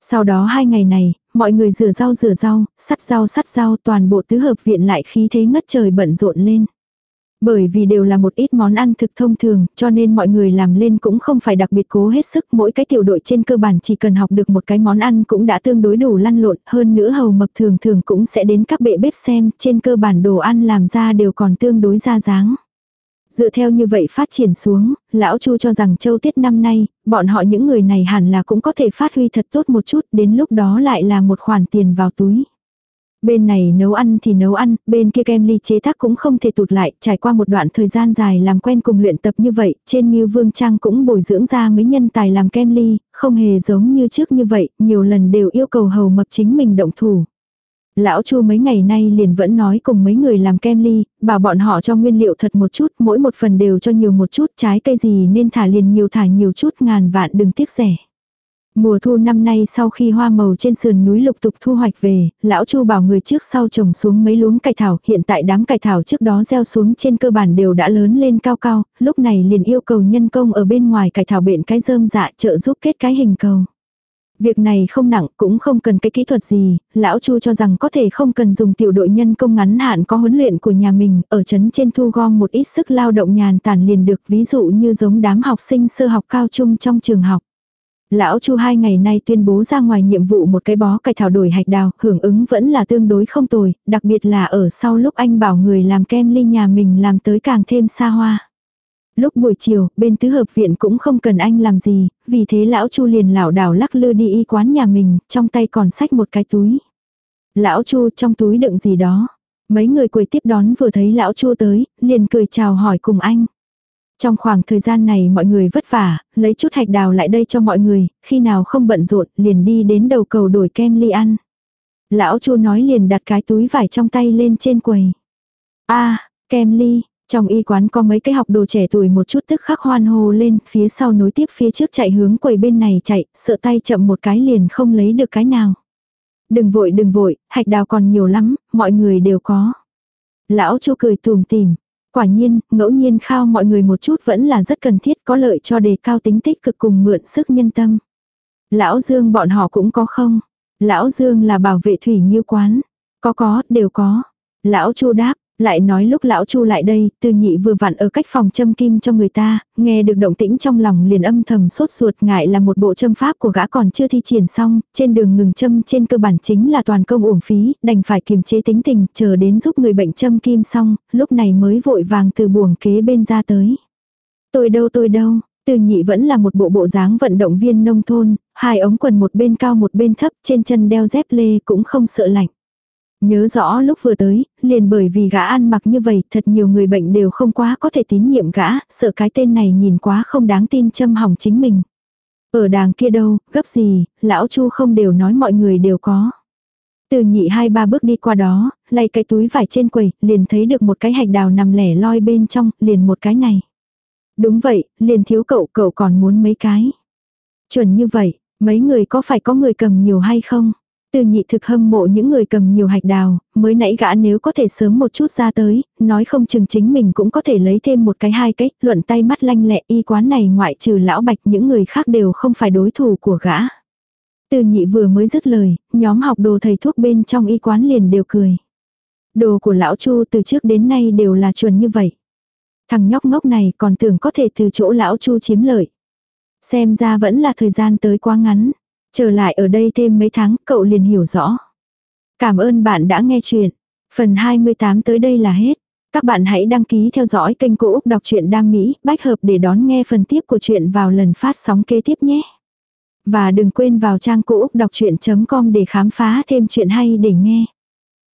Sau đó hai ngày này, mọi người rửa rau rửa rau, sắt rau sắt rau toàn bộ tứ hợp viện lại khí thế ngất trời bận rộn lên. Bởi vì đều là một ít món ăn thực thông thường, cho nên mọi người làm lên cũng không phải đặc biệt cố hết sức. Mỗi cái tiểu đội trên cơ bản chỉ cần học được một cái món ăn cũng đã tương đối đủ lăn lộn. Hơn nữa hầu mập thường thường cũng sẽ đến các bệ bếp xem, trên cơ bản đồ ăn làm ra đều còn tương đối ra dáng. Dựa theo như vậy phát triển xuống, lão Chu cho rằng châu tiết năm nay, bọn họ những người này hẳn là cũng có thể phát huy thật tốt một chút, đến lúc đó lại là một khoản tiền vào túi. Bên này nấu ăn thì nấu ăn, bên kia kem ly chế tác cũng không thể tụt lại, trải qua một đoạn thời gian dài làm quen cùng luyện tập như vậy, trên Ngưu Vương Trang cũng bồi dưỡng ra mấy nhân tài làm kem ly, không hề giống như trước như vậy, nhiều lần đều yêu cầu hầu mập chính mình động thủ. Lão Chu mấy ngày nay liền vẫn nói cùng mấy người làm kem ly, bảo bọn họ cho nguyên liệu thật một chút, mỗi một phần đều cho nhiều một chút, trái cây gì nên thả liền nhiều thả nhiều chút ngàn vạn đừng tiếc rẻ. Mùa thu năm nay sau khi hoa màu trên sườn núi lục tục thu hoạch về, lão Chu bảo người trước sau trồng xuống mấy luống cải thảo, hiện tại đám cải thảo trước đó gieo xuống trên cơ bản đều đã lớn lên cao cao, lúc này liền yêu cầu nhân công ở bên ngoài cải thảo bện cái rơm dạ trợ giúp kết cái hình cầu. Việc này không nặng cũng không cần cái kỹ thuật gì, lão Chu cho rằng có thể không cần dùng tiểu đội nhân công ngắn hạn có huấn luyện của nhà mình, ở chấn trên thu gom một ít sức lao động nhàn tản liền được ví dụ như giống đám học sinh sơ học cao trung trong trường học. Lão Chu hai ngày nay tuyên bố ra ngoài nhiệm vụ một cái bó cải thảo đổi hạch đào, hưởng ứng vẫn là tương đối không tồi, đặc biệt là ở sau lúc anh bảo người làm kem ly nhà mình làm tới càng thêm xa hoa. Lúc buổi chiều, bên tứ hợp viện cũng không cần anh làm gì, vì thế lão Chu liền lảo đảo lắc lư đi y quán nhà mình, trong tay còn xách một cái túi. Lão Chu trong túi đựng gì đó. Mấy người quầy tiếp đón vừa thấy lão Chu tới, liền cười chào hỏi cùng anh. Trong khoảng thời gian này mọi người vất vả, lấy chút hạch đào lại đây cho mọi người, khi nào không bận rộn liền đi đến đầu cầu đổi kem ly ăn. Lão Chu nói liền đặt cái túi vải trong tay lên trên quầy. a kem ly, trong y quán có mấy cái học đồ trẻ tuổi một chút tức khắc hoan hô lên, phía sau nối tiếp phía trước chạy hướng quầy bên này chạy, sợ tay chậm một cái liền không lấy được cái nào. Đừng vội đừng vội, hạch đào còn nhiều lắm, mọi người đều có. Lão Chu cười tùm tìm, Quả nhiên, ngẫu nhiên khao mọi người một chút vẫn là rất cần thiết có lợi cho đề cao tính tích cực cùng mượn sức nhân tâm. Lão Dương bọn họ cũng có không? Lão Dương là bảo vệ thủy như quán. Có có, đều có. Lão Chu đáp, lại nói lúc lão Chu lại đây, từ nhị vừa vặn ở cách phòng châm kim cho người ta, nghe được động tĩnh trong lòng liền âm thầm sốt ruột ngại là một bộ châm pháp của gã còn chưa thi triển xong, trên đường ngừng châm trên cơ bản chính là toàn công uổng phí, đành phải kiềm chế tính tình, chờ đến giúp người bệnh châm kim xong, lúc này mới vội vàng từ buồng kế bên ra tới. Tôi đâu tôi đâu, từ nhị vẫn là một bộ bộ dáng vận động viên nông thôn, hai ống quần một bên cao một bên thấp, trên chân đeo dép lê cũng không sợ lạnh. Nhớ rõ lúc vừa tới, liền bởi vì gã ăn mặc như vậy, thật nhiều người bệnh đều không quá có thể tín nhiệm gã, sợ cái tên này nhìn quá không đáng tin châm hỏng chính mình. Ở đàng kia đâu, gấp gì, lão chu không đều nói mọi người đều có. Từ nhị hai ba bước đi qua đó, lay cái túi vải trên quầy, liền thấy được một cái hạch đào nằm lẻ loi bên trong, liền một cái này. Đúng vậy, liền thiếu cậu, cậu còn muốn mấy cái. Chuẩn như vậy, mấy người có phải có người cầm nhiều hay không? Từ nhị thực hâm mộ những người cầm nhiều hạch đào, mới nãy gã nếu có thể sớm một chút ra tới, nói không chừng chính mình cũng có thể lấy thêm một cái hai cái, luận tay mắt lanh lẹ y quán này ngoại trừ lão bạch những người khác đều không phải đối thủ của gã. Từ nhị vừa mới dứt lời, nhóm học đồ thầy thuốc bên trong y quán liền đều cười. Đồ của lão Chu từ trước đến nay đều là chuẩn như vậy. Thằng nhóc ngốc này còn tưởng có thể từ chỗ lão Chu chiếm lợi. Xem ra vẫn là thời gian tới quá ngắn. Trở lại ở đây thêm mấy tháng, cậu liền hiểu rõ. Cảm ơn bạn đã nghe chuyện. Phần 28 tới đây là hết. Các bạn hãy đăng ký theo dõi kênh Cô Úc Đọc truyện Đam Mỹ, bách hợp để đón nghe phần tiếp của chuyện vào lần phát sóng kế tiếp nhé. Và đừng quên vào trang Cô Úc Đọc Chuyện.com để khám phá thêm chuyện hay để nghe.